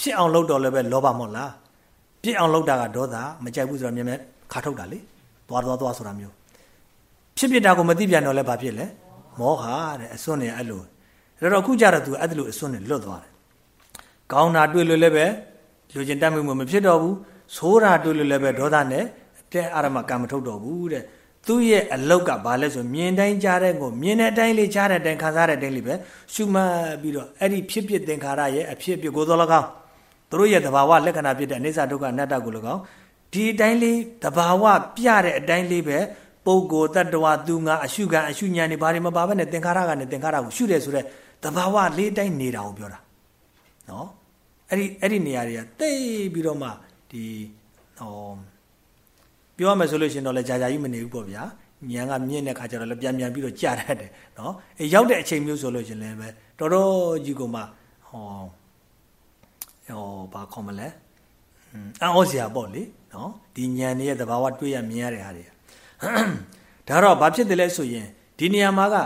ဖြစ်အောင်လုပ်တော့လည်းပဲလောဘမဟုတ်လားပြစ်အောင်လုပ်တာကဒေါသမကြိုက်ဘူးဆိုတော့မြင်မဲ့ခါထုတ်တာလေသွားသွားသွားဆိုတာမျိုးဖြစ်ပြတာကိုမသိပြန်တော့လဲဘာဖြစ်လဲမောဟတဲ့အစွန်းနဲ့အဲ့လိုဒါတော့အခုကြတော့ तू အဲ့လိုအစွန်းနဲ့လွတ်သွားတယ်ကောင်းတာတွေ့လို့လည်းပဲလူကျင်တတ်မှုမဖြစ်တော့ဘူးဆိုးတာတွေ့လို့လည်းပဲဒေါသနဲ့ တဲ့အာရမကံမထုတ်တော့ဘူးတဲ့သူ့ရဲ့အလောက်ကဘာလဲဆိုမြင်တိုင်းကြားတဲ့ကိုမြင်တဲ့အတိုင်းလေးကြားတဲ့အတိုင်းခံစားတဲ့အတိုင်းလေးပဲရှုမှတ်ပြီးတော့အဲ့ဒီဖြစ်ဖြစ်သင်္ခါရရဲ့အဖြစ်အပျက်ကိုသော၎င်းသူတို့ရဲ့သဘာဝလက္ခဏာဖြစ်တဲ့အနိစ္စဒုက္ခအနတ္တကို၎င်းဒီအတိုင်းလေးသဘာဝပြတဲ့အတိုင်းလေးပဲပုဂ္ဂိုလ်တ attva သူငါအရှုခံအရှုဉာဏ်တွေဘာတွေမပါဘဲနဲ့သင်္ခါရကနဲ့သင်္ခါရကိုရှုတယ်ဆိုတော့သဘာဝလေးတိုင်းနေတာကိုပြောတာနော်အဲ့ဒီအဲ့ဒီနေရာတွေကတိတ်ပြီးတော့မှဒီဟော ပြောရမယ်ဆိုလို့ရှင်တော့လေကြာကြာကြီးမနေဘူးပေါ့ဗျာညံကမြင့်တဲ့ခါကျတော့လည်းပြန်ပြန်ပြီးတော့ကြာတတ်တယ်နော်အဲရောက်တဲ့အချိန်မျိုးဆိုလို့ရှင်လည်းပဲတော်တော်ကြီးကမှဟောဟောဘာခေါ်မလဲအံ့ဩစရာပေါ့လေနော်ဒီညံရဲ့သဘာဝတွေ့ရမြင်ရတဲ့ဟာတွေဒါတော့ဘာဖြစ်တယ်လဲဆိုရင်ဒီနေရာမှာက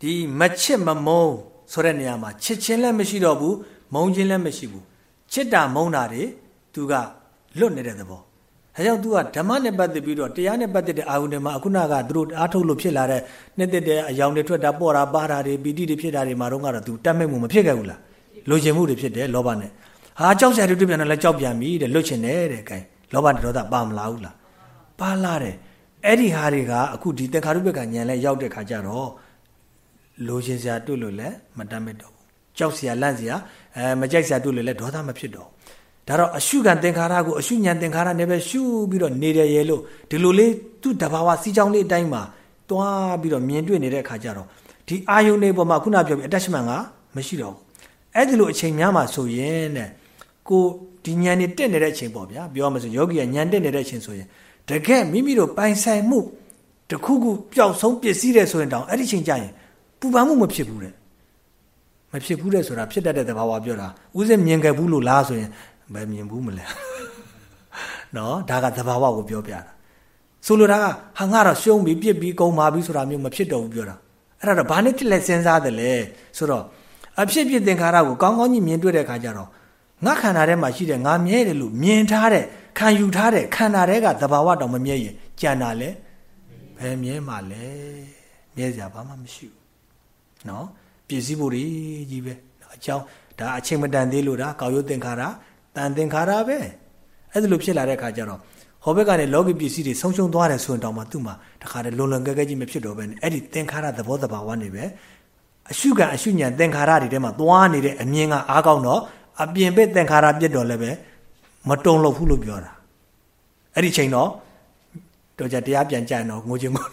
ဒီမချစ်မမုန်းဆိုတဲ့နေရာမှာချစ်ချင်းလည်းမရှိတော့ဘူးမုန်းချင်းလည်းမရှိဘူးချစ်တာမုန်းတာတွေသူကလွတ်နေတဲ့သဘော အဲကြောင့် तू ကဓမ္မနဲ့ပတ်သက်ပြီးတော့တရားနဲ့ပတ်သက်တဲ့အာဟုန်တွေမှာအခုနကသူတို့အားထုတ်လို့ဖြစ်လာတဲ့နှစ်သက်တဲ့အယောင်တွေထွက်တာပေါ်တာပါတာတွေပီတိတွေဖြစ်တာတွေမှာတော့ကတော့ तू တတ်မဲ့မှုမဖြစ်ခဲ့ဘူးလားလိုချင်မှုတွေဖြစ်တယ်လောဘနဲ့ဟာကြောက်စရာတွေတွေ့ပြန်တယ်လည်းကြောက်ပြန်ပြီတဲ့လွတ်ချင်တယ်တဲ့ gain လောဘနဲ့ဒေါသပါမလာဘူးလားပါလာတယ်အဲ့ဒီဟာတွေကအခုဒီသင်္ခါရုပ္ပကဉာဏ်လဲရောက်တဲ့ခါကျတော့လိုချင်စရာတွေ့လို့လည်းမတတ်မဲ့တော့ဘူးကြောက်စရာလန့်စရာအဲမကြိုက်စရာတွေ့လို့လည်းဒေါသမဖြစ်တော့ ဒါတော့အရှုခံသင်္ခါရကိုအရှုဉဏ်သင်္ခါရနဲ့ပဲရှုပြီးတော့နေတယ်ရဲ့လို့ဒီလိုလေးသူ့တဘာဝစီချောင်းလေးအတိုင်းမှာတွားပြီးတော့မြင်တွေ့နေတဲ့အခါကျတော့ဒီအာယုန်တွေပေါ်မှာခုနပြောပြီး attachment ကမရှိတော့ဘူးအဲ့ဒီလိုအချိန်များမှာဆိုရင်တဲ့ကိုဒီဉာဏ်နေတက်နေတဲ့အချိန်ပေါ့ဗျာပြောရမယ်ဆိုယောဂီကဉာဏ်တက်နေတဲ့အချိန်ဆိုရင်တကယ်မိမိတို့ပိုင်ဆိုင်မှုတခုခုပျောက်ဆုံးပစ္စည်းတယ်ဆိုရင်တောင်အဲ့ဒီချိန်ကျရင်ပူပန်မှုမဖြစ်ဘူးတဲ့မဖြစ်ဘူးတဲ့ဆိုတာဖြစ်တတ်တဲ့သဘာဝပြောတာဥစဉ်မြင်ခဲ့ဘူးလို့လားဆိုရင် ဘယ်မြင်ဘူးမလဲနော်ဒါကသဘာဝကိုပြောပြတာဆိုလိုတာကဟာငါတော့ရှုံးပြီပြစ်ပြီးကုန်ပါပြီဆိုတာမျိုးမဖြစ်တော့ဘူးပြောတာအဲ့ဒါတော့ဘာနဲ့ဖြစ်လဲစဉ်းစားတယ်လဲဆိုတော့အဖြစ်ဖြစ်သင်္ခါရကိုကောင်းကောင်းကြီးမြင်တွေ့တဲ့အခါကျတော့ငါခန္ဓာထဲမှာရှိတဲ့ငါမြဲတယ်လို့မြင်ထားတဲ့ခံယူထားတဲ့ခန္ဓာထဲကသဘာဝတောင်မမြဲရင်ကြံတာလဲဘယ်မြဲမှာလဲမြဲစရာဘာမှမရှိဘူးနော်ပစ္စည်းဖို့ကြီးပဲအကြောင်းဒါအချိန်မတန်သေးလို့ဒါကောက်ရုပ်သင်္ခါရ တန်သင်္ခါရပဲအဲ့ဒါလိုဖြစ်လာတဲ့အခါကျတော့ဟောဘက်ကနေလောကီပစ္စည်းတွေဆုံးရှုံးသွားတယ်ဆိုရင်တောင်မှသူ့မှာတခါတည်းလွန်လွန်ကဲကဲကြီးမဖြစ်တော့ဘဲနဲ့အဲ့ဒီသင်္ခါရသဘောတဘာဝနေပဲအရှုခံအရှုညံသင်္ခါရတွေထဲမှာသွားနေတဲ့အမြင်ကအားကောင်းတော့အပြင်ဘက်သင်္ခါရပြစ်တော့လည်းပဲမတုံလို့ဘူးလို့ပြောတာအဲ့ဒီချိန်တော့တော့ကြတရားပြန်ကြရင်တော့ငိုချင်းမို့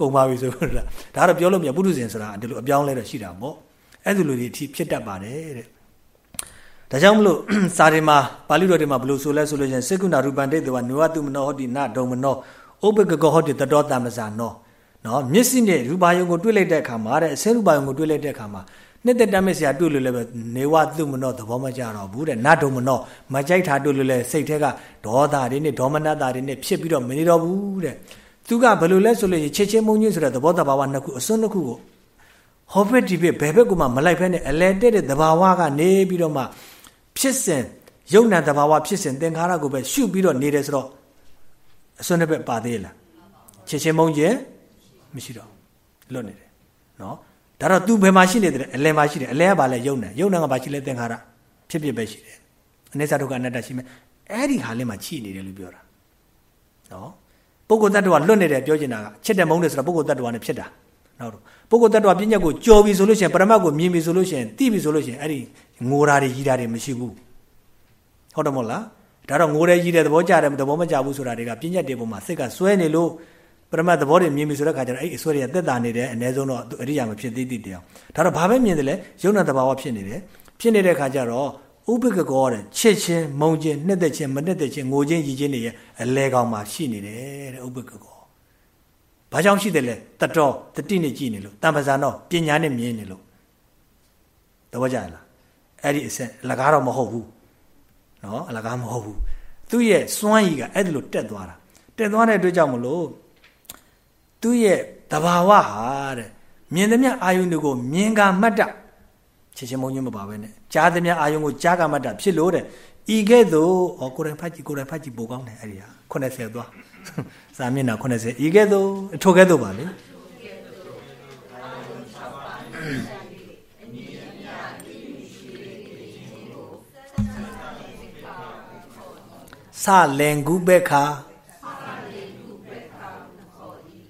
ကုန်ပါပြီဆိုတော့ဒါတော့ပြောလို့မရပုထုဇဉ်ဆိုတာဒီလိုအပြောင်းလဲတော့ရှိတာပေါ့အဲ့ဒီလိုတွေအထိဖြစ်တတ်ပါတယ်တဲ့ ဒါကြောင့်မလို့စာတွေမှာပါဠိတော်တွေမှာဘလို့ဆိုလဲဆိုလို့ချင်းစေကုဏရူပန္တိတဝနဝတုမနောဟောတိနဒုံမနောဥပကကောဟောတိတတောတမဇာနောနော်မျက်စိနဲ့ရူပါယုံကိုတွေ့လိုက်တဲ့အခါမှာတဲ့အစဲရူပါယုံကိုတွေ့လိုက်တဲ့အခါမှာနှစ်သက်တမ်းမဲ့ဆရာတွေ့လို့လည်းပဲနေဝတုမနောသဘောမကျတော့ဘူးတဲ့နဒုံမနောမကြိုက်တာတွေ့လို့လည်းစိတ်ထဲကဒေါသတွေနဲ့ဒေါမနတာတွေနဲ့ဖြစ်ပြီးတော့မနေတော့ဘူးတဲ့သူကဘယ်လိုလဲဆိုလို့ချစ်ချင်းမုန်းချင်းဆိုတဲ့သဘောတဘာဝနှစ်ခုအစွန်းနှစ်ခုကိုဟောဘက်ဒီဘက်ဘယ်ဘက်ကမှမလိုက်ဖဲနဲ့အလဲတက်တဲ့သဘာဝကနေပြီးတော့မှ ဖြစ်စဉ်ယုံနာတဘာဝဖြစ်စဉ်သင်္ခါရကိုပဲရှုပြီးတော့နေတယ်ဆိုတော့အစွန်းတစ်ဘက်ပါသေးလားချစ်ချင်းမုန်းခြင်းမရှိတော့လွတ်နေတယ်နော်ဒါတော့ तू ဘယ်မှာရှိနေတယ်အလယ်မှာရှိတယ်အလယ်ကဘာလဲယုံနာယုံနာကဘာရှိလဲသင်္ခါရဖြစ်ဖြစ်ပဲရှိတယ်အနိစ္စဒုက္ခအနတ္တရှိမယ်အဲ့ဒီဟာလေးမှာချိနေတယ်လို့ပြောတာနော်ပုဂ္ဂိုလ်တ attva လွတ်နေတယ်ပြောချင်တာကချစ်တယ်မုန်းတယ်ဆိုတော့ပုဂ္ဂိုလ်တ attva နဲ့ဖြစ်တာနောက်တော့ပုဂ္ဂိုလ်တ attva ပြဉ္ညာကိုကြော်ပြီဆိုလို့ရှိရင်ပရမတ်ကိုမြင်ပြီဆိုလို့ရှိရင်သိပြီဆိုလို့ရှိရင်အဲ့ဒီ ငိုတာတွေကြီးတာတွေမရှိဘူးဟုတ်တယ်မဟုတ်လားဒါတော့ငိုတယ်ကြီးတယ်သဘောကျတယ်သဘောမကျဘူးဆိုတာတွေကပြဉ္ညာတွေပေါ်မှာစိတ်ကစွဲနေလို့ပရမတ်သဘောတွေမြင်ပြီဆိုတဲ့ခါကျတော့အဲ့အစွဲတွေကတက်တာနေတယ်အ ਨੇ ဆုံးတော့အရိယာမဖြစ်သေးသေးတရားဒါတော့ဘာပဲမြင်တယ်လဲယုံနာသဘာဝဖြစ်နေတယ်ဖြစ်နေတဲ့ခါကျတော့ဥပကကောတဲ့ချစ်ချင်းမုံချင်းနှစ်သက်ချင်းမနှစ်သက်ချင်းငိုချင်းရည်ချင်းတွေရဲ့အလဲကောင်မှာရှိနေတယ်တဲ့ဥပကကောဘာကြောင့်ရှိတယ်လဲတတော်တတိနဲ့ကြည်နေလို့တံပဇာတော့ပညာနဲ့မြင်နေလို့သဘောကျလား အဲ့ဒီအဆက်အလကားတော့မဟုတ်ဘူးနော်အလကားမဟုတ်ဘူးသူ့ရဲ့စွမ်းရည်ကအဲ့ဒီလိုတက်သွားတာတက်သွားတဲ့အတွက်ကြောင့်မလို့သူ့ရဲ့တဘာဝဟာတဲ့မြင်သမျှအာယုန်တွေကိုမြင်ကမှတ်တချစ်ချင်းမုန်းချင်းမပါပဲနဲ့ကြားသမျှအာယုန်ကိုကြားကမှတ်တဖြစ်လို့တဲ့ဤကဲ့သို့ဩကိုယ်တိုင်ဖတ်ကြည့်ကိုယ်တိုင်ဖတ်ကြည့်ပိုကောင်းတယ်အဲ့ဒီဟာ80သွားစာမျက်နှာ80ဤကဲ့သို့အထိုကဲ့သို့ပါလေ လင်ကုပက္ခ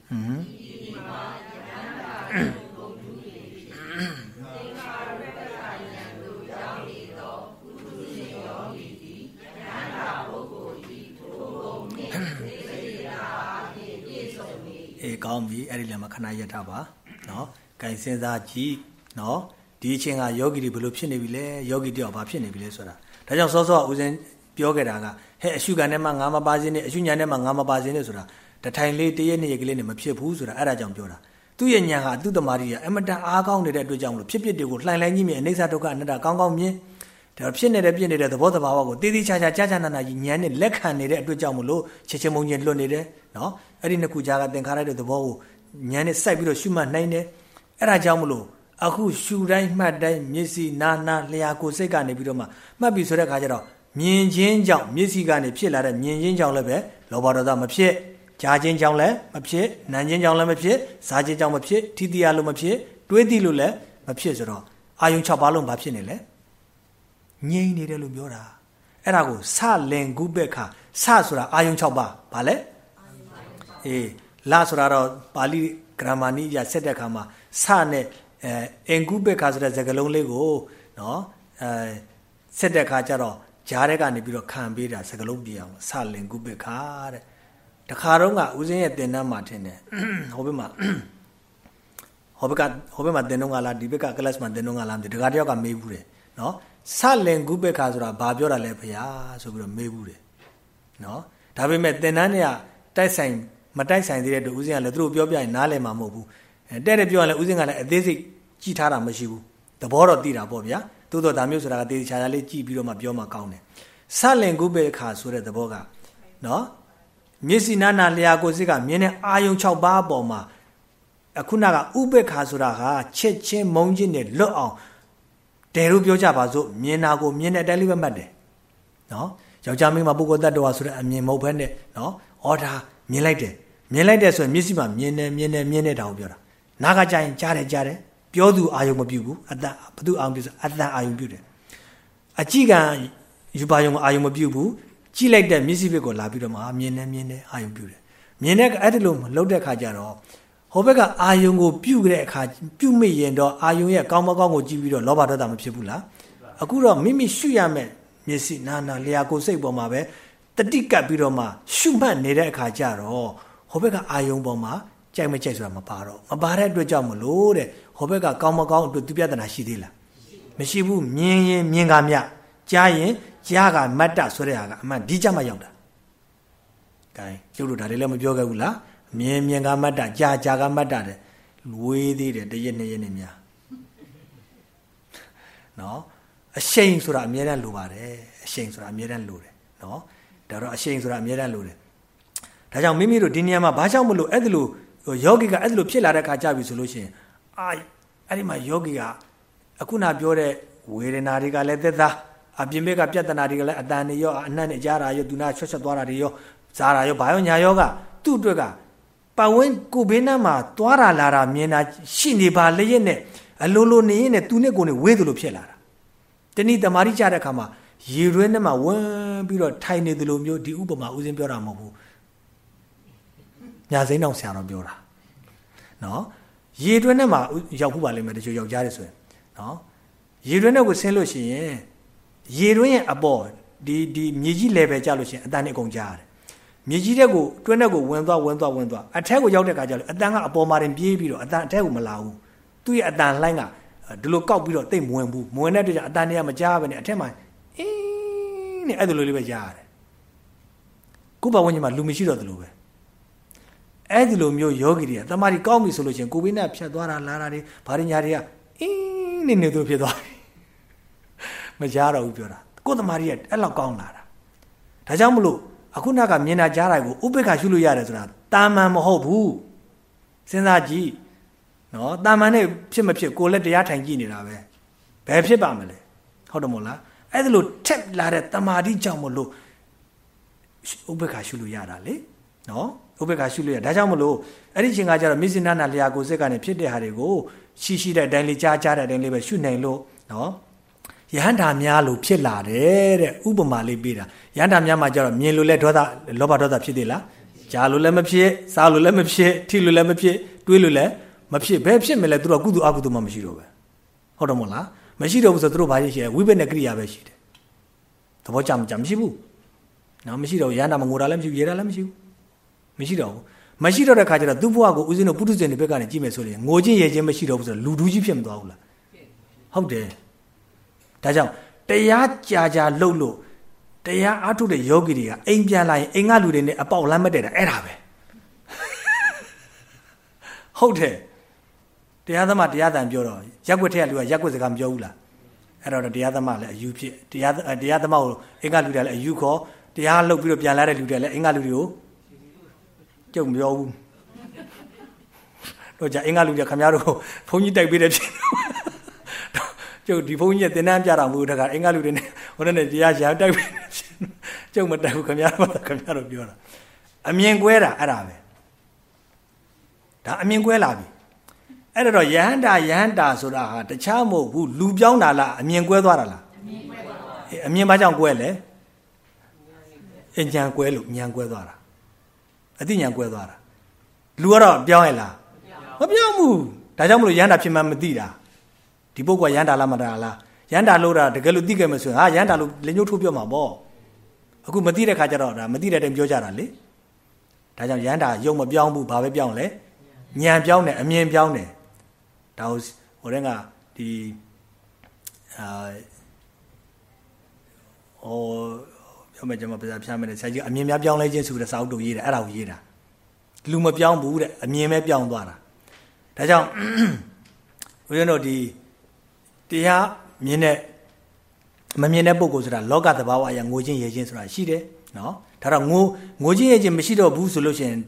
ဟွန်းအေးကောင်းပြီအဲ့ဒီလည်းမခဏရထားပါနော်ဂိုင်စဉ်းစားကြည့်နော်ဒီအချင်းကယောဂီတွေဘယ်လိုဖြစ်နေပြီလဲယောဂီတယောက်ဘာဖြစ်နေပြီလဲဆိုတာဒါကြောင့်စောစောဦးဇင်းပြောခဲ့တာကဟဲ့ အရှုခံထဲမှာငါမပါစင်းနဲ့အရှုညာထဲမှာငါမပါစင်းနဲ့ဆိုတာတထိုင်လေးတရက်နှစ်ရက်ကလေးနဲ့မဖြစ်ဘူးဆိုတာအဲ့ဒါကြောင့်ပြောတာသူ့ရဲ့ညာဟာသူ့တမာရီကအမတန်အားကောင်းနေတဲ့အတွက်ကြောင့်မလို့ဖြစ်ဖြစ်တွေကိုလှိုင်လှိုင်းကြီးမြင်အိဋ္ဌဒုက္ခအနတ္တကောင်းကောင်းမြင်ဒါဖြစ်နေတဲ့ပြည့်နေတဲ့သဘောတဘာဝကိုတည်တည်ချာချာကြာကြာနာနာကြီးဉာဏ်နဲ့လက်ခံနေတဲ့အတွက်ကြောင့်မလို့ချက်ချင်းမုံချင်းလွတ်နေတယ်နော်အဲ့ဒီနှစ်ခုကြားကသင်္ခါရတဲ့သဘောကိုဉာဏ်နဲ့စိုက်ပြီးတော့ရှုမှတ်နိုင်တယ်အဲ့ဒါကြောင့်မလို့အခုရှုတိုင်းမှတ်တိုင်းမျက်စိနာနာလျှာကိုယ်စိတ်ကနေပြီးတော့မှမှတ်ပြီဆိုတဲ့အခါကျတော့ မြင်ချင်းကြောင့်မျက်စိကနေဖြစ်လာတဲ့မြင်ချင်းကြောင့်လည်းပဲလောဘဒေါသမဖြစ်ကြားချင်းကြောင့်လည်းမဖြစ်နာချင်းကြောင့်လည်းမဖြစ်စားချင်းကြောင့်မဖြစ်ထိတိယလို့မဖြစ်တွေးသိလို့လည်းမဖြစ်ဆိုတော့အာယုံ6ပါးလုံးဘာဖြစ်နေလဲငြိမ့်နေတယ်လို့ပြောတာအဲ့ဒါကိုစလင်ဂုပက္ခစဆိုတာအာယုံ6ပါးဗာလဲအေးလဆိုတာတော့ပါဠိဂရမာနီရဆက်တဲ့အခါမှာစနဲ့အဲအင်ကုပက္ခဆိုတဲ့စကားလုံးလေးကိုနော်အဲဆက်တဲ့အခါကျတော့ ဂျားတဲ့ကနေပြီးတော့ခံပေးတာစကားလုံးပြအောင်စလင်ကုပက္ခတဲ့တခါတော့ကဦးစင်းရဲ့တင်တန်းမှာထင်တယ်ဟိုဘက်မှာဟိုဘက်ကဟိုဘက်မှာတင်တော့ကလားဒီဘက်ကကလပ်မှာတင်တော့ကလားမသိတခါတယောက်ကမေးဘူးတယ်နော်စလင်ကုပက္ခဆိုတာဘာပြောတာလဲဖေဟာဆိုပြီးတော့မေးဘူးတယ်နော်ဒါပေမဲ့တင်တန်းတွေကတိုက်ဆိုင်မတိုက်ဆိုင်သေးတဲ့တူဦးစင်းကလည်းသူတို့ပြောပြရင်နားလည်မှာမဟုတ်ဘူးအဲတဲ့တဲ့ပြောရင်လည်းဦးစင်းကလည်းအသေးစိတ်ကြည့်ထားတာမရှိဘူးသဘောတော့သိတာပေါ့ဗျာ သို့တော့ဒါမျိုးဆိုတာကတေချာချာလေးကြည့်ပြီးတော့မှပြောမှကောင်းတယ်စလင်ကုပက္ခဆိုတဲ့သဘောကနော်မျက်စိနာနာလျာကိုစိတ်ကမြင်တဲ့အာယုံ6ပါးအပေါ်မှာအခုနကဥပေက္ခဆိုတာဟာချက်ချင်းမုံချင်းနဲ့လွတ်အောင်တဲလို့ပြောကြပါစို့မြင်တာကိုမြင်တဲ့အတိုင်းလေးပဲမှတ်တယ်နော်ယောက်ျားမင်းမပုဂ္ဂိုလ်တ attva ဆိုတဲ့အမြင်မဟုတ်ဘဲနဲ့နော်ဩဒါမြင်လိုက်တယ်မြင်လိုက်တယ်ဆိုရင်မျက်စိမှာမြင်တယ်မြင်တယ်မြင်တယ်ဒါကိုပြောတာနားကကြာရင်ကြားတယ်ကြားတယ် ပြောသူအာယုံမပြုဘူးအတ္တဘသူအာယုံပြုဆိုအတ္တအာယုံပြုတယ်အကြည့်ကယူပါယုံအာယုံမပြုဘူးကြည့်လိုက်တဲ့မျက်စိဘက်ကိုလာပြီးတော့မှမြင်တယ်မြင်တယ်အာယုံပြုတယ်မြင်တဲ့အဲ့ဒီလိုမလှုပ်တဲ့ခါကျတော့ဟိုဘက်ကအာယုံကိုပြုတ်တဲ့အခါပြုတ်မိရင်တော့အာယုံရဲ့ကောင်းမကောင်းကိုကြည့်ပြီးတော့လောဘဒေါသမဖြစ်ဘူးလားအခုတော့မိမိရှုရမယ်မျက်စိနာနာလျာကိုစိတ်ပေါ်မှာပဲတတိကပ်ပြီးတော့မှရှုမှတ်နေတဲ့အခါကျတော့ဟိုဘက်ကအာယုံပေါ်မှာကြိုက်မကြိုက်ဆိုတာမပါတော့မပါတဲ့အတွက်ကြောင့်မလို့တဲ့ ဟိုဘက်ကကောင်းမကောင်းအတွက်သူပြဿနာရှိသေးလားမရှိဘူးမြင်ရင်မြင်ကမြကြားရင်ကြားကမတ်တဆိုတဲ့ဟာကအမှန်ဒီကြမှာရောက်တာကဲကျုပ်တို့ဒါတွေလည်းမပြောခဲ့ဘူးလားမြင်မြင်ကမတ်တကြားကြားကမတ်တတဲ့ဝေးသေးတယ်တရက်နှစ်ရက်နဲ့များနော်အရှိန်ဆိုတာအမြဲတမ်းလိုပါတယ်အရှိန်ဆိုတာအမြဲတမ်းလိုတယ်နော်ဒါတော့အရှိန်ဆိုတာအမြဲတမ်းလိုတယ်ဒါကြောင့်မိမိတို့ဒီနေရာမှာဘာကြောင့်မလို့အဲ့ဒါလို့ယောဂီကအဲ့ဒါလို့ဖြစ်လာတဲ့ခါကြပြီဆိုလို့ရှိရင် အာအဲ့ဒီမှာယောဂီကအခုနပြောတဲ့ဝေဒနာတွေကလည်းသက်သာအပြင်ဘက်ကပြဿနာတွေကလည်းအတန်တွေရောအနှံ့နဲ့ကြားတာရောဒုနာချွတ်ချွတ်သွားတာတွေရောဇာတာရောဘာရောညာရောကသူ့အတွက်ကပတ်ဝန်းကိုဘေးနားမှာသွားတာလာတာမြင်တာရှိနေပါလျက်နဲ့အလိုလိုနေရင်နဲ့သူနဲ့ကိုယ်နဲ့ဝေးသလိုဖြစ်လာတာတနည်းတမာရီကြတဲ့အခါမှာရေရွဲနဲ့မှဝန်းပြီးတော့ထိုင်နေသလိုမျိုးဒီဥပမာဥစဉ်ပြောတာမဟုတ်ဘူးညာစိမ့်အောင်ဆရာတော်ပြောတာနော် ရေတွင်းနဲ့မှရောက်ဖို့ပါလိမ့်မယ်တချို့ယောက်ျားတွေဆိုရင်နော်ရေတွင်းနဲ့ကိုဆင်းလို့ရှိရင်ရေတွင်းရဲ့အပေါ်ဒီဒီမြေကြီး level ကြလို့ရှိရင်အတန်နဲ့အကုန်ကြားရတယ်မြေကြီးတဲ့ကိုတွင်းတဲ့ကိုဝင်သွားဝင်သွားဝင်သွားအထက်ကိုရောက်တဲ့ခါကျတော့အတန်ကအပေါ်မှာတင်ပြေးပြီးတော့အတန်အထက်ကိုမလာဘူးသူ့ရဲ့အတန်လှိုင်းကဒီလိုကောက်ပြီးတော့တိတ်မဝင်ဘူးမဝင်တဲ့အတွက်ကြောင့်အတန်တွေကမကြားဘဲနဲ့အထက်မှာအင်းနဲ့အဲ့ဒါလိုလေးပဲကြားရတယ်ကိုယ်ပါဝင်ကြီးမှာလူမရှိတော့သလိုပဲ အဲ့ဒီလိုမျိုးယောဂီတွေကတမာရီကောင်းပြီဆိုလို့ချင်းကိုဘိနာဖြတ်သွားတာလာတာတွေဘာတွေညာတွေကအင်းနေနေသူဖြစ်သွားပြီမကြားတော့ဘူးပြောတာကိုယ်တမာရီကအဲ့လောက်ကောင်းလာတာဒါကြောင့်မလို့အခုနကမြင်တာကြားတာကိုဥပိ္ပခရှုလို့ရတယ်ဆိုတာတာမန်မဟုတ်ဘူးစဉ်းစားကြည့်နော်တာမန်နဲ့ဖြစ်မဖြစ်ကိုယ်လည်းတရားထိုင်ကြည့်နေတာပဲဘယ်ဖြစ်ပါမလဲဟုတ်တယ်မို့လားအဲ့ဒါလို့ထက်လာတဲ့တမာတိကြောင့်မလို့ဥပိ္ပခရှုလို့ရတာလေနော် ဥပေက္ခရှုလို့ရဒါကြောင့်မလို့အဲ့ဒီချိန်ကကျတော့မိစိနာနာလျာကိုစိတ်ကနေဖြစ်တဲ့ဟာတွေကိုရှိရှိတဲ့အတိုင်းလေးကြားကြားတဲ့အတိုင်းလေးပဲရှုနိုင်လို့နော်ယဟန္တာများလို့ဖြစ်လာတယ်တဲ့ဥပမာလေးပေးတာယဟန္တာများမှာကျတော့မြင်လို့လဲဒေါသလောဘဒေါသဖြစ်သေးလားကြားလို့လည်းမဖြစ်စားလို့လည်းမဖြစ်ထိလို့လည်းမဖြစ်တွေးလို့လည်းမဖြစ်ဘယ်ဖြစ်မလဲသူတို့ကုသိုလ်အကုသိုလ်မှမရှိတော့ပဲဟုတ်တယ်မို့လားမရှိတော့ဘူးဆိုသူတို့ဘာရှိလဲဝိပဿနာကိရိယာပဲရှိတယ်သဘောကျမကြမရှိဘူးနော်မရှိတော့ရဟန္တာမငိုတာလည်းမရှိဘူးရေတာလည်းမရှိဘူး မရှိတော့ဘူးမရှိတော့တဲ့ခါကျတော့သူ့ဘဝကိုဦးဇင်းတို့ပုထုဇဉ်တွေဘက်ကနေကြည့်မယ်ဆိုရင်ငိုချင်းရေချင်းမရှိတော့ဘူးဆိုတော့လူဒူးကြီးဖြစ်မသွားဘူးလားဟုတ်တယ်ဒါကြောင့်တရားကြာကြာလှုပ်လို့တရားအားထုတ်တဲ့ယောဂီတွေကအိမ်ပြန်လာရင်အိမ်ကလူတွေနဲ့အပေါက်လမ်းမတည့်တာအဲ့ဒါပဲဟုတ်တယ်တရားသမားတရားတန်ပြောတော့ရက်ွက်ထက်ကလူကရက်ွက်စကားမပြောဘူးလားအဲ့တော့တရားသမားလည်းအယူဖြစ်တရားတရားသမားကိုအိမ်ကလူတွေလည်းအယူခေါ်တရားလှုပ်ပြီးတော့ပြန်လာတဲ့လူတွေလည်းအိမ်ကလူတွေကို ကြုံမပြောဘူးတော့じゃအင်္ဂလူတွေခင်ဗျားတို့ဘုန်းကြီးတိုက်ပေးတဲ့ဖြစ်ကျုပ်ဒီဘုန်းကြီးကတင်တန်းပြတာမဟုတ်တခါအင်္ဂလူတွေနဲ့ဟိုနဲ့တရားရှာတိုက်ပေးကျုပ်မတိုက်ဘူးခင်ဗျားတို့ခင်ဗျားတို့ပြောတာအမြင်ကွဲတာအဲ့ဒါပဲဒါအမြင်ကွဲလာပြီအဲ့တော့ယဟန္တာယဟန္တာဆိုတာဟာတခြားမဟုတ်ဘူးလူပြောင်းတာလားအမြင်ကွဲသွားတာလားအမြင်ကွဲသွားပါဘူးအမြင်ဘာကြောင့်ကွဲလဲအဉာဏ်ကွဲလို့ဉာဏ်ကွဲသွားတာ အသိဉာဏ်ကွဲသွားတာလူကတော့ပြောင်းရလားမပြောင်းဘူးဒါကြောင့်မလို့ရန်တာဖြစ်မှမသိတာဒီပုဂ္ဂိုလ်ရန်တာလားမတာလားရန်တာလို့တာတကယ်လို့သိခဲ့မှဆိုရင်ဟာရန်တာလို့လက်ညှိုးထိုးပြောမှာပေါ့အခုမသိတဲ့ခါကျတော့ဒါမသိတဲ့တိုင်ပြောကြတာလေဒါကြောင့်ရန်တာယုံမပြောင်းဘူးဘာပဲပြောင်းလဲဉာဏ်ပြောင်းတယ်အမြင်ပြောင်းတယ်ဒါဟိုဟိုတဲ့ကဒီအာဟို ပြောမယ်ကျွန်မပြပြမယ်ဆရာကြီးအမြင်များပြောင်းလဲခြင်းဆိုတဲ့စာအုပ်တူရေးတယ်အဲ့ဒါကိုရေးတာလူမပြောင်းဘူးတဲ့အမြင်ပဲပြောင်းသွားတာဒါကြောင့်ဘုရားတို့ဒီတရားမြင်တဲ့မမြင်တဲ့ပုံကိုဆိုတာလောကသဘာဝအရာငိုခြင်းရေခြင်းဆိုတာရှိတယ်နော်ဒါတော့ငိုငိုခြင်းရေခြင်းမရှိတော့ဘူးဆိုလို့ရှိရင်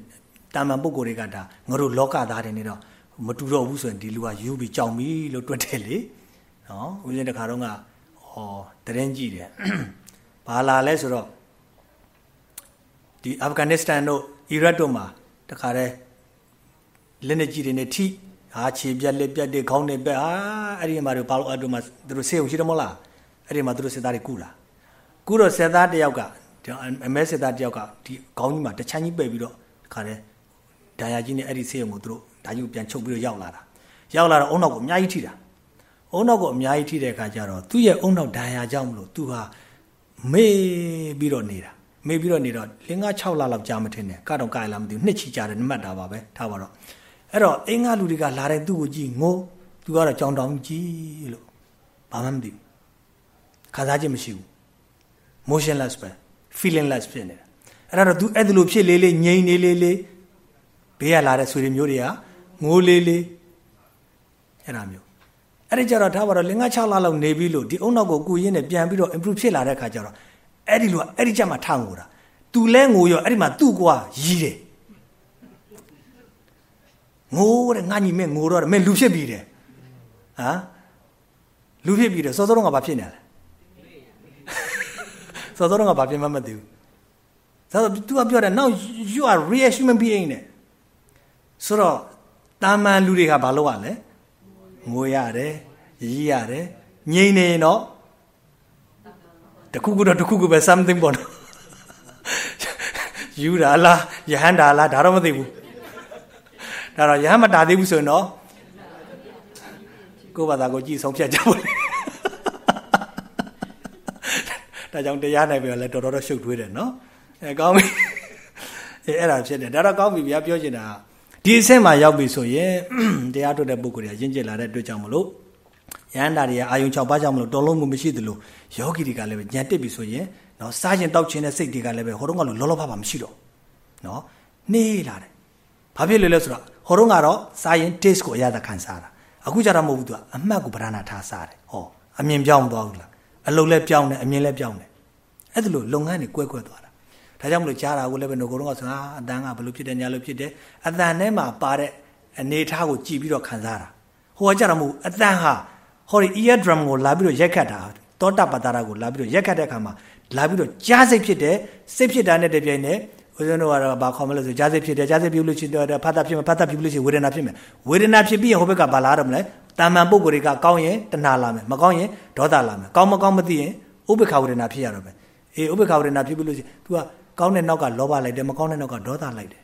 တာမန်ပုံကိုတွေကဒါငါတို့လောကသားတွေနေတော့မတူတော့ဘူးဆိုရင်ဒီလူကယူပြီးကြောင်ပြီလို့တွက်တယ်လေနော်ဦးဇင်းတခါတော့ကဟောတရင်ကြည့်တယ် ဘာလာလဲဆိုတော့ဒီအာဖဂန်နစ္စတန်တို့အီရတ်တို့မှာတခါတည်းလက်နေကြီးတွေနဲ့ထိဟာခြေပြက်လက်ပြက်တွေခေါင်းတွေပြက်ဟာအဲ့ဒီမှာတို့ဘာလို့အဲ့တို့မှာသူတို့ဆေးုံရှိတယ်မဟုတ်လားအဲ့ဒီမှာသူတို့စစ်သားတွေကုလာကုတော့စစ်သားတယောက်ကအမဲစစ်သားတယောက်ကဒီခေါင်းကြီးမှာတချမ်းကြီးပဲ့ပြီးတော့တခါတည်းဒဏ်ရာကြီးနဲ့အဲ့ဒီဆေးုံကိုသူတို့ဒါကြီးကိုပြန်ချုပ်ပြီးတော့ရောက်လာတာရောက်လာတော့အုံနောက်ကိုအများကြီးထိတာအုံနောက်ကိုအများကြီးထိတဲ့အခါကျတော့သူ့ရဲ့အုံနောက်ဒဏ်ရာကြောင့်မလို့သူဟာ မေးပြီးတော့နေတာမေးပြီးတော့နေတော့လင်းကား6လလောက်ကြာမထင်နဲ့ကတော့ကာရလာမသိဘူးနှစ်ချီကြာတယ်နမှတ်တာပါပဲထားပါတော့အဲ့တော့အင်္ဂါလူတွေကလာတဲ့သူ့ကိုကြည့်ငိုသူကတော့ကြောင်တောင်ကြည့်လို့ဘာမှမသိဘူးခါစားခြင်းမရှိဘူး motionless ပဲ feelingless ဖြစ်နေတာအဲ့တော့ तू အဲ့ဒါလိုဖြစ်လေးလေးငြိမ်နေလေးလေးဘေးကလာတဲ့ဆွေတွေမျိုးတွေကငိုလေးလေးအဲ့ဒါမျိုး အဲ့ဒီကြတော့ထားပါတော့လင်္ကာ6လလောက်နေပြီလို့ဒီအုံနောက်ကိုကုရင်းနဲ့ပြန်ပြီးတော့ improve ဖြစ်လာတဲ့ခါကျတော့အဲ့ဒီလိုအဲ့ဒီချက်မှာထငိုတာသူလဲငိုရောအဲ့ဒီမှာသူ့ကွာရီးတယ်ငိုတဲ့ငါညီမင်းငိုတော့မင်းလူဖြစ်ပြီတဲ့ဟမ်လူဖြစ်ပြီတဲ့စောစောတော့ကဘာဖြစ်နေလဲစောစောတော့ကဘာဖြစ်မှမသိဘူးဆိုတော့ तू ကပြောတယ် now you are real human being နဲ့ဆိုတော့တာမန်လူတွေကဘာလုပ်ရလဲ ငိုရတယ်ရီးရတယ်ငြိမ်နေရင်တော့တခုခုတော့တခုခုပဲ something ပေါ့နော်ယူတာလားယဟန်တာလားဒါတော့မသိဘူးဒါတော့ယဟန်မတာသေးဘူးဆိုရင်တော့ကိုယ့်ဘာသာကိုကြည့်ဆုံးဖြတ်ကြပါဒါကြောင့်တရားနိုင်ပြီလဲတော်တော်တော့ရှုပ်ထွေးတယ်နော်အဲကောင်းပြီအဲအဲ့ဒါဖြစ်တယ်ဒါတော့ကောင်းပြီဗျာပြောချင်တာ ဒီအဆင့်မှာရောက်ပြီဆိုရင်တရားထုတ်တဲ့ပုဂ္ဂိုလ်တွေကရင့်ကျက်လာတဲ့အတွက်ကြောင့်မလို့ယန္တာတွေကအာယုံ6ပါးကြောင့်မလို့တော်လုံးမှုမရှိသလိုယောဂီတွေကလည်းညံတက်ပြီဆိုရင်နော်စားရင်တောက်ခြင်းတဲ့စိတ်တွေကလည်းပဲဟိုတော့ကလောလောဖဖမရှိတော့နော်နေလာတယ်ဘာဖြစ်လဲလဲဆိုတော့ဟိုတော့ကတော့စားရင် taste ကိုအရသာခံစားတာအခုကြတော့မဟုတ်ဘူးသူကအမှတ်ကိုဗရဏာထားစားတယ်ဟောအမြင်ပြောင်းသွားဘူးလားအလုံးလဲပြောင်းတယ်အမြင်လဲပြောင်းတယ်အဲ့ဒါလို့လုပ်ငန်းတွေကွဲကွဲသွားတာ ဒါကြောင့်မလို့ကြားတာကိုလည်းပဲငကိုတော့ကဆိုဟာအတန်းကဘလို့ဖြစ်တယ်ညာလို့ဖြစ်တယ်အတန်ထဲမှာပါတဲ့အနေထားကိုကြည်ပြီးတော့ခံစားတာဟိုကကြတော့မဟုတ်အတန်ဟာဟောဒီ ear drum ကိုလာပြီးတော့ရက်ခတ်တာသောတာပတ္တရာကိုလာပြီးတော့ရက်ခတ်တဲ့အခါမှာလာပြီးတော့ကြားစိတ်ဖြစ်တယ်စိတ်ဖြစ်တာနဲ့တပြိုင်နက်ဦးဇင်းတို့ကတော့ဘာခေါ်မလဲဆိုကြားစိတ်ဖြစ်တယ်ကြားစိတ်ပြုလို့ရှိရင်ဖတ်တာဖြစ်မယ်ဖတ်တာပြုလို့ရှိရင်ဝေဒနာဖြစ်မယ်ဝေဒနာဖြစ်ပြီးရင်ဟိုဘက်ကဘာလာရမလဲတာမန်ပုဂ္ဂိုလ်တွေကကောင်းရင်တဏှာလာမယ်မကောင်းရင်ဒေါသလာမယ်ကောင်းမကောင်းမသိရင်ဥပ္ပခဝေဒနာဖြစ်ရတော့ပဲအေးဥပ္ပခဝေဒနာဖြစ်ပြီလို့ရှိရင် तू က ကောင်းတဲ့နောက်ကလောဘလိုက်တယ်မကောင်းတဲ့နောက်ကဒေါသလိုက်တယ်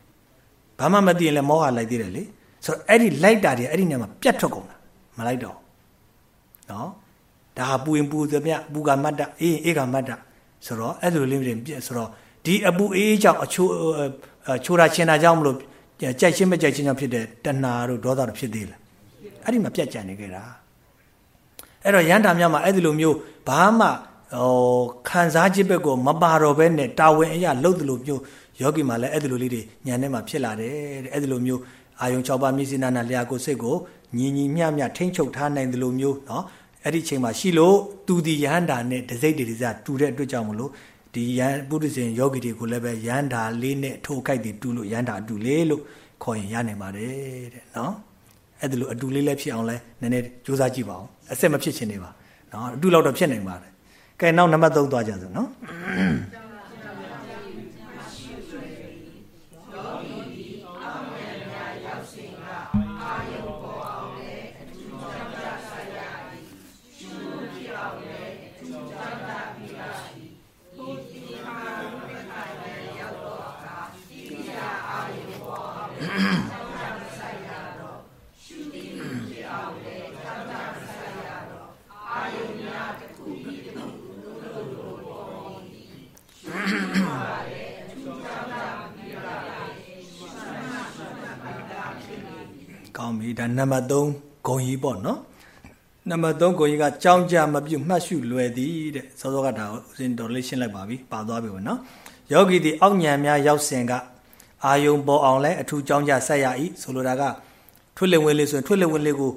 ဘာမှမသိရင်လည်းမောဟလိုက်သေးတယ်လေဆိုတော့အဲ့ဒီလိုက်တာတွေအဲ့ဒီနေရာမှာပြတ်ထွက်ကုန်တာမလိုက်တော့နော်ဒါဟာပူရင်ပူသမျှပူကမတ်တအေးအေးကမတ်တဆိုတော့အဲ့လိုလေးတွေပြည့်ဆိုတော့ဒီအပူအေးကြောင့်အချိုးချိုးတာချင်းတာကြောင့်မလို့ကြိုက်ချင်းမကြိုက်ချင်းကြောင့်ဖြစ်တဲ့တဏှာတို့ဒေါသတို့ဖြစ်သေးလားအဲ့ဒီမှာပြတ်ကြံနေကြတာအဲ့တော့ရန်တာများမှာအဲ့ဒီလိုမျိုးဘာမှ ဟိုခံစားခြင်းဘက်ကိုမပါတော့ဘဲနဲ့တာဝန်အရာလှုပ်တယ်လို့မျိုးယောဂီမှာလည်းအဲ့ဒီလိုလေးတွေညံထဲမှာဖြစ်လာတယ်တဲ့အဲ့ဒီလိုမျိုးအာယုံ6ပါးမြစ်စိနာနာလျာကိုစိတ်ကိုညီညီမျှမျှထိမ့်ချုပ်ထားနိုင်တယ်လို့မျိုးเนาะအဲ့ဒီအချိန်မှာရှိလို့သူဒီယဟန္တာနဲ့တစိတ်တည်းစားတူတဲ့အတွက်ကြောင့်မလို့ဒီယန်ပုရိသေယောဂီတွေကိုလည်းပဲယန္တာလေးနဲ့ထိုးခိုက်တည်တူလို့ယန္တာအတူလေးလို့ခေါ်ရင်ရနိုင်ပါတယ်တဲ့နော်အဲ့ဒါလို့အတူလေးလည်းဖြစ်အောင်လဲနည်းနည်းစူးစမ်းကြည့်ပါဦးအစစ်မဖြစ်ချင်နေပါနော်အတူလောက်တော့ဖြစ်နိုင်ပါတယ် ကဲနောက်နံပါတ်3သွားကြစို့နော် ပြီဒါနံပါတ်3ဂုံကြီးပေါ့နော်နံပါတ်3ဂုံကြီးကကြောင်းကြမပြုတ်မှတ်ရှုလွယ်သည်တဲ့စောစောကဒါကိုဦးဇင်းတော်လေးရှင်းလိုက်ပါပြီပါသွားပြီပေါ့နော်ယောဂီဒီအောက်ညံများရောက်စဉ်ကအာယုံပေါ်အောင်လဲအထူးကြောင်းကြဆက်ရ၏ဆိုလိုတာကထွတ်လက်ဝင်လေးဆိုရင်ထွတ်လက်ဝင်လေးကို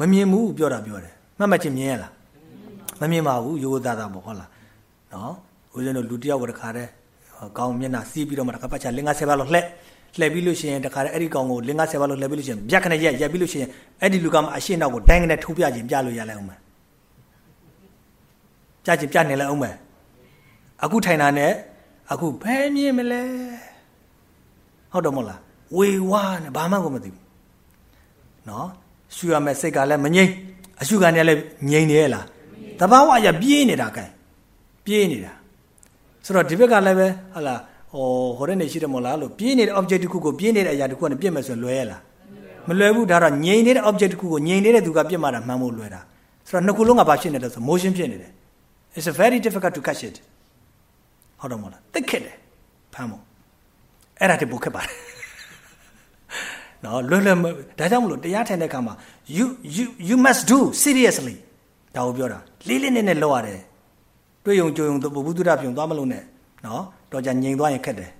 မမြင်ဘူးပြောတာပြောတယ်မှတ်မှတ်ချင်းမြင်ရလားမမြင်ပါဘူးရိုးသားသားပေါ့ဟုတ်လားနော်ဦးဇင်းတို့လူတယောက်ကတခါတည်းကောင်းမျက်နှာစီးပြီးတော့မှတခါပတ်ချာလင်္ကာဆယ်ပါလို့လှက် လှည့်ပြီးလို့ရှိရင်တခါတည်းအဲ့ဒီကောင်ကိုလင်္ကာဆယ်ပါလို့လှည့်ပြီးလို့ရှိရင်ဗျက်ခနဲ့ရက်ရက်ပြီးလို့ရှိရင်အဲ့ဒီလူကမှအရှင်းနောက်ကိုဒိုင်းကနေထိုးပြခြင်းပြလို့ရလိုက်အောင်မယ်ပြခြင်းပြနေလိုက်အောင်မယ်အခုထိုင်တာနဲ့အခုဘယ်မြင်မလဲဟုတ်တော့မဟုတ်လားဝေဝါနဲ့ဘာမှကိုမသိဘူးနော်ရှူရမယ်စိတ်ကလည်းမငြိမ့်အရှုခံနေလည်းငြိမ့်နေရလားတဘာဝရပြေးနေတာကဲပြေးနေတာဆိုတော့ဒီဘက်ကလည်းပဲဟာလာ ဟိုဟိုတဲ့နေရှိတယ်မို့လားလို့ပြေးနေတဲ့ object တစ်ခုကိုပြေးနေတဲ့အရာတစ်ခုကနေပြစ်မယ်ဆိုရင်လွယ်ရလားမလွယ်ဘူးဒါတော့ငြိမ်နေတဲ့ object တစ်ခုကိုငြိမ်နေတဲ့သူကပြစ်မှတာမှန်ဖို့လွယ်တာဆိုတော့နှစ်ခုလုံးကဘာဖြစ်နေလဲဆို motion ဖြစ်နေတယ် it's a very difficult to catch it ဟုတ်တော့မလားတိတ်ခက်တယ်ဖမ်းဖို့အဲ့ဒါတည်းပိုခက်ပါတယ်နော်လွယ်လွယ်ဒါကြောင့်မလို့တရားထိုင်တဲ့အခါမှာ you you you must do seriously ဒါကိုပြောတာလေးလေးနက်နက်လောက်ရတယ်တွေ့ယုံကြုံယုံဘုဒ္ဓပြုံသွားမလို့နဲ့နော် တော့ကြငြိမ်သွားရင်ခက်တယ်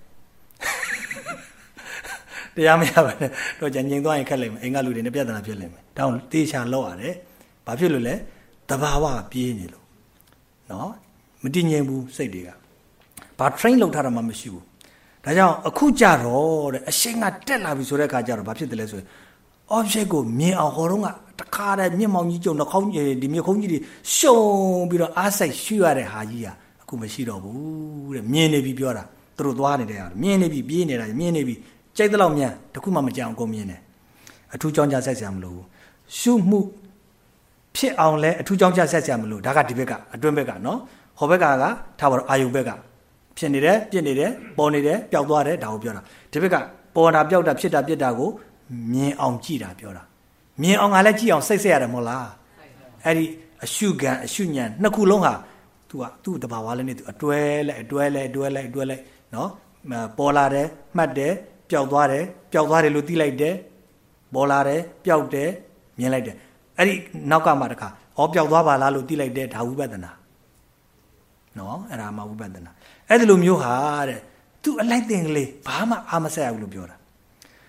တရားမရပါနဲ့တော့ကြငြိမ်သွားရင်ခက်လိမ့်မယ်အိမ်ကလူတွေနဲ့ပြဿနာဖြစ်လိမ့်မယ်တောင်းတေချာလောက်ရတယ်ဘာဖြစ်လို့လဲတဘာဝပြေးနေလို့နော်မတည်ငြိမ်ဘူးစိတ်တွေကဘာ train လောက်ထားတာမှမရှိဘူးဒါကြောင့်အခုကြတော့တဲ့အရှိန်ကတက်လာပြီဆိုတဲ့အခါကျတော့ဘာဖြစ်တယ်လဲဆိုရင် object ကိုမြင်အောင်ဟောတော့ကတခါတည်းမျက်မှောင်ကြီးကြုံတော့ခေါင်းဒီမျက်ခုံးကြီးတွေရှုံပြီးတော့အားစိတ်ရှူရတဲ့ဟာကြီးอ่ะ အခုမရှိတော့ဘူးတဲ့မြင်နေပြီပြောတာသူတို့သွားနေတဲ့ဟာမြင်နေပြီပြေးနေတာမြင်နေပြီကြိုက်တဲ့လောက်မြန်တခုမှမကြအောင်ကုန်မြင်တယ်အထူးကြောင်းကြဆက်ဆရာမလို့ရှုမှုဖြစ်အောင်လဲအထူးကြောင်းကြဆက်ဆရာမလို့ဒါကဒီဘက်ကအတွင်းဘက်ကနော်ဟောဘက်ကကထားပါတော့အာယုဘက်ကဖြစ်နေတယ်ပြစ်နေတယ်ပေါ်နေတယ်ပျောက်သွားတယ်ဒါကိုပြောတာဒီဘက်ကပေါ်တာပျောက်တာဖြစ်တာပြစ်တာကိုမြင်အောင်ကြည့်တာပြောတာမြင်အောင်ကလည်းကြည့်အောင်စိတ်ဆက်ရတယ်မဟုတ်လားအဲ့ဒီအရှုခံအရှုညံနှစ်ခုလုံးဟာ သူကသူ့တဘာဝလည်းနေသူအတွဲလိုက်အတွဲလိုက်အတွဲလိုက်အတွဲလိုက်နော်ပေါ်လာတယ်မှတ်တယ်ပျောက်သွားတယ်ပျောက်သွားတယ်လို့သိလိုက်တယ်ပေါ်လာတယ်ပျောက်တယ်မြင်လိုက်တယ်အဲ့ဒီနောက်ကမှတခါဟောပျောက်သွားပါလားလို့သိလိုက်တယ်ဒါဝိပဿနာနော်အဲ့ဒါမှဝိပဿနာအဲ့ဒီလိုမျိုးဟာတဲ့သူအလိုက်တင်ကလေးဘာမှအာမဆက်ရဘူးလို့ပြောတာ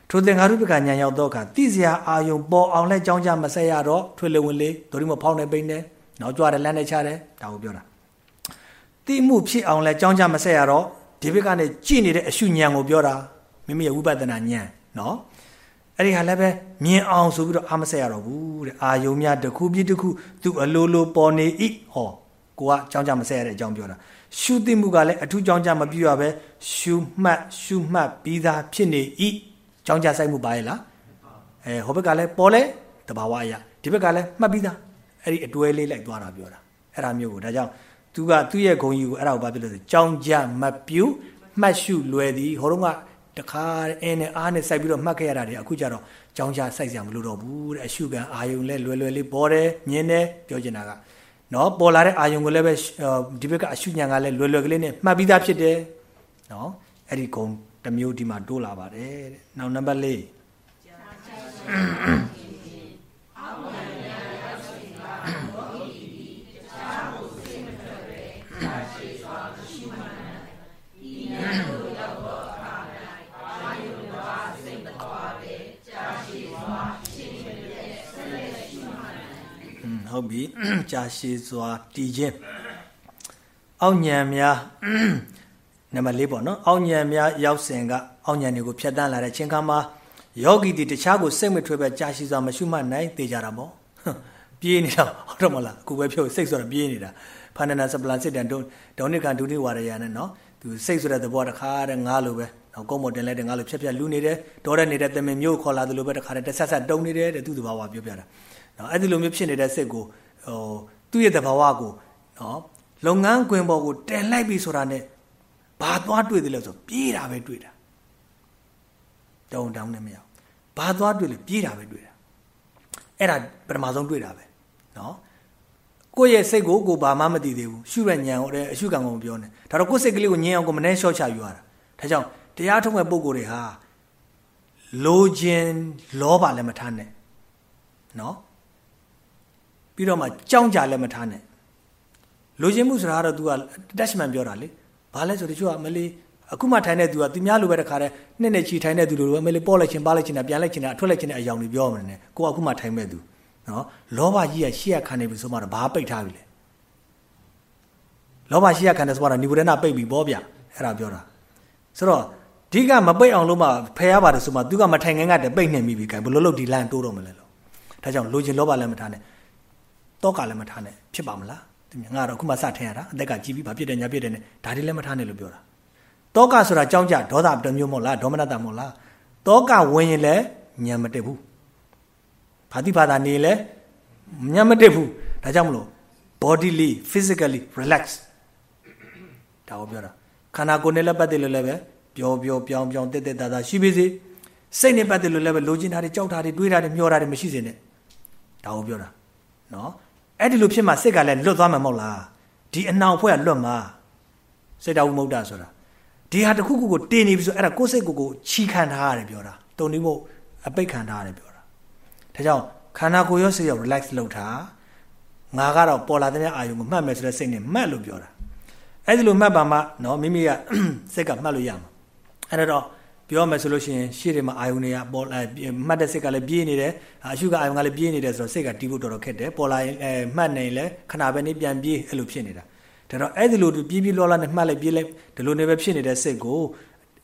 ထိုသင်္ဃာရုပ္ပကညာရောက်တော့အခါတိစရာအာယုံပေါ်အောင်လဲကြောင်းကြမဆက်ရတော့ထွေလေဝင်လေဒိုရီမဖောင်းနေပိန်းနေနောက်ကြွတယ်လမ်းနဲ့ချတယ်ဒါကိုပြောတာ တိမှုဖြစ်အောင်လဲကြောင်းကြမဆက်ရတော့ဒီဘက်ကနေကြည်နေတဲ့အရှုဉဏ်ကိုပြောတာမိမိရဲ့ဝိပဿနာဉာဏ်နော်အဲ့ဒီဟာလည်းပဲမြင်အောင်ဆိုပြီးတော့အာမဆက်ရတော့ဘူးတဲ့အာယုံများတစ်ခုပြီးတစ်ခုသူအလိုလိုပေါ်နေဤဟောကိုကကြောင်းကြမဆက်ရတဲ့အကြောင်းပြောတာရှုသိမှုကလည်းအထူးကြောင်းကြမပြည့်ရပဲရှုမှတ်ရှုမှတ်ပြီးသားဖြစ်နေဤကြောင်းကြဆိုင်မှုပါရဲ့လားအဲဟိုဘက်ကလည်းပေါ်လဲတဘာဝအရာဒီဘက်ကလည်းမှတ်ပြီးသားအဲ့ဒီအတွဲလေးလိုက်သွားတာပြောတာအဲ့ဒါမျိုးကိုဒါကြောင့် သူကသူ့ရဲ့ဂုံကြီးကိုအဲ့ဒါကိုဘာဖြစ်လို့လဲကြောင်းကြမပြူမှတ်ရှုလွယ်သည်ဟိုတော့ကတခါအင်းနဲ့အားနဲ့စိုက်ပြီးတော့မှတ်ခဲ့ရတာတွေအခုကျတော့ကြောင်းကြစိုက်စရာမလိုတော့ဘူးတဲ့အရှုခံအာယုံလဲလွယ်လွယ်လေးပေါ်တယ်မြင်တယ်ပြောချင်တာကနော်ပေါ်လာတဲ့အာယုံကိုလည်းပဲဒီဘက်ကအရှုညံကလည်းလွယ်လွယ်ကလေးနဲ့မှတ်ပြီးသားဖြစ်တယ်နော်အဲ့ဒီဂုံတစ်မျိုးဒီမှာတိုးလာပါတယ်တဲ့နောက်နံပါတ်၄ ဟုတ်ပြီကြာရှည်စွာတည်ခြင်းအောက်ညံများနံပါတ်၄ပေါ့နော်အောက်ညံများရောက်စဉ်ကအောက်ညံတွေကိုဖြတ်တန်းလာတဲ့ချင်းခါမှာယောဂီတီတခြားကိုစိတ်မထွေးပဲကြာရှည်စွာမရှုမှတ်နိုင်သေးကြတာပေါ့ပြေးနေတာဟုတ်တော့မလားအခုပဲဖြုတ်စိတ်ဆိုတာပြေးနေတာဖန္နနာစပလန်စစ်တန်ဒေါနိကန်ဒုတိဝါရယနဲ့နော်သူစိတ်ဆိုတဲ့သဘောတခါတဲ့ငါလိုပဲနော်ကုန်းမတင်လိုက်တဲ့ငါလိုဖြက်ဖြက်လူနေတယ်ဒေါ်တဲ့နေတဲ့တမင်မျိုးခေါ်လာသလိုပဲတခါတဲ့ဆက်ဆက်တုံနေတယ်တဲ့သူ့သဘာဝပြောပြတာ နော်အဲ့ဒီလိုမျိုးဖြစ်နေတဲ့စိတ်ကိုဟိုသူ့ရဲ့သဘာဝကိုနော်လုပ်ငန်းခွင်ပေါ်ကိုတင်လိုက်ပြီဆိုတာနဲ့ဘာသွားတွေ့တယ်လဲဆိုပြေးတာပဲတွေ့တာတောင်းတောင်းနဲ့မရဘာသွားတွေ့လဲပြေးတာပဲတွေ့တာအဲ့ဒါပထမဆုံးတွေ့တာပဲနော်ကိုယ့်ရဲ့စိတ်ကိုကိုဘာမှမသိသေးဘူးရှုရညံဟိုတဲ့အရှုခံကုန်ပြောနေဒါတော့ကိုယ့်စိတ်ကလေးကိုညင်အောင်ကိုမနှဲလျှော့ချယူရတာဒါကြောင့်တရားထုံးမဲ့ပုံကိုယ်တွေဟာလိုခြင်းလောဘလည်းမထားနဲ့နော် ပြီးတော့မှကြောင်းကြလည်းမထားနဲ့လိုချင်မှုဆိုတာကတော့ तू က attachment ပြောတာလေဘာလဲဆိုတော့ तू ကမလေးအခုမှထိုင်တဲ့သူကသူများလိုပဲတခါတည်းနှစ်နဲ့ချီထိုင်တဲ့သူလိုလိုပဲမလေးပေါ့လိုက်ချင်းပါလိုက်ချင်းတာပြန်လိုက်ချင်းတာအထွက်လိုက်ချင်းတဲ့အယောင်တွေပြောမှန်းနဲ့ကိုကအခုမှထိုင်မဲ့သူနော်လောဘကြီးကရှေ့ရခံနေပြီဆိုမှတော့ဘာပိတ်ထားပြီလဲလောဘရှေ့ရခံတယ်ဆိုမှတော့နိဗ္ဗာန်ပိတ်ပြီပေါ့ဗျအဲ့ဒါပြောတာဆိုတော့ဒီကမပိတ်အောင်လို့မှဖယ်ရပါတယ်ဆိုမှသူကမထိုင်ခင်ကတည်းပိတ်နေမိပြီခိုင်ဘလို့လို့ဒီလမ်းတိုးတော့မလဲလို့ဒါကြောင့်လိုချင်လောဘလည်းမထားနဲ့ တောကလည်းမထားနဲ့ဖြစ်ပါမလားသူငါတော့အခုမှစထင်ရတာအသက်ကကြီးပြီးဘာဖြစ်တယ်ညာဖြစ်တယ်နဲ့ဒါတွေလည်းမထားနဲ့လို့ပြောတာတောကဆိုတာကြောင်းကြဒေါသတစ်မျိုးမဟုတ်လားဒေါမနတမဟုတ်လားတောကဝင်ရင်လည်းညံမတက်ဘူးဘာတိဘာသာနေလဲညံမတက်ဘူးဒါကြောင့်မလို့ bodily physically relax ဒါကိုပြောတာခန္ဓာကိုယ်နဲ့လည်းပတ်သက်လို့လည်းပဲပျော်ပျော်ပြောင်းပြောင်းတက်တက်တာတာရှိပါစေစိတ်နဲ့ပတ်သက်လို့လည်းပဲလိုချင်တာတွေကြောက်တာတွေတွေးတာတွေမျောတာတွေမရှိစေနဲ့ဒါကိုပြောတာနော် အဲ့ဒီလိုဖြစ်မှစိတ်ကလည်းလွတ်သွားမှာမဟုတ်လားဒီအနောင်ဖွဲ့ကလွတ်မှာစိတ်တော်မုဒ္ဒဆိုတာဒီဟာတစ်ခုခုကိုတင်နေပြီဆိုအဲ့ဒါကိုယ်စိတ်ကိုကိုချီခံထားရတယ်ပြောတာတုံနေမို့အပိတ်ခံထားရတယ်ပြောတာဒါကြောင့်ခန္ဓာကိုယ်ရောစိတ်ရော relax လုပ်တာငါကတော့ပေါ်လာတဲ့အာယုံကိုမှတ်မယ်ဆိုတဲ့စိတ်နဲ့မှတ်လို့ပြောတာအဲ့ဒီလိုမှတ်ပါမှနော်မိမိကစိတ်ကမှတ်လို့ရမှာအဲ့တော့ ပြောမယ်ဆိုလို့ရှိရင်ရှေ့တွေမှာအာယုန်တွေကပေါ်လာမှတ်တဲ့စိတ်ကလည်းပြေးနေတယ်အရှုကအာယုန်ကလည်းပြေးနေတယ်ဆိုတော့စိတ်ကတီးဖို့တော်တော်ခက်တယ်ပေါ်လာရင်အဲမှတ်နေရင်လည်းခဏပဲနေပြန်ပြေးအဲ့လိုဖြစ်နေတာဒါတော့အဲ့ဒီလိုပြေးပြေးလောလာနဲ့မှတ်လိုက်ပြေးလိုက်ဒီလိုနေပဲဖြစ်နေတဲ့စိတ်ကို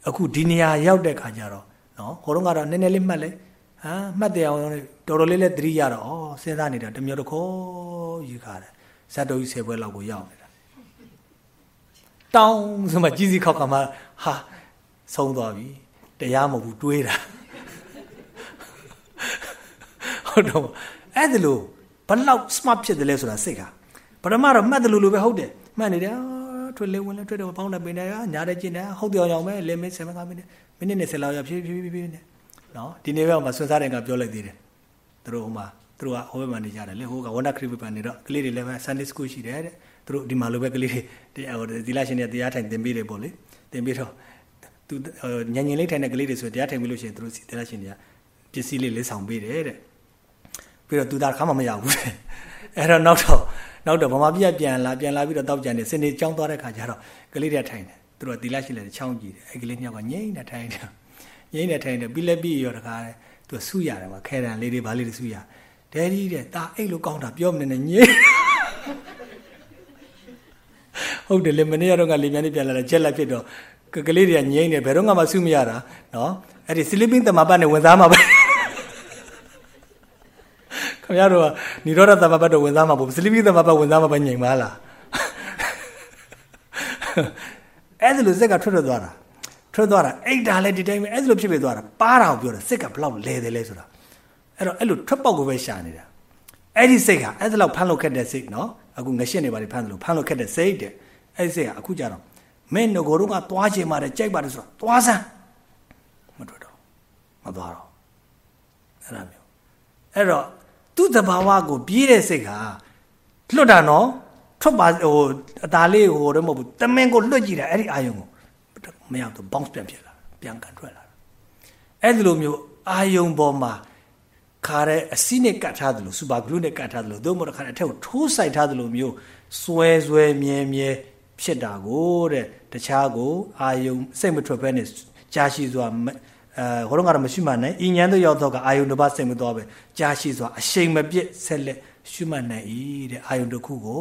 အခုဒီနေရာရောက်တဲ့ခါကျတော့နော်ဟိုတော့ကတော့နည်းနည်းလေးမှတ်လိုက်ဟာမှတ်တယ်အောင်တော်တော်လေးလေးသတိရတော့ဩစဉ်းစားနေတာတမျိုးတစ်ခေါ်ယူခါတယ်ဇတ်တော်ကြီးဆယ်ပွဲလောက်ကိုရောက်နေတာတောင်းဆိုမှကြီးစီခောက်ကမှဟာဆုံးသွားပြီ တရားမဟုတ်ဘူးတွေးတာဟုတ်တော့အဲ့ဒါလို့ဘလောက် smart ဖြစ်တယ်လဲဆိုတာစိတ်ကပထမတော့မှတ်တယ်လို့လို့ပဲဟုတ်တယ်မှတ်နေတယ်ထွေလေးဝင်လဲထွေတယ်ပေါင်းတယ်ပင်တယ်ညာတယ်ကျင်တယ်ဟုတ်တယ်အောင်ပဲလင်းမင်း7မိနစ်မိနစ်နဲ့10လောက်ရဖြည်းဖြည်းဖြည်းဖြည်းနဲ့နော်ဒီနေ့ပဲမှာဆွစားတယ်ကပြောလိုက်သေးတယ်သူတို့ဟိုမှာသူတို့ကဟိုဘက်မှာနေကြတယ်လေဟိုကဝန္ဒခရစ်ပန်နေတော့ကလေးတွေလည်းပဲ Sunday school ရှိတယ်တဲ့သူတို့ဒီမှာလိုပဲကလေးတွေတရားဟိုဒီလာရှင်တွေတရားထိုင်သင်ပေးတယ်ပေါ့လေသင်ပေးတော့ သူညင်ညင်လေးထိုင်တဲ့ကလေးတွေဆိုတရားထိုင်ပြီးလို့ရှိရင်သူတို့တရားရှင်တွေကပစ္စည်းလေးလေးဆောင်ပေးတယ်တဲ့ပြီးတော့သူသားခါမှမရဘူးတဲ့အဲ့တော့နောက်တော့နောက်တော့ဗမာပြည်ပြန်လာပြန်လာပြီးတော့တောက်ကြံနေစနေကြောင်းသွားတဲ့ခါကျတော့ကလေးတွေထိုင်တယ်သူတို့ကသီလရှိလဲချောင်းကြည့်တယ်အဲ့ကလေးနှစ်ယောက်ကငိမ့်နေထိုင်တယ်ငိမ့်နေထိုင်တယ်ပြီးလက်ပြီးရောတခါတယ်သူဆူရတယ်မှာခဲတံလေးတွေဘာလေးတွေဆူရဒဲဒီတဲ့ตาအဲ့လိုကောင်းတာပြောမနေနဲ့ငိမ့်ဟုတ်တယ်လေမနေ့ကတော့ကလေမြန်နေပြန်လာတယ်ချက်လက်ဖြစ်တော့ ကကလေးတွေကငိမ့်နေဘယ်တော့မှဆူမရတာနော်အဲ့ဒီစီလီပင်းတမပတ်နဲ့ဝင်သားမှာပဲခင်ဗျားတို့ကនិရောဓသမပတ်တော့ဝင်စားမှာပေါ့စလိပိသမပတ်ဝင်စားမှာပဲညင်ပါလားအဲ့ဒါလို့စက်ကထွက်ထွက်သွားတာထွက်သွားတာအိတ်တာလည်းဒီတိုင်းပဲအဲ့ဒါလို့ဖြစ်ဖြစ်သွားတာပါတာကိုပြောတာစက်ကဘလောက်လဲတယ်လဲဆိုတာအဲ့တော့အဲ့လိုထွက်ပေါက်ကိုပဲရှာနေတာအဲ့ဒီစိတ်ဟာအဲ့ဒါလောက်ဖမ်းလို့ခက်တဲ့စိတ်နော်အခုငရှင်းနေပါလေဖမ်းတယ်လို့ဖမ်းလို့ခက်တဲ့စိတ်တဲ့အဲ့ဒီစိတ်ဟာအခုကြတော့ မင်းငကိုတို့ကသွားချင်ပါတယ်ကြိုက်ပါတယ်ဆိုတော့သွားစမ်းမတွေ့တော့မသွားတော့အဲ့ဒါမျိုးအဲ့တော့သူ့တဘာဝကိုပြေးတဲ့စိတ်ဟာလွတ်တာနော်ထွက်ပါဟိုအသားလေးဟိုတော့မဟုတ်ဘူးတမင်ကိုလွတ်ကြည့်တာအဲ့ဒီအာယုံကိုမရောက်တော့ bounce ပြန်ဖြစ်လာပြန်ကန်ထွက်လာအဲ့ဒီလိုမျိုးအာယုံပေါ်မှာခါတဲ့အစီနဲ့ကတ်ထားသလိုစူပါဂရုနဲ့ကတ်ထားသလိုသို့မဟုတ်ခါတဲ့အထက်ကိုထိုးဆိုင်ထားသလိုမျိုးစွဲစွဲမြဲမြဲ ဖြစ်တာကိုတဲ့တခြားကိုအာယုံစိတ်မထွက်ဘဲနဲ့ကြာရှိစွာအဲဟိုတော့ကတော့မရှိမှနိုင်ဤဉာဏ်တို့ရောက်တော့ကအာယုံတစ်ပါးစိတ်မသွားပဲကြာရှိစွာအရှိန်မပြည့်ဆက်လက်ရှုမှတ်နိုင်၏တဲ့အာယုံတစ်ခုကို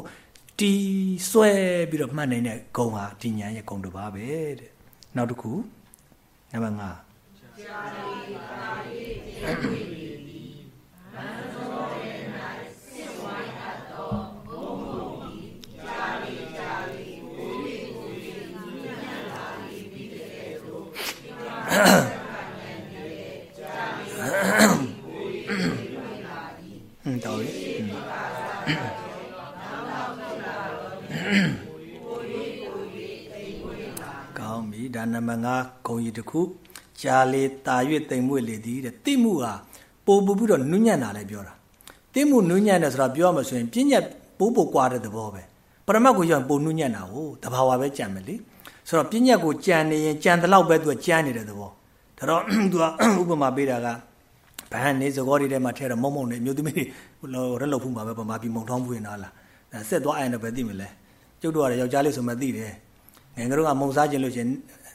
တီးဆွဲပြီးတော့မှတ်နိုင်တဲ့ဂုံဟာဒီဉာဏ်ရဲ့ဂုံတစ်ပါးပဲတဲ့နောက်တစ်ခုနံပါတ်5 တော်ပြီကောင်းပြီဒါနံပါတ်5ဂုံကြီးတစ်ခုကြာလေတာ၍တိမ်မွေ့လေသည်တဲ့တိမှုဟာပို့ပူပြီးတော့နုညံ့တာလည်းပြောတာတိမှုနုညံ့တယ်ဆိုတာပြောရမှာဆိုရင်ပြဉ္ညတ်ပိုးပို့ကွာတဲ့သဘောပဲပရမတ်ကိုရောက်ပို့နုညံ့တာကိုတဘာဝပဲကြံမယ်လေ ဆိုတော့ပြဉ္ညတ်ကိုကြံနေရင်ကြံတဲ့လောက်ပဲသူကကြံနေတဲ့သဘောဒါတော့သူကဥပမာပေးတာကဗဟန်နေစကောတွေထဲမှာထဲတော့မုံမုံနေမျိုးသမီးတွေရက်လောက်ဖူးမှာပဲပမာပြီးမုံထောင်းပွင့်လာလားဆက်သွားအိုင်တော့ပဲသိမလဲကျုပ်တို့ကယောက်ျားလေးဆိုမှသိတယ်ငယ်ကတော့ကမုံစားခြင်းလို့ရှင်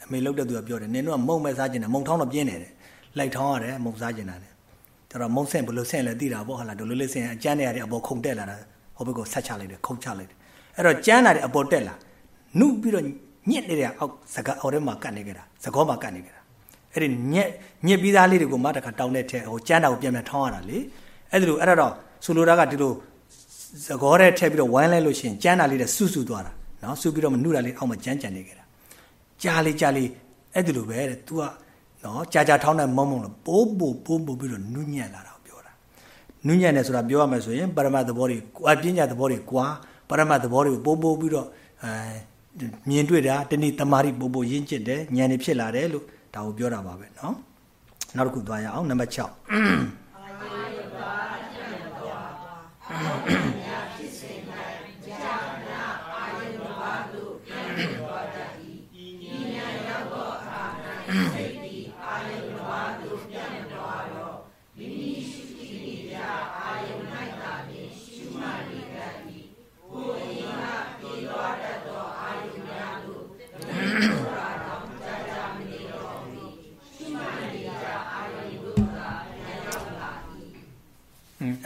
အမေလောက်တဲ့သူကပြောတယ်နင်တို့ကမုံမဲ့စားခြင်းနဲ့မုံထောင်းတော့ပြင်းနေတယ်လိုက်ထောင်းရတယ်မုံစားခြင်းနဲ့ဒါတော့မုံဆင့်ဘလို့ဆင့်လဲသိတာပေါ့ဟာလားဒလိုလေးဆင့်အကျန်းနေရတဲ့အပေါ်ခုန်တက်လာတာဟိုဘက်ကိုဆက်ချလိုက်တယ်ခုန်ချလိုက်တယ်အဲ့တော့ကျန်းလာတဲ့အပေါ်တက်လာနှုတ်ပြီးတော့ ညစ်နေတဲ့အောက်စကားအော်ထဲမှာကတ်နေကြတာစကောမှာကတ်နေကြတာအဲ့ဒီညက်ညစ်ပြီးသားလေးတွေကိုမတခါတောင်းတဲ့ထဲဟိုကျန်းတာကိုပြန်ပြန်ထောင်းရတာလေအဲ့ဒါလိုအဲ့တော့ဆိုလိုတာကဒီလိုသကောတဲ့ထည့်ပြီးတော့ဝိုင်းလိုက်လို့ရှိရင်ကျန်းတာလေးတွေဆူဆူသွားတာနော်ဆူပြီးတော့မနှုတာလေးအောက်မှာကျန်းကျန်နေကြတာကြားလေးကြားလေးအဲ့ဒီလိုပဲတဲ့ तू ကနော်ကြာကြာထောင်းတဲ့မုံမုံလို့ပိုးပိုးပိုးပိုးပြီးတော့နုညံ့လာတာကိုပြောတာနုညံ့တယ်ဆိုတာပြောရမယ်ဆိုရင်ပရမတ်သဘောတွေအပညာသဘောတွေကွာပရမတ်သဘောတွေကိုပိုးပိုးပြီးတော့အဲ မြင်တွေ့တာတနည်းတမာရီပိုးပိုးရင်းကျစ်တယ်ဉာဏ်နေဖြစ်လာတယ်လို့ဒါကိုပြောတာပါပဲเนาะနောက်တစ်ခုသွားရအောင်နံပါတ်6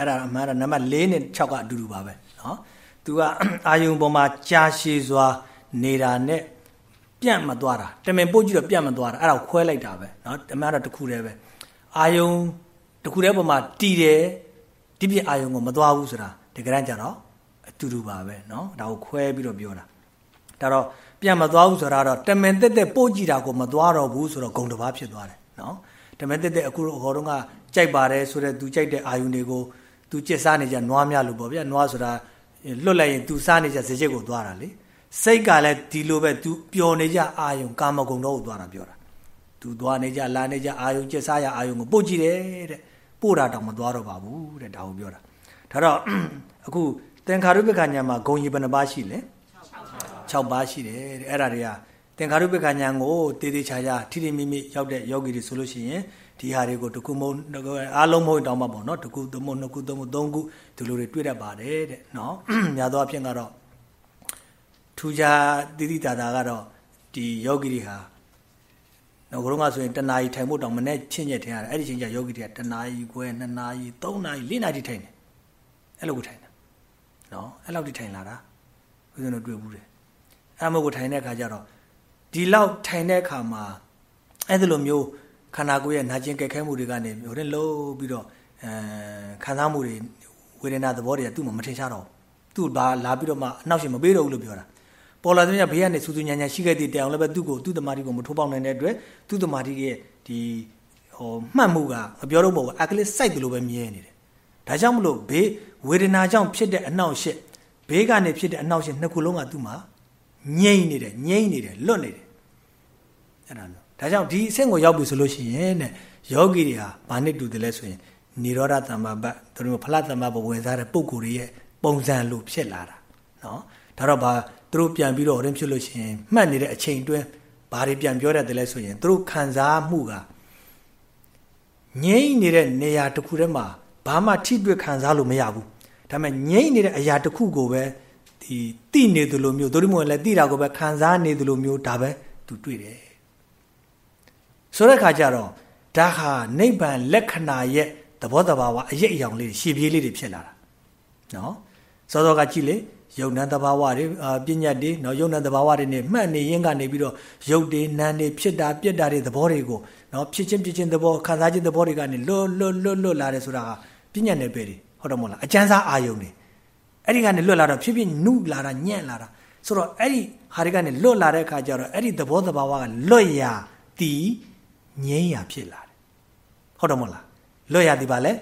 အဲ့ဒါအမှန်တော့နံပါတ်၄နဲ့6ကအတူတူပါပဲနော်သူကအာယုံပေါ်မှာကြာရှည်စွာနေတာနဲ့ပြန့်မသွားတာတမင်ပို့ကြည့်တော့ပြန့်မသွားတာအဲ့ဒါကိုခွဲလိုက်တာပဲနော်အမှန်တော့တစ်ခုတည်းပဲအာယုံတစ်ခုတည်းပေါ်မှာတည်တယ်ဒီပြည့်အာယုံကိုမသွားဘူးဆိုတာဒီကရန်ကြတော့အတူတူပါပဲနော်ဒါကိုခွဲပြီးတော့ပြောတာဒါတော့ပြန်မသွားဘူးဆိုတာတော့တမင်တက်တက်ပို့ကြည့်တာကိုမသွားတော့ဘူးဆိုတော့ဂုံတစ်ပါးဖြစ်သွားတယ်နော်တမင်တက်တက်အခုတော့ဟောတော့ကကြိုက်ပါတယ်ဆိုတော့သူကြိုက်တဲ့အာယုန်တွေကို သူကျက်စားနေကြနွားများလို့ပေါ့ဗျာနွားဆိုတာလွတ်လိုက်ရင်သူစားနေကြဇေချက်ကိုသွားတာလေစိတ်ကလည်းဒီလိုပဲသူပျော်နေကြအာယုန်ကာမဂုဏ်တော့ကိုသွားတာပြောတာသူသွားနေကြလာနေကြအာယုန်ကျက်စားရအာယုန်ကိုပို့ကြည့်တယ်တဲ့ပို့တာတောင်မသွားတော့ပါဘူးတဲ့ဒါကိုပြောတာဒါတော့အခုသင်္ခါရုပ္ပကညာမှာဂုံကြီးဘယ်နှပါရှိလဲ6ပါးရှိတယ်တဲ့အဲ့ဒါတွေကသင်္ခါရုပ္ပကညာကိုတေးသေးချာချာထိထိမိမိရောက်တဲ့ယောဂီတွေဆိုလို့ရှိရင် ဒီဟာတွေကိုတခုမဟုတ်အားလုံးမဟုတ်တောင်းမှာပေါ့နော်တခုသုံးဖို့နှစ်ခုသုံးဖို့သုံးခုဒီလိုတွေတွေ့တတ်ပါတယ်တဲ့နော်များသောအားဖြင့်ကတော့ထူးခြားတိတိတာတာကတော့ဒီယောဂီတွေဟာနော်ဘုရားကဆိုရင်တနာရီထိုင်ဖို့တောင်မနဲ့ချင်းညက်ထင်ရတယ်အဲ့ဒီချင်းကျယောဂီတွေကတနာရီခွဲနှစ်နာရီသုံးနာရီလေးနာရီထိုင်တယ်အဲ့လိုကိုထိုင်တာနော်အဲ့လောက်ထိထိုင်လာတာဘုရားတို့တွေ့ဘူးတယ်အဲ့မဟုတ်ကိုထိုင်တဲ့အခါကျတော့ဒီလောက်ထိုင်တဲ့အခါမှာအဲ့ဒီလိုမျိုး ခန္ဓာကိုယ်ရဲ့နာကျင်ကြက်ခဲမှုတွေကနေဟိုတဲ့လုံးပြီးတော့အဲခံစားမှုတွေဝေဒနာသဘောတွေကသူ့မှာမထင်ရှားတော့သူ့ဘာလာပြီးတော့မှအနောက်ရှင်မပေးတော့ဘူးလို့ပြောတာပေါ်လာတဲ့ညဘေးကနေစူးစူးညံညံရှိခဲ့တဲ့တောင်လည်းပဲသူ့ကိုသူ့တမာတိကိုမထိုးပေါက်နိုင်တဲ့အတွက်သူ့တမာတိရဲ့ဒီဟိုမှတ်မှုကမပြောတော့ဘူးအကလစ်စိုက်တယ်လို့ပဲမြင်နေတယ်ဒါကြောင့်မလို့ဘေးဝေဒနာကြောင့်ဖြစ်တဲ့အနှောင့်အယှက်ဘေးကနေဖြစ်တဲ့အနှောင့်အယှက်နှစ်ခုလုံးကသူ့မှာငြိမ့်နေတယ်ငြိမ့်နေတယ်လွတ်နေတယ်အဲ့ဒါလို့ ဒါကြောင့်ဒီအဆင့်ကိုရောက်ပြီဆိုလို့ရှိရင်တဲ့ယောဂီတွေဟာဘာနဲ့တူတယ်လဲဆိုရင်និရောဓသမ္မာပတ်သူတို့ဖလားသမ္မာပတ်ဝင်စားတဲ့ပုံကိုယ်တွေရဲ့ပုံစံလို့ဖြစ်လာတာနော်ဒါတော့ဘာသူတို့ပြန်ပြီးတော့ရင်းဖြစ်လို့ရှိရင်မှတ်နေတဲ့အချိန်တွင်းဘာတွေပြန်ပြောရတယ်လဲဆိုရင်သူတို့ခံစားမှုကငြိမ့်နေတဲ့နေရာတစ်ခုတည်းမှာဘာမှထိတွေ့ခံစားလို့မရဘူးဒါပေမဲ့ငြိမ့်နေတဲ့အရာတစ်ခုကိုပဲဒီတိနေသလိုမျိုးတို့ဒီမို့လည်းတိတာကိုပဲခံစားနေသလိုမျိုးဒါပဲသူတွေ့တယ် ဆိုတဲ့ခါကျတော့ဒါဟာနိဗ္ဗာန်လက္ခဏာရဲ့သဘောတဘာဝအရေးအယောင်လေးရှည်ပြေးလေးတွေဖြစ်လာတာနော်စောစောကကြည့်လေယုံနံတဘာဝတွေပညာတွေနော်ယုံနံတဘာဝတွေနဲ့မှတ်နေရင်းကနေပြီးတော့ယုတ်တွေနံတွေဖြစ်တာပြက်တာတွေသဘောတွေကိုနော်ဖြစ်ချင်းဖြစ်ချင်းသဘောခံစားခြင်းသဘောတွေကနေလွတ်လွတ်လွတ်လွတ်လာတယ်ဆိုတာကပညာနယ်ပဲတွေဟုတ်တယ်မဟုတ်လားအကျဉ်းစားအာယုံတွေအဲ့ဒီကနေလွတ်လာတော့ဖြစ်ဖြစ်နုလာတာညံ့လာတာဆိုတော့အဲ့ဒီဟာတွေကနေလွတ်လာတဲ့အခါကျတော့အဲ့ဒီသဘောတဘာဝကလွတ်ရာတီး ငြိမ်းရာဖြစ်လာတယ်ဟုတ်တယ်မဟုတ်လားလွတ်ရာတီးပါလဲ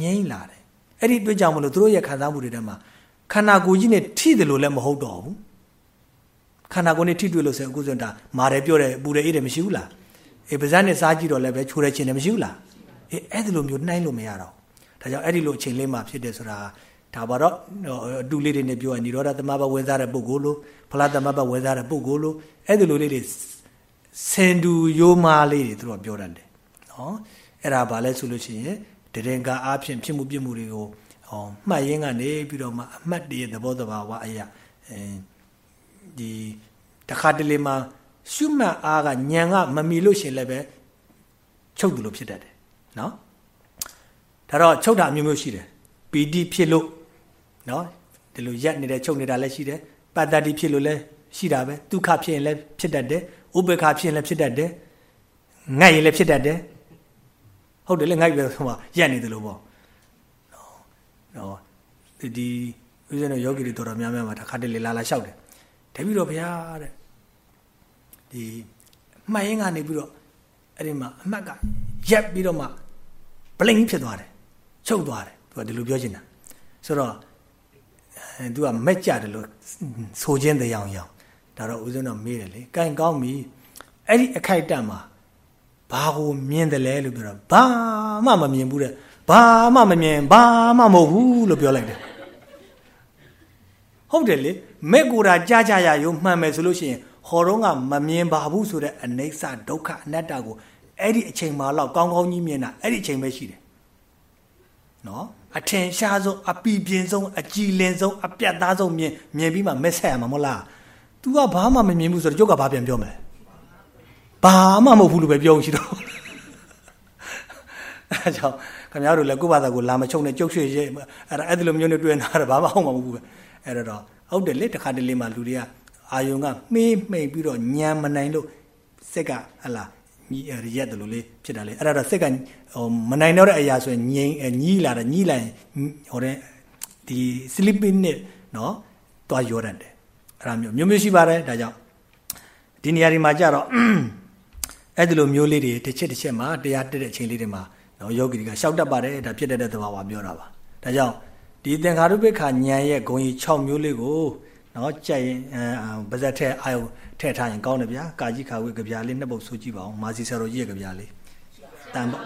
ငြိမ်းလာတယ်အဲ့ဒီတွေ့ကြမလို့သူတို့ရဲ့ခံစားမှုတွေထဲမှာခန္ဓာကိုယ်ကြီးနဲ့ထိတယ်လို့လည်းမဟုတ်တော့ဘူးခန္ဓာကိုယ်နဲ့ထိတွေ့လို့ဆိုရင်အခုဆိုရင်ဒါမာတယ်ပြောတယ်ပူတယ်အေးတယ်မရှိဘူးလားအေးပါးစပ်နဲ့စားကြည့်တော့လည်းပဲချိုးတယ်ချင်းတယ်မရှိဘူးလားအေးအဲ့ဒီလိုမျိုးနှိုင်းလို့မရတော့ဒါကြောင့်အဲ့ဒီလိုအချိန်လေးမှဖြစ်တယ်ဆိုတာဒါပါတော့အတူလေးတွေနဲ့ပြောရင်និရောဓသမဘဝင်စားတဲ့ပုဂ္ဂိုလ်လို့ဖလားသမဘဝင်စားတဲ့ပုဂ္ဂိုလ်လို့အဲ့ဒီလိုလေးတွေ စင်တူရိုးမားလေးတွေသူတို့ပြောတတ်တယ်နော်အဲ့ဒါဘာလဲဆိုလို့ရှိရင်တရင်ကအားဖြင့်ဖြစ်မှုပြမှုတွေကိုဟောမှတ်ရင်းကနေပြီးတော့မှအမှတ်တည်းရဲ့သဘောတဘာဝအရာအဲဒီတခါတလေမှာရှုမှတ်အားကညံကမမီလို့ရှင်လည်းပဲချုပ်တယ်လို့ဖြစ်တတ်တယ်နော်ဒါတော့ချုပ်တာအမျိုးမျိုးရှိတယ်ပီတိဖြစ်လို့နော်ဒီလိုရက်နေတဲ့ချုပ်နေတာလည်းရှိတယ်ပတ္တတိဖြစ်လို့လည်းရှိတာပဲဒုက္ခဖြစ်ရင်လည်းဖြစ်တတ်တယ် ဥပေက္ခဖြစ်ရင်လည်းဖြစ်တတ်တယ်ငတ်ရင်လည်းဖြစ်တတ်တယ်ဟုတ်တယ်လေငတ်ပြီဆိုမှရက်နေတယ်လို့ပေါ့နော်ဒီဦးဇင်းတို့ယောဂီတွေတော်တော်များများမှာတစ်ခါတလေလာလာလျှောက်တယ်တပည့်တော်ဘုရားတဲ့ဒီမှတ်ရင်းကနေပြီးတော့အဲ့ဒီမှာအမှတ်ကရက်ပြီးတော့မှပလိန်ဖြစ်သွားတယ်ချုပ်သွားတယ်သူကဒီလိုပြောချင်တာဆိုတော့အဲသူကမက်ကြတယ်လို့ဆိုခြင်းတရားအောင် ဒါတော့ဦးဇင်းတော်မေးတယ်လေကင်ကောင်းပြီအဲ့ဒီအခိုက်အတန့်မှာဘာကိုမြင်တယ်လဲလို့ပြောတော့ဘာမှမမြင်ဘူးတဲ့ဘာမှမမြင်ဘာမှမဟုတ်ဘူးလို့ပြောလိုက်တယ်ဟုတ်တယ်လေမဲ့ကိုယ်တာကြားကြရရုံမှန်မယ်ဆိုလို့ရှိရင်ဟောတော့ကမမြင်ပါဘူးဆိုတဲ့အနိစ္စဒုက္ခအနတ္တကိုအဲ့ဒီအချိန်မှလောက်ကောင်းကောင်းကြီးမြင်တာအဲ့ဒီအချိန်ပဲရှိတယ်နော်အထင်ရှားဆုံးအပီပြင်းဆုံးအကြည်လင်ဆုံးအပြတ်သားဆုံးမြင်မြင်ပြီးမှမက်ဆက်ရမှာမဟုတ်လား तू ကဘာမှမမြင်ဘူးဆိုတော့ကျုပ်ကဘာပြန်ပြောမလဲဘာမှမဟုတ်ဘူးလို့ပဲပြောရှိတော့အဲကြောင့်ခင်ဗျားတို့လည်းကိုယ့်ဘာသာကိုလာမချုံနဲ့ကြုတ်ရွှေရဲအဲ့ဒါအဲ့ဒီလိုမျိုးနဲ့တွေ့နေတာဘာမှဟုတ်မှာမဟုတ်ဘူးပဲအဲ့တော့ဟုတ်တယ်လေတခါတလေမှလူတွေကအာယုံကမေးမှိန်ပြီးတော့ညံမနိုင်လို့စက်ကဟလာညီရက်တယ်လို့လေဖြစ်တာလေအဲ့ဒါတော့စက်ကဟိုမနိုင်တော့တဲ့အရာဆိုရင်ငိမ့်ညီးလာတယ်ညီးလာရင်ဟိုတဲ့ဒီ sleeping နဲ့နော်တွားရောတတ်တယ် အဲ့ဒါမျိုးမျိုးမျိုးရှိပါတယ်ဒါကြောင့်ဒီနေရာဒီမှာကြတော့အဲ့ဒီလိုမျိုးလေးတွေတစ်ချက်တစ်ချက်မှာတရားတက်တဲ့အချိန်လေးတွေမှာနော်ယောဂီတွေကရှောက်တတ်ပါတယ်ဒါဖြစ်တတ်တဲ့သဘာဝပြောတာပါဒါကြောင့်ဒီသင်္ခါရုပ္ပခာဉာဏ်ရဲ့ဂုံကြီး6မျိုးလေးကိုနော်ကြက်ရင်ဗဇက်ထဲအာယုထည့်ထားရင်ကောင်းတယ်ဗျာကာကြီးခါဝေကြပြားလေးနှစ်ပုတ်ဆိုကြည့်ပါအောင်မာစီဆရာတော်ကြီးရဲ့ကြပြားလေးတန်ပါ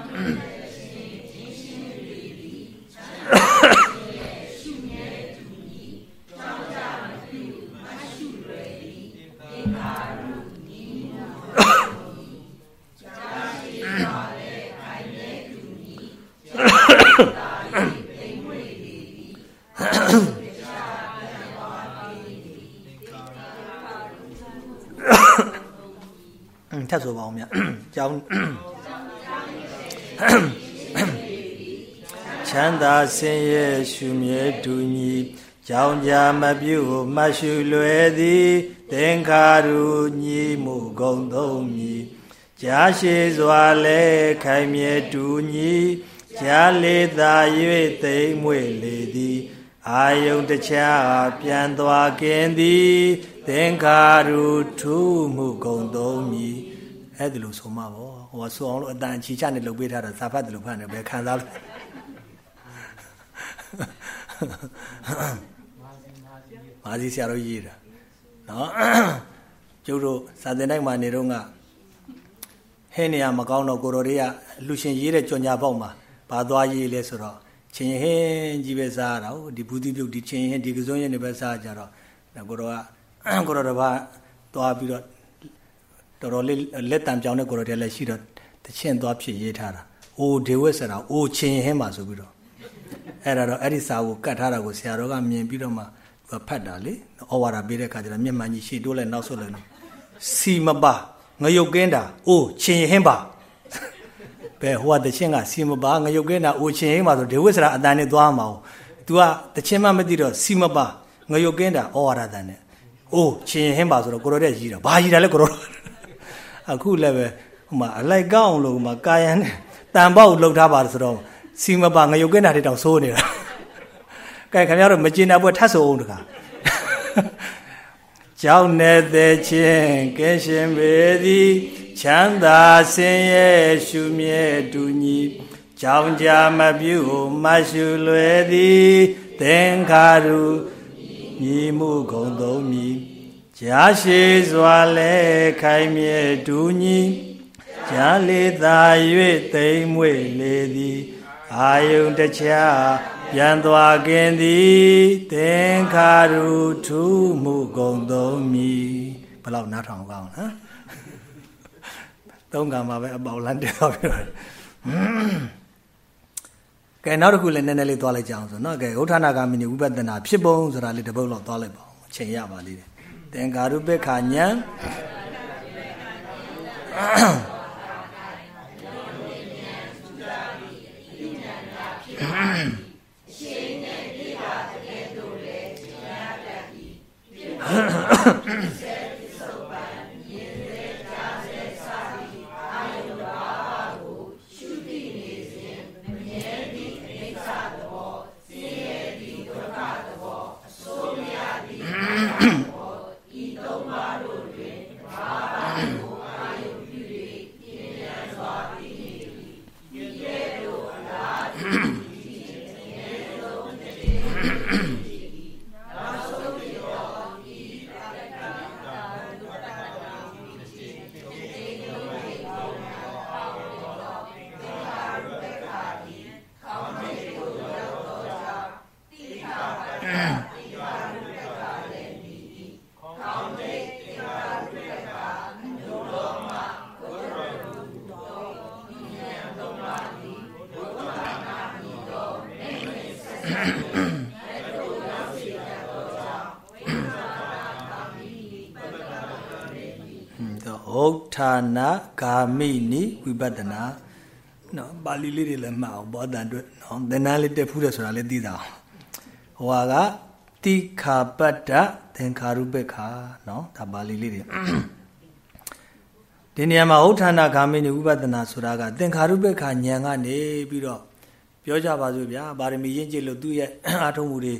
ထပ်ဆိုပါအောင်မြတ်ကျောင်းချမ်းသာဆင်းရဲရှုမြဲဒူညီကြောင်းကြမပြုတ်မရှုလွယ်သည်သင်္ခါရုညီမှုဂုံသုံးမြည်ကြာရှိစွာလဲခိုင်မြဲဒူညီကြာလေသာ၍သိမ့်မွေလေသည် အာယုန်တခြားပြန်သွားကင်းသည်သင်္ခါရုထူးမှုဂုံသုံးမြည်အဲ့ဒါလို့ဆိုမှာပေါ့ဟိုကဆိုအောင်လို့အတန်ချီချနဲ့လုပ်ပေးထားတာစာဖတ်တယ်လို့ဖတ်နေပဲခံစားလို့မာစီဆရာတို့ရေးတာနော်ကျုပ်တို့စာသင်တိုက်မှာနေတော့ကဟဲနေရမကောင်းတော့ကိုတော်တွေကလူရှင်ရေးတဲ့ကြော်ညာပေါက်မှာဘာသွားရေးလဲဆိုတော့ ချင်းဟင်းကြီးပဲစားတာဟုတ်ဒီဘူးတိပြုတ်ဒီချင်းဟင်းဒီကစုံရင်တွေပဲစားကြတော့ကိုတော်ကကိုတော်တစ်ပါးသွားပြီးတော့တော်တော်လေးလက်တံပြောင်းတဲ့ကိုတော်တွေလည်းရှိတော့တချင်းသွားဖြစ်ရေးထားတာအိုးဒေဝက်ဆိုတာအိုးချင်းဟင်းပါဆိုပြီးတော့အဲ့ဒါတော့အဲ့ဒီစာကိုကတ်ထားတာကိုဆရာတော်ကမြင်ပြီးတော့မှသူကဖတ်တာလေဩဝါဒပေးတဲ့ခါကျတော့မျက်မှန်ကြီးရှေ့တိုးလဲနောက်ဆုတ်လဲစီမပါငရုတ်ကင်းတာအိုးချင်းဟင်းပါ ဘယ်ဟိုကတချင်းကစီမပါငရုတ်ကင်းတာအိုးချင်းဟင်းပါဆိုဒေဝက်ဆိုတာအတန်နဲ့သွားမှာ तू ကတချင်းမှမသိတော့စီမပါငရုတ်ကင်းတာဩဝါဒတန်နဲ့အိုးချင်းဟင်းပါဆိုတော့ကိုရောတဲ့ကြီးတာဘာကြီးတာလဲကိုရောအခုလည်းပဲဟိုမှာအလိုက်ကောင်းလို့ဟိုမှာကာယံနဲ့တန်ပေါက်လှုပ်ထားပါဆိုတော့စီမပါငရုတ်ကင်းတာတွေတောင်စိုးနေတာကဲခင်ဗျားတို့မကျင်တာဘွဲထပ်ဆိုအောင်တကားကြောင်းနေတဲ့ချင်းကဲရှင်ပေသည် ချမ်းသာဆင်းရဲရှုမြဲတူညီကြောင်းကြမပြုမရှုလွယ်သည်သင်္ခါရုမြည်မှုဂုံသုံးမြည်ကြာရှိစွာလဲခိုင်မြဲတူညီကြာလေသာ၍သိမ့်မွေလေသည်အာယုန်တခြားပြန်သွားခင်သည်သင်္ခါရုထူးမှုကုန်သုံးမည်ဘလောက်နားထောင်ကောင်းနော် သုံးကံမှာပဲအပေါလန်းတက်တော့ပြတော့ကဲနောက်တစ်ခုလည်းနည်းနည်းလေးသွားလိုက်ကြအောင်ဆိုနော်ကဲဥထာနာဂမိနိဝိပဿနာဖြစ်ပုံဆိုတာလေးတစ်ပုတ်လောက်သွားလိုက်ပါဦးအချိန်ရပါသေးတယ်သင်္ကာရုပ္ပခာဉာဏ်ဥ မိနိဝိပဿနာနော်ပါဠိလေးတွေလည်းမှတ်အောင်ဘောတန်အတွက်နော်သင်္นานလေးတက်ဖူးတယ်ဆိုတာလည်းသိတာဟိုကတိခာပတ္တသင်္ခါရုပ္ပခာနော်ဒါပါဠိလေးတွေဒီနေရာမှာဥဋ္ဌာဏဂာမိနိဝိပဿနာဆိုတာကသင်္ခါရုပ္ပခာဉာဏ်ကနေပြီးတော့ပြောကြပါစို့ဗျာပါရမီရင့်ကျက်လို့သူ့ရဲ့အာထုံးမှုတွေ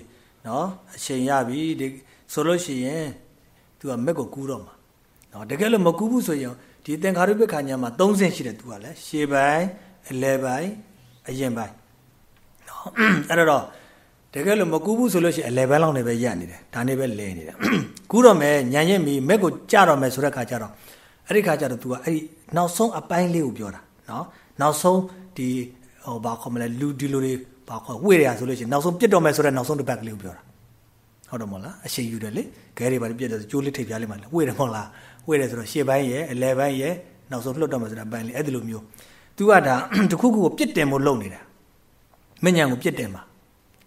နော်အချိန်ရပြီဒီဆိုလို့ရှိရင်သူကမက်ကိုကူးတော့မှာနော်တကယ်လို့မကူးဘူးဆိုရင် ဒီသင်္ခါရုပ္ပခာညာမှာ၃ဆင့်ရှိတယ်သူကလည်းရှေ့ပိုင်းအလယ်ပိုင်းအရင်ပိုင်းနော်အဲ့တော့တကယ်လို့မကူးဘူးဆိုလို့ရှိရင်အလယ်ပိုင်းလောက်နေပဲရက်နေတယ်ဒါနေပဲလဲနေတယ်ကူးတော့မယ်ညံရင်မီမက်ကိုကြတော့မယ်ဆိုတဲ့ခါကျတော့အဲ့ဒီခါကျတော့ तू ကအဲ့ဒီနောက်ဆုံးအပိုင်းလေးကိုပြောတာနော်နောက်ဆုံးဒီဟိုဘာခေါ်မလဲလူဒီလိုတွေဘာခေါ်ဝေ့ရဆိုလို့ရှိရင်နောက်ဆုံးပြစ်တော့မယ်ဆိုတဲ့နောက်ဆုံးတစ်ပတ်ကလေးကိုပြောတာဟုတ်တယ်မဟုတ်လားအရှိန်ယူတယ်လေခဲတွေဘာတွေပြစ်တယ်ဆိုကျိုးလေးထိပ်ပြားလေးမှဝေ့တယ်မဟုတ်လား ဝေ့တယ်ဆိုတော့ရှေ့ပိုင်းရဲ့အလယ်ပိုင်းရဲ့နောက်ဆုံးလွတ်တော့မှဆိုတာပိုင်းလေးအဲ့ဒီလိုမျိုး तू ကဒါတခုခုကိုပြစ်တင်ဖို့လုပ်နေတာမညံကိုပြစ်တင်မှာ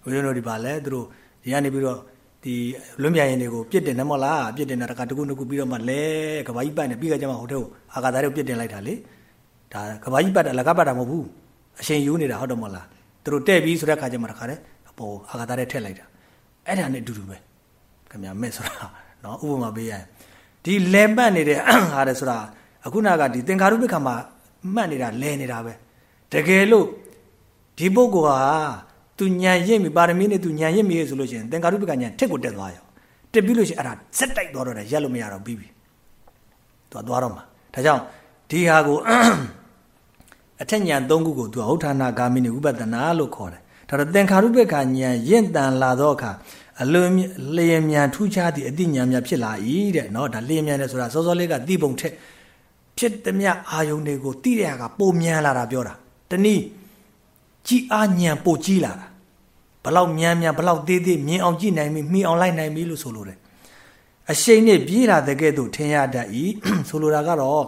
ဘုရားတို့ဒီပါလဲသူတို့ဒီကနေပြီးတော့ဒီလွံ့ပြရင်တွေကိုပြစ်တင်တယ်မဟုတ်လားပြစ်တင်တာတခါတခုနှစ်ခုပြီးတော့မှလဲကဘာကြီးပတ်နေပြီးကြကြမှာဟိုတဲ့ကိုအာကာသတွေကိုပြစ်တင်လိုက်တာလေဒါကဘာကြီးပတ်တာလကပတ်တာမဟုတ်ဘူးအရှင်ယူနေတာဟုတ်တယ်မဟုတ်လားသူတို့တဲ့ပြီးဆိုတဲ့ခါကျမှတခါတဲ့အပေါ်အာကာသတွေထည့်လိုက်တာအဲ့ဒါနဲ့အတူတူပဲခင်ဗျာမဲ့ဆိုတာနော်ဥပမာပေးရရင် ဒီလဲပတ်နေတဲ့ဟာတဲ့ဆိုတာအခုနကဒီသင်္ခါရုပ္ပခါမှာမှတ်နေတာလဲနေတာပဲတကယ်လို့ဒီပုဂ္ဂိုလ်ဟာသူညံရင့်ပြီပါရမီနဲ့သူညံရင့်ပြီဆိုလို့ရှိရင်သင်္ခါရုပ္ပခါညံထက်ကိုတက်သွားရောတက်ပြီးလို့ရှိရင်အဲ့ဒါစက်တိုက်သွားတော့တယ်ရက်လို့မရတော့ပြီးပြီသူကသွားတော့မှာဒါကြောင့်ဒီဟာကိုအထက်ညံ၃ခုကိုသူကဟုတ်ဌာနာဂာမိနိဥပဒနာလို့ခေါ်တယ်ဒါတော့သင်္ခါရုပ္ပခဉာဏ်ရင့်တန်လာသောအခါ အလွန်လျင်မြန်ထူးခြားသည့်အတိညာများဖြစ်လာ၏တဲ့နော်ဒါလျင်မြန်တယ်ဆိုတာစောစောလေးကတိပုံထက်ဖြစ်သည်မြအာယုန်တွေကိုတိရကပုံမြန်လာတာပြောတာတနည်းကြည်အားညံပို့ကြီးလာတာဘလောက်မြန်မြန်ဘလောက်သေးသေးမြင်အောင်ကြည့်နိုင်ပြီမှီအောင်လိုက်နိုင်ပြီလို့ဆိုလိုတယ်အရှိန်နဲ့ပြေးလာတဲ့ကဲ့သို့ထင်ရတတ်၏ဆိုလိုတာကတော့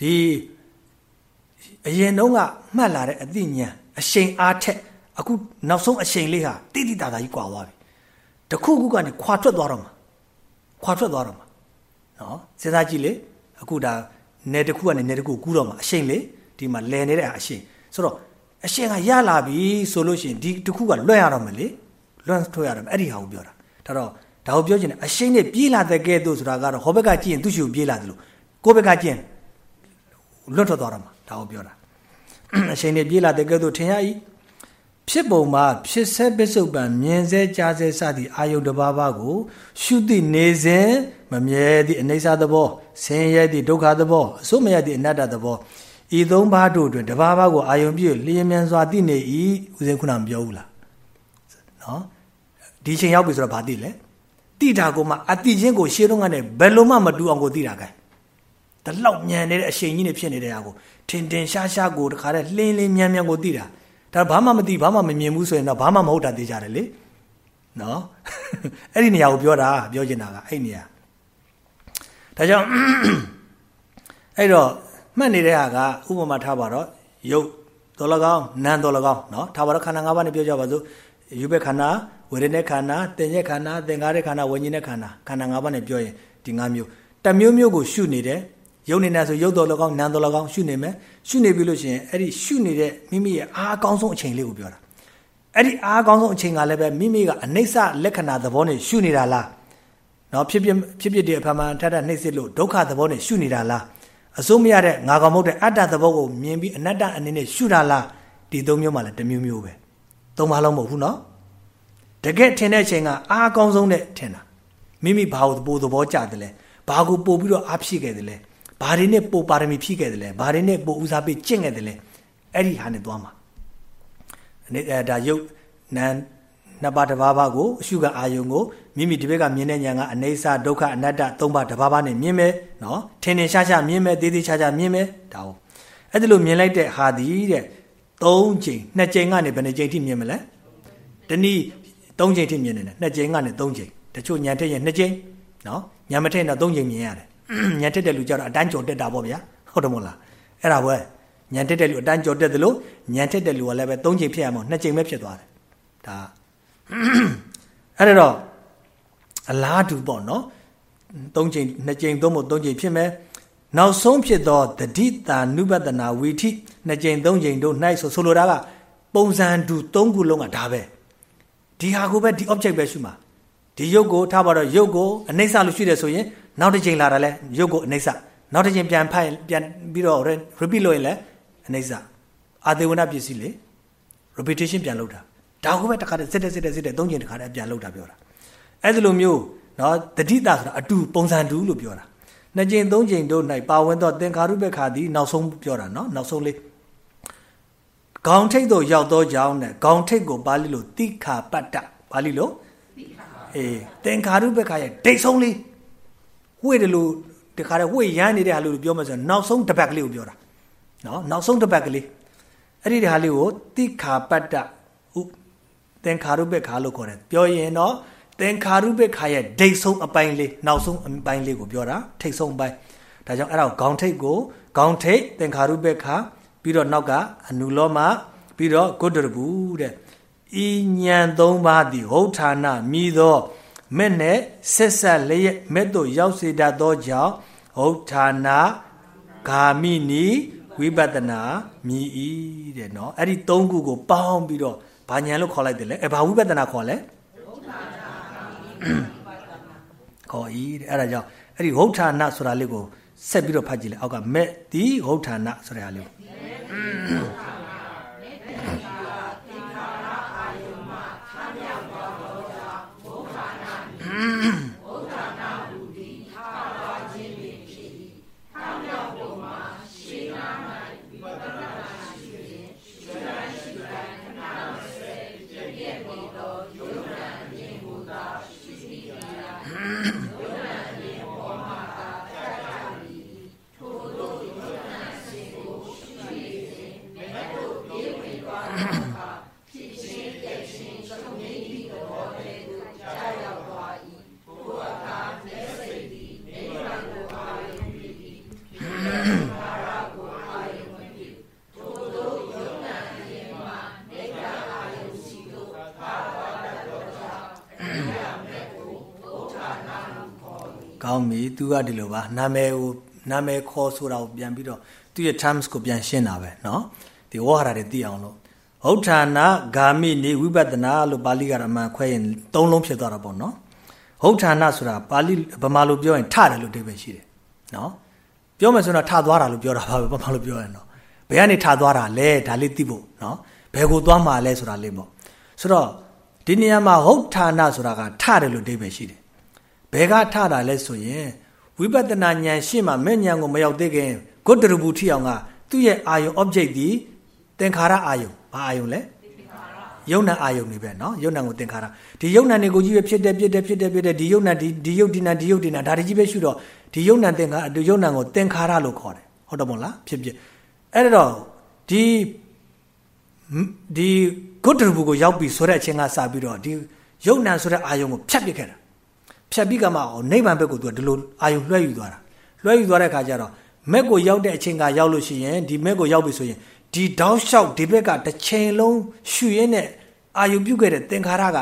ဒီအရင်တုန်းကမှတ်လာတဲ့အသိဉာဏ်အရှိန်အားထက် အခုနောက်ဆုံးအရှိန်လေးဟာတိတိတသာကြီးကွာသွားပြီတခုခုကနေခွာထွက်သွားတော့မှာခွာထွက်သွားတော့မှာနော်စဉ်းစားကြည့်လေအခုဒါနယ်တစ်ခုကနေနယ်တစ်ခုကူးတော့မှာအရှိန်လေဒီမှာလည်နေတဲ့အရှိန်ဆိုတော့အရှိန်ကရလာပြီဆိုလို့ရှိရင်ဒီတစ်ခုကလွတ်ရတော့မယ်လေလွတ်ထွက်ရတော့မယ်အဲ့ဒီဟာကိုပြောတာဒါတော့ဒါကိုပြောချင်တယ်အရှိန်နဲ့ပြေးလာတဲ့ကဲ့သို့ဆိုတာကတော့ဟောဘက်ကကြည့်ရင်သူ့ရှိကိုပြေးလာတယ်လို့ကိုယ့်ဘက်ကကြည့်ရင်လွတ်ထွက်သွားတော့မှာဒါကိုပြောတာအရှိန်နဲ့ပြေးလာတဲ့ကဲ့သို့ထင်ရ၏ ဖြစ်ပုံမှာဖြစ်ဆဲပစ္စုပန်မြင်ဆဲကြားဆဲစသည့်အာယုန်တစ်ပါးပါးကို ရှုသိနေစဉ်မမြဲသည့်အနိစ္စသဘောဆင်းရဲသည့်ဒုက္ခသဘောအစိုးမရသည့်အနတ္တသဘောဤသုံးပါးတို့တွင်တစ်ပါးပါးကိုအာယုန်ပြည့်လျင်မြန်စွာသိနေ၏ဦးဇင်းခုနမပြောဘူးလားနော်ဒီချိန်ရောက်ပြီဆိုတော့ဘာသိလဲတိတာကိုမှအတိချင်းကိုရှေးတော့ကနေဘယ်လိုမှမတူအောင်ကိုသိတာကဲတလောက်မြန်နေတဲ့အချိန်ကြီးနေဖြစ်နေတဲ့ဟာကိုထင်ထင်ရှားရှားကိုတခါတည်းလှင်းလင်းမြန်မြန်ကိုသိတာ ဒါဘာမှမသိဘာမှမမြင်ဘူးဆိုရင်တော့ဘာမှမဟုတ်တာသိကြတယ်လေနော်အဲ့ဒီနေရာကိုပြောတာပြောချင်တာကအဲ့နေရာဒါကြောင့်အဲ့တော့မှတ်နေတဲ့ဟာကဥပမာထားပါတော့ရုပ်တော်လကောင်းနာမ်တော်လကောင်းနော်ထားပါတော့ခန္ဓာ၅ပါးနဲ့ပြောကြပါစို့ယူဘက်ခန္ဓာဝေဒနာခန္ဓာတင်ရက်ခန္ဓာသင်္ခါရခန္ဓာဝิญဉ်ခန္ဓာခန္ဓာ၅ပါးနဲ့ပြောရင်ဒီ၅မျိုးတမျိုးမျိုးကိုရှုနေတယ်ယုံနေတာဆိုယုတ်တော်၎င်းနာမ်တော်၎င်းရှုနေမယ် ရှုနေပြီလို့ရှိရင်အဲ့ဒီရှုနေတဲ့မိမိရဲ့အားအကောင်းဆုံးအချိန်လေးကိုပြောတာအဲ့ဒီအားအကောင်းဆုံးအချိန်ကလည်းပဲမိမိကအနိစ္စလက္ခဏာသဘောနဲ့ရှုနေတာလားနော်ဖြစ်ဖြစ်ဖြစ်ဖြစ်တဲ့အဖမှန်ထထနှိမ့်စစ်လို့ဒုက္ခသဘောနဲ့ရှုနေတာလားအစိုးမရတဲ့ငါကောင်မဟုတ်တဲ့အတ္တသဘောကိုမြင်ပြီးအနတ္တအနေနဲ့ရှုတာလားဒီသုံးမျိုးမှလည်းတစ်မျိုးမျိုးပဲသုံးပါလုံးမဟုတ်ဘူးနော်တကယ်ထင်တဲ့အချိန်ကအားအကောင်းဆုံးနဲ့ထင်တာမိမိဘာကိုပိုသဘောကျတယ်လဲဘာကိုပို့ပြီးတော့အားဖြစ်ခဲ့တယ်လဲ ဘာတွေနဲ့ပိုပါရမီဖြည့်ခဲ့တယ်လဲဘာတွေနဲ့ပိုဦးစားပေးကျင့်ခဲ့တယ်လဲအဲ့ဒီဟာနဲ့သွားမှာအနေအဲဒါယုတ်နန်နှစ်ပါးတစ်ပါးပါးကိုအရှုကအာယုံကိုမိမိဒီဘက်ကမြင်တဲ့ဉာဏ်ကအနေစာဒုက္ခအနတ္တသုံးပါးတစ်ပါးပါးနဲ့မြင်မယ်နော်ထင်ထင်ရှားရှားမြင်မယ်သေးသေးချာချာမြင်မယ်ဒါဟုတ်အဲ့ဒါလို့မြင်လိုက်တဲ့ဟာဒီတဲ့၃ချိန်နှစ်ချိန်ကနေဘယ်နှချိန်ထိမြင်မလဲတနည်း၃ချိန်ထိမြင်နေတယ်နှစ်ချိန်ကနေ၃ချိန်တချို့ဉာဏ်ထက်ရင်နှစ်ချိန်နော်ဉာဏ်မထက်တော့၃ချိန်မြင်ရတယ် ညံတက်တဲ့လူကြတော့အတန်းကြော်တက်တာပေါ့ဗျာဟုတ်တယ်မို့လားအဲ့ဒါပဲညံတက်တဲ့လူအတန်းကြော်တက်တယ်လို့ညံတက်တဲ့လူကလည်းပဲ၃ချိန်ဖြစ်ရမှာနှစ်ချိန်ပဲဖြစ်သွားတယ်ဒါအဲ့တော့အလားတူပေါ့နော်၃ချိန်နှစ်ချိန်သုံးဖို့၃ချိန်ဖြစ်မယ်နောက်ဆုံးဖြစ်သောတတိတာနုပဒနာဝီထိနှစ်ချိန်သုံးချိန်တို့၌ဆိုဆိုလိုတာကပုံစံတူ၃ခုလုံးကဒါပဲဒီဟာကိုပဲဒီ object ပဲရှိမှာဒီရုပ်ကိုထားပါတော့ရုပ်ကိုအနိစ္စလို့ရှိတယ်ဆိုရင် နောက်တစ်ချိန်လာတာလဲရုပ်ကိုအနိစ္စနောက်တစ်ချိန်ပြန်ဖတ်ပြန်ပြီးတော့ repeat လုပ်ရင်လဲအနိစ္စအာသေဝနာပစ္စည်းလေ repetition ပြန်လုပ်တာဒါကိုပဲတစ်ခါတည်းစစ်တဲ့စစ်တဲ့စစ်တဲ့သုံးချိန်တစ်ခါတည်းပြန်လုပ်တာပြောတာအဲ့ဒီလိုမျိုးနော်တတိတာဆိုတာအတူပုံစံတူလို့ပြောတာနှစ်ချိန်သုံးချိန်တို့၌ပါဝင်သောသင်္ခါရုပ္ပခါသည်နောက်ဆုံးပြောတာနော်နောက်ဆုံးလေးခေါင်းထိတ်သို့ရောက်သောကြောင့်နဲ့ခေါင်းထိတ်ကိုပါဠိလိုတိခါပတ္တပါဠိလိုအေးသင်္ခါရုပ္ပခါရဲ့ဒိတ်ဆုံးလေး ဝှေ့တယ်လို့တခါတည်းဝှေ့ရမ်းနေတဲ့ဟာလို့ပြောမှဆိုနောက်ဆုံးတစ်ပတ်ကလေးကိုပြောတာနော်နောက်ဆုံးတစ်ပတ်ကလေးအဲ့ဒီဟာလေးကိုတိခါပတ္တဥသင်္ခါရုပ္ပခါလို့ခေါ်တယ်ပြောရင်တော့သင်္ခါရုပ္ပခါရဲ့ဒိတ်ဆုံးအပိုင်းလေးနောက်ဆုံးအပိုင်းလေးကိုပြောတာထိတ်ဆုံးပိုင်းဒါကြောင့်အဲ့ဒါကိုခေါင်းထိတ်ကိုခေါင်းထိတ်သင်္ခါရုပ္ပခါပြီးတော့နောက်ကအနုလောမပြီးတော့ဂုတ္တရဘူးတဲ့ဤညံသုံးပါးသည်ဟုတ်ဌာနမြည်သော မဲ့နဲ့ဆက်ဆက်လျက်မဲ့တို့ရောက်စေတတ်သောကြောင့်ဟုတ်ဌာနဂာမိနီဝိပဿနာမြည်ဤတဲ့နော်အဲ့ဒီသုံးခုကိုပေါင်းပြီးတော့ဘာညာလို့ခေါ်လိုက်တယ်လဲအဲဘာဝိပဿနာခေါ်လဲခေါ်ဤတဲ့အဲ့ဒါကြောင့်အဲ့ဒီဟုတ်ဌာနဆိုတာလေးကိုဆက်ပြီးတော့ဖတ်ကြည့်လိုက်အောက်ကမဲ့ဒီဟုတ်ဌာနဆိုတဲ့ဟာလေးကို င်းပြီသူကဒီလိုပါနာမည်ကိုနာမည်ခေါ်ဆိုတာကိုပြန်ပြီးတော့သူရဲ့ terms ကိုပြန်ရှင်းတာပဲเนาะဒီဝါဟာရတွေသိအောင်လို့ဟုတ်ဌာနဂာမိနိဝိပဿနာလို့ပါဠိကအမှန်ခွဲရင်သုံးလုံးဖြစ်သွားတာပေါ့နော်ဟုတ်ဌာနဆိုတာပါဠိဗမာလိုပြောရင်ထတယ်လို့အဓိပ္ပာယ်ရှိတယ်နော်ပြောမယ်ဆိုတော့ထသွားတာလို့ပြောတာပါပဲဗမာလိုပြောရင်တော့ဘယ်ကနေထသွားတာလဲဒါလေးသိဖို့နော်ဘယ်ကိုသွားမှာလဲဆိုတာလေးပေါ့ဆိုတော့ဒီနေရာမှာဟုတ်ဌာနဆိုတာကထတယ်လို့အဓိပ္ပာယ်ရှိတယ် ဘယ်ကထတာလဲဆိုရင်ဝိပဿနာဉာဏ်ရှင်းမှမဲ့ဉာဏ်ကိုမရောက်သေးခင်ဂုတ္တရဘူးထီအောင်ကသူ့ရဲ့အာယုံ object ဒီသင်္ခါရအာယုံဘာအာယုံလဲယုံနာအာယုံနေပဲเนาะယုံနာကိုသင်္ခါရဒီယုံနာနေကိုကြီးပဲဖြစ်တယ်ဖြစ်တယ်ဖြစ်တယ်ဖြစ်တယ်ဒီယုံနာဒီဒီယုတ်ဒီနာဒီယုတ်ဒီနာဒါတွေကြီးပဲရှုတော့ဒီယုံနာသင်္ခါဒီယုံနာကိုသင်္ခါရလို့ခေါ်တယ်ဟုတ်တယ်မို့လားဖြစ်ဖြစ်အဲ့တော့ဒီဒီဂုတ္တရဘူးကိုရောက်ပြီဆိုတဲ့အချိန်ကစပြီးတော့ဒီယုံနာဆိုတဲ့အာယုံကိုဖြတ်ပစ်ခဲ့တာ ဖြတ်ပြီးကမှနိဗ္ဗာန်ဘက်ကိုသူကဒီလိုအာယုံလွှဲယူသွားတာလွှဲယူသွားတဲ့အခါကျတော့မက်ကိုရောက်တဲ့အချိန်ကရောက်လို့ရှိရင်ဒီမက်ကိုရောက်ပြီဆိုရင်ဒီတောင်းလျှောက်ဒီဘက်ကတစ်ချိန်လုံးရှူရင်းနဲ့အာယုပြုခဲ့တဲ့သင်္ခါရက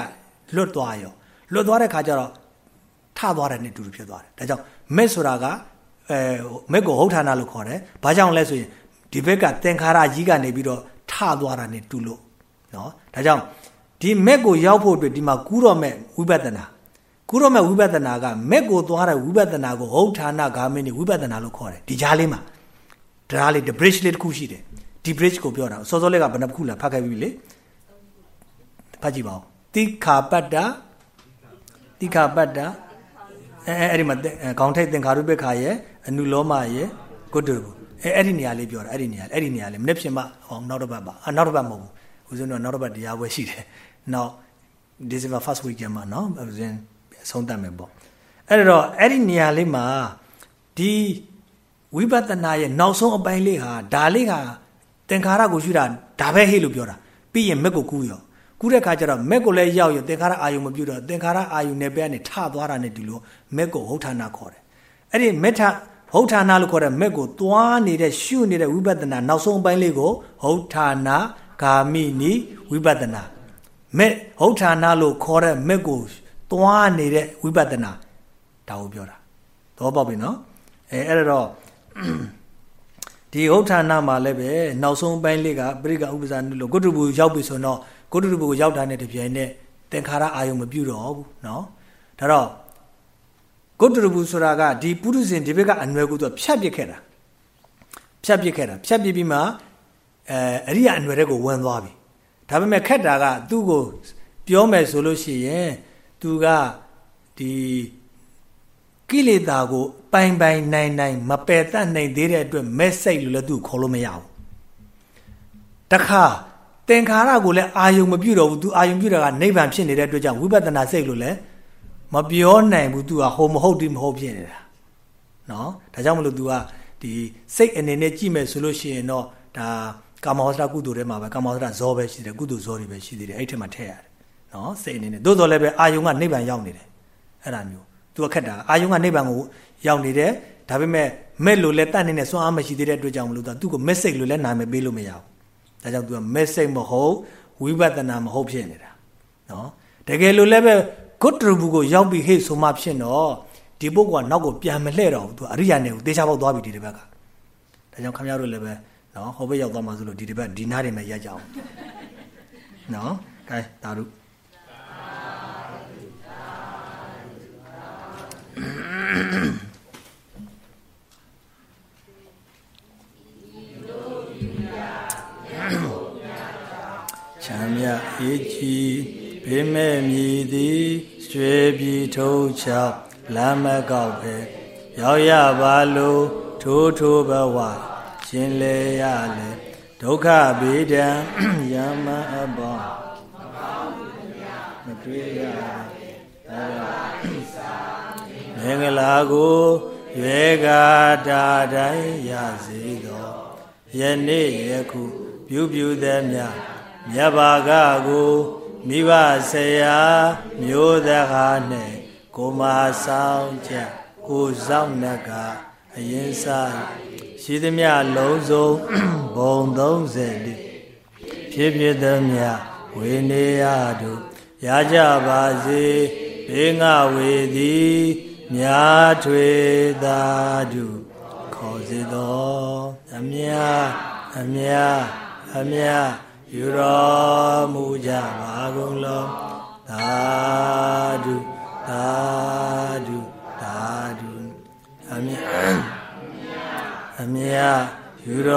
လွတ်သွားရောလွတ်သွားတဲ့ခါကျတော့ထသွားတယ်နဲ့တူတူဖြစ်သွားတယ်ဒါကြောင့်မက်ဆိုတာကအဲမက်ကိုဟုတ်ဌာနလို့ခေါ်တယ်ဘာကြောင့်လဲဆိုရင်ဒီဘက်ကသင်္ခါရကြီးကနေပြီးတော့ထသွားတာနဲ့တူလို့နော်ဒါကြောင့်ဒီမက်ကိုရောက်ဖို့အတွက်ဒီမှာကူးတော့မဲ့ဝိပဿနာ ကူတော့မဲ့ဝိပဿနာကမက်ကိုသွားတဲ့ဝိပဿနာကိုဟုတ်ဌာနဂါမင်းနေဝိပဿနာလို့ခေါ်တယ်ဒီကြားလေးမှာဒါလေး the bridge လေးတစ်ခုရှိတယ်ဒီ bridge ကိုပြောတာစောစောလေးကဘယ်နှခုလားဖတ်ခဲ့ပြီလေဖတ်ကြည့်ပါဦးတိခာပတ္တတိခာပတ္တအဲအဲ့ဒီမှာခေါင်းထိတ်သင်္ခါရုပ္ပခါရဲ့အနုလောမရဲ့ကုတ္တရဘူးအဲအဲ့ဒီနေရာလေးပြောတာအဲ့ဒီနေရာအဲ့ဒီနေရာလေးမနေ့ဖြစ်မှဟောနောက်တစ်ပတ်ပါအနောက်တစ်ပတ်မဟုတ်ဘူးဦးဇင်းတို့နောက်တစ်ပတ်တရားပွဲရှိတယ်နောက် December first weekend မှာနော်ဦးဇင်း ဆုံးတတ်မယ်ပေါ့အဲ့တော့အဲ့ဒီနေရာလေးမှာဒီဝိပဿနာရဲ့နောက်ဆုံးအပိုင်းလေးဟာဒါလေးဟာသင်္ခါရကိုရှုတာဒါပဲဟေ့လို့ပြောတာပြီးရင်မက်ကိုကူးရောကူးတဲ့ခါကျတော့မက်ကိုလည်းရောက်ရသင်္ခါရအာယုံမပြုတ်တော့သင်္ခါရအာယုံနယ်ပယ်ကနေထသွားတာနဲ့ဒီလိုမက်ကိုဟုတ်ဌာနခေါ်တယ်အဲ့ဒီမက်ထဟုတ်ဌာနလို့ခေါ်တဲ့မက်ကိုသွားနေတဲ့ရှုနေတဲ့ဝိပဿနာနောက်ဆုံးအပိုင်းလေးကိုဟုတ်ဌာနဂာမိနိဝိပဿနာမက်ဟုတ်ဌာနလို့ခေါ်တဲ့မက်ကို သွားနေတဲ့ဝိပဿနာဒါကိုပြောတာသဘောပေါက်ပြီနော်အဲအဲ့တော့ဒီဟုတ်ဌာနမှာလည်းပဲနောက်ဆုံးပိုင်းလေးကပရိကဥပ္ပဇာနုလို့ကုတ္တဘူရောက်ပြီဆိုတော့ကုတ္တဘူရောက်တာနဲ့တပြိုင်နက်သင်္ခါရအာယုံမပြုတော့ဘူးနော်ဒါတော့ကုတ္တဘူဆိုတာကဒီပုရုဇဉ်ဒီဘက်ကအနွယ်ကိုသူဖြတ်ပစ်ခဲ့တာဖြတ်ပစ်ခဲ့တာဖြတ်ပစ်ပြီးမှအဲအရိယာအနွယ်တွေကိုဝင်သွားပြီဒါပေမဲ့ခက်တာကသူ့ကိုပြောမယ်ဆိုလို့ရှိရင် သူကဒီကိလေသာကို ပိုင်ပိုင်နိုင်နိုင်မပယ်တတ်နိုင်သေးတဲ့အတွက်မဲ့စိတ်လို့လည်းသူ့ခေါ်လို့မရဘူးတခါသင်္ခါရကိုလည်းအာယုံမပြုတ်တော့ဘူးသူအာယုံပြုတ်တာကနိဗ္ဗာန်ဖြစ်နေတဲ့အတွက်ကြောင့်ဝိပဿနာစိတ်လို့လည်းမပြောနိုင်ဘူးသူကဟိုမဟုတ်ဒီမဟုတ်ဖြစ်နေတာနော်ဒါကြောင့်မလို့ तू ကဒီစိတ်အနေနဲ့ကြည့်မယ်ဆိုလို့ရှိရင်တော့ဒါကာမောစရကုသိုလ်ထဲမှာပဲကာမောစရဇောပဲရှိတယ်ကုသိုလ်ဇောတွေပဲရှိသေးတယ်အဲ့ထက်မှထည့်ရတယ် နော်စိတ်အနေနဲ့သို့တော်လည်းပဲအာယုံကနိဗ္ဗာန်ရောက်နေတယ်အဲ့ဒါမျိုးသူကခက်တာအာယုံကနိဗ္ဗာန်ကိုရောက်နေတယ်ဒါပေမဲ့မဲ့လို့လည်းတတ်နေတဲ့စွမ်းအားမရှိသေးတဲ့အတွက်ကြောင့်မလို့သူကမက်ဆေ့လို့လည်းနာမည်ပေးလို့မရဘူးဒါကြောင့်သူကမက်ဆေ့မဟုတ်ဝိပဿနာမဟုတ်ဖြစ်နေတာနော်တကယ်လို့လည်းပဲဂုတ္တရဘူးကိုရောက်ပြီးဟေ့ဆိုမှဖြစ်တော့ဒီပုဂ္ဂိုလ်ကနောက်ကိုပြန်မလှဲ့တော့ဘူးသူအရိယာနယ်ကိုတေချာပေါက်သွားပြီဒီတစ်ဘက်ကဒါကြောင့်ခမရတို့လည်းပဲနော်ဟောဘက်ရောက်သွားမှဆိုလို့ဒီတစ်ဘက်ဒီနားတွေမှာရက်ကြအောင်နော်ကဲဒါတို့ ချမ်းမြအေးကြီးဘေးမဲ့မြည်သည်ရွှေပြည်ထုံးချောက်လမ်းမကောက်ပဲရောက်ရပါလို့ထိုးထိုးဘဝရှင်လေရလေဒုက္ခဘေးဒံယမအပေါင်းမတွေ့ရ မင်္ဂလာကိုရွေကာတာတိုင်းရစေသောယနေ့ယခုပြုပြုသည်မြတ်မြတ်ဘာကကိုမိဘဆရာမျိုးသကားနဲ့ကိုမဆောင်ချက်ကိုဆောင်နှက်ကအရင်စားရှိသမျှလုံးစုံဘုံ30လေးဖြစ်ဖြစ်သည်မြတ်ဝေနေရတို့ရကြပါစေဘေးငါဝေသည် မြာထွေသာဓုခေါ်စေသောအမြအမြအမြယူတော်မူကြပါကုန်လောသာဓုသာဓုသာဓုအမြအမြယူတော်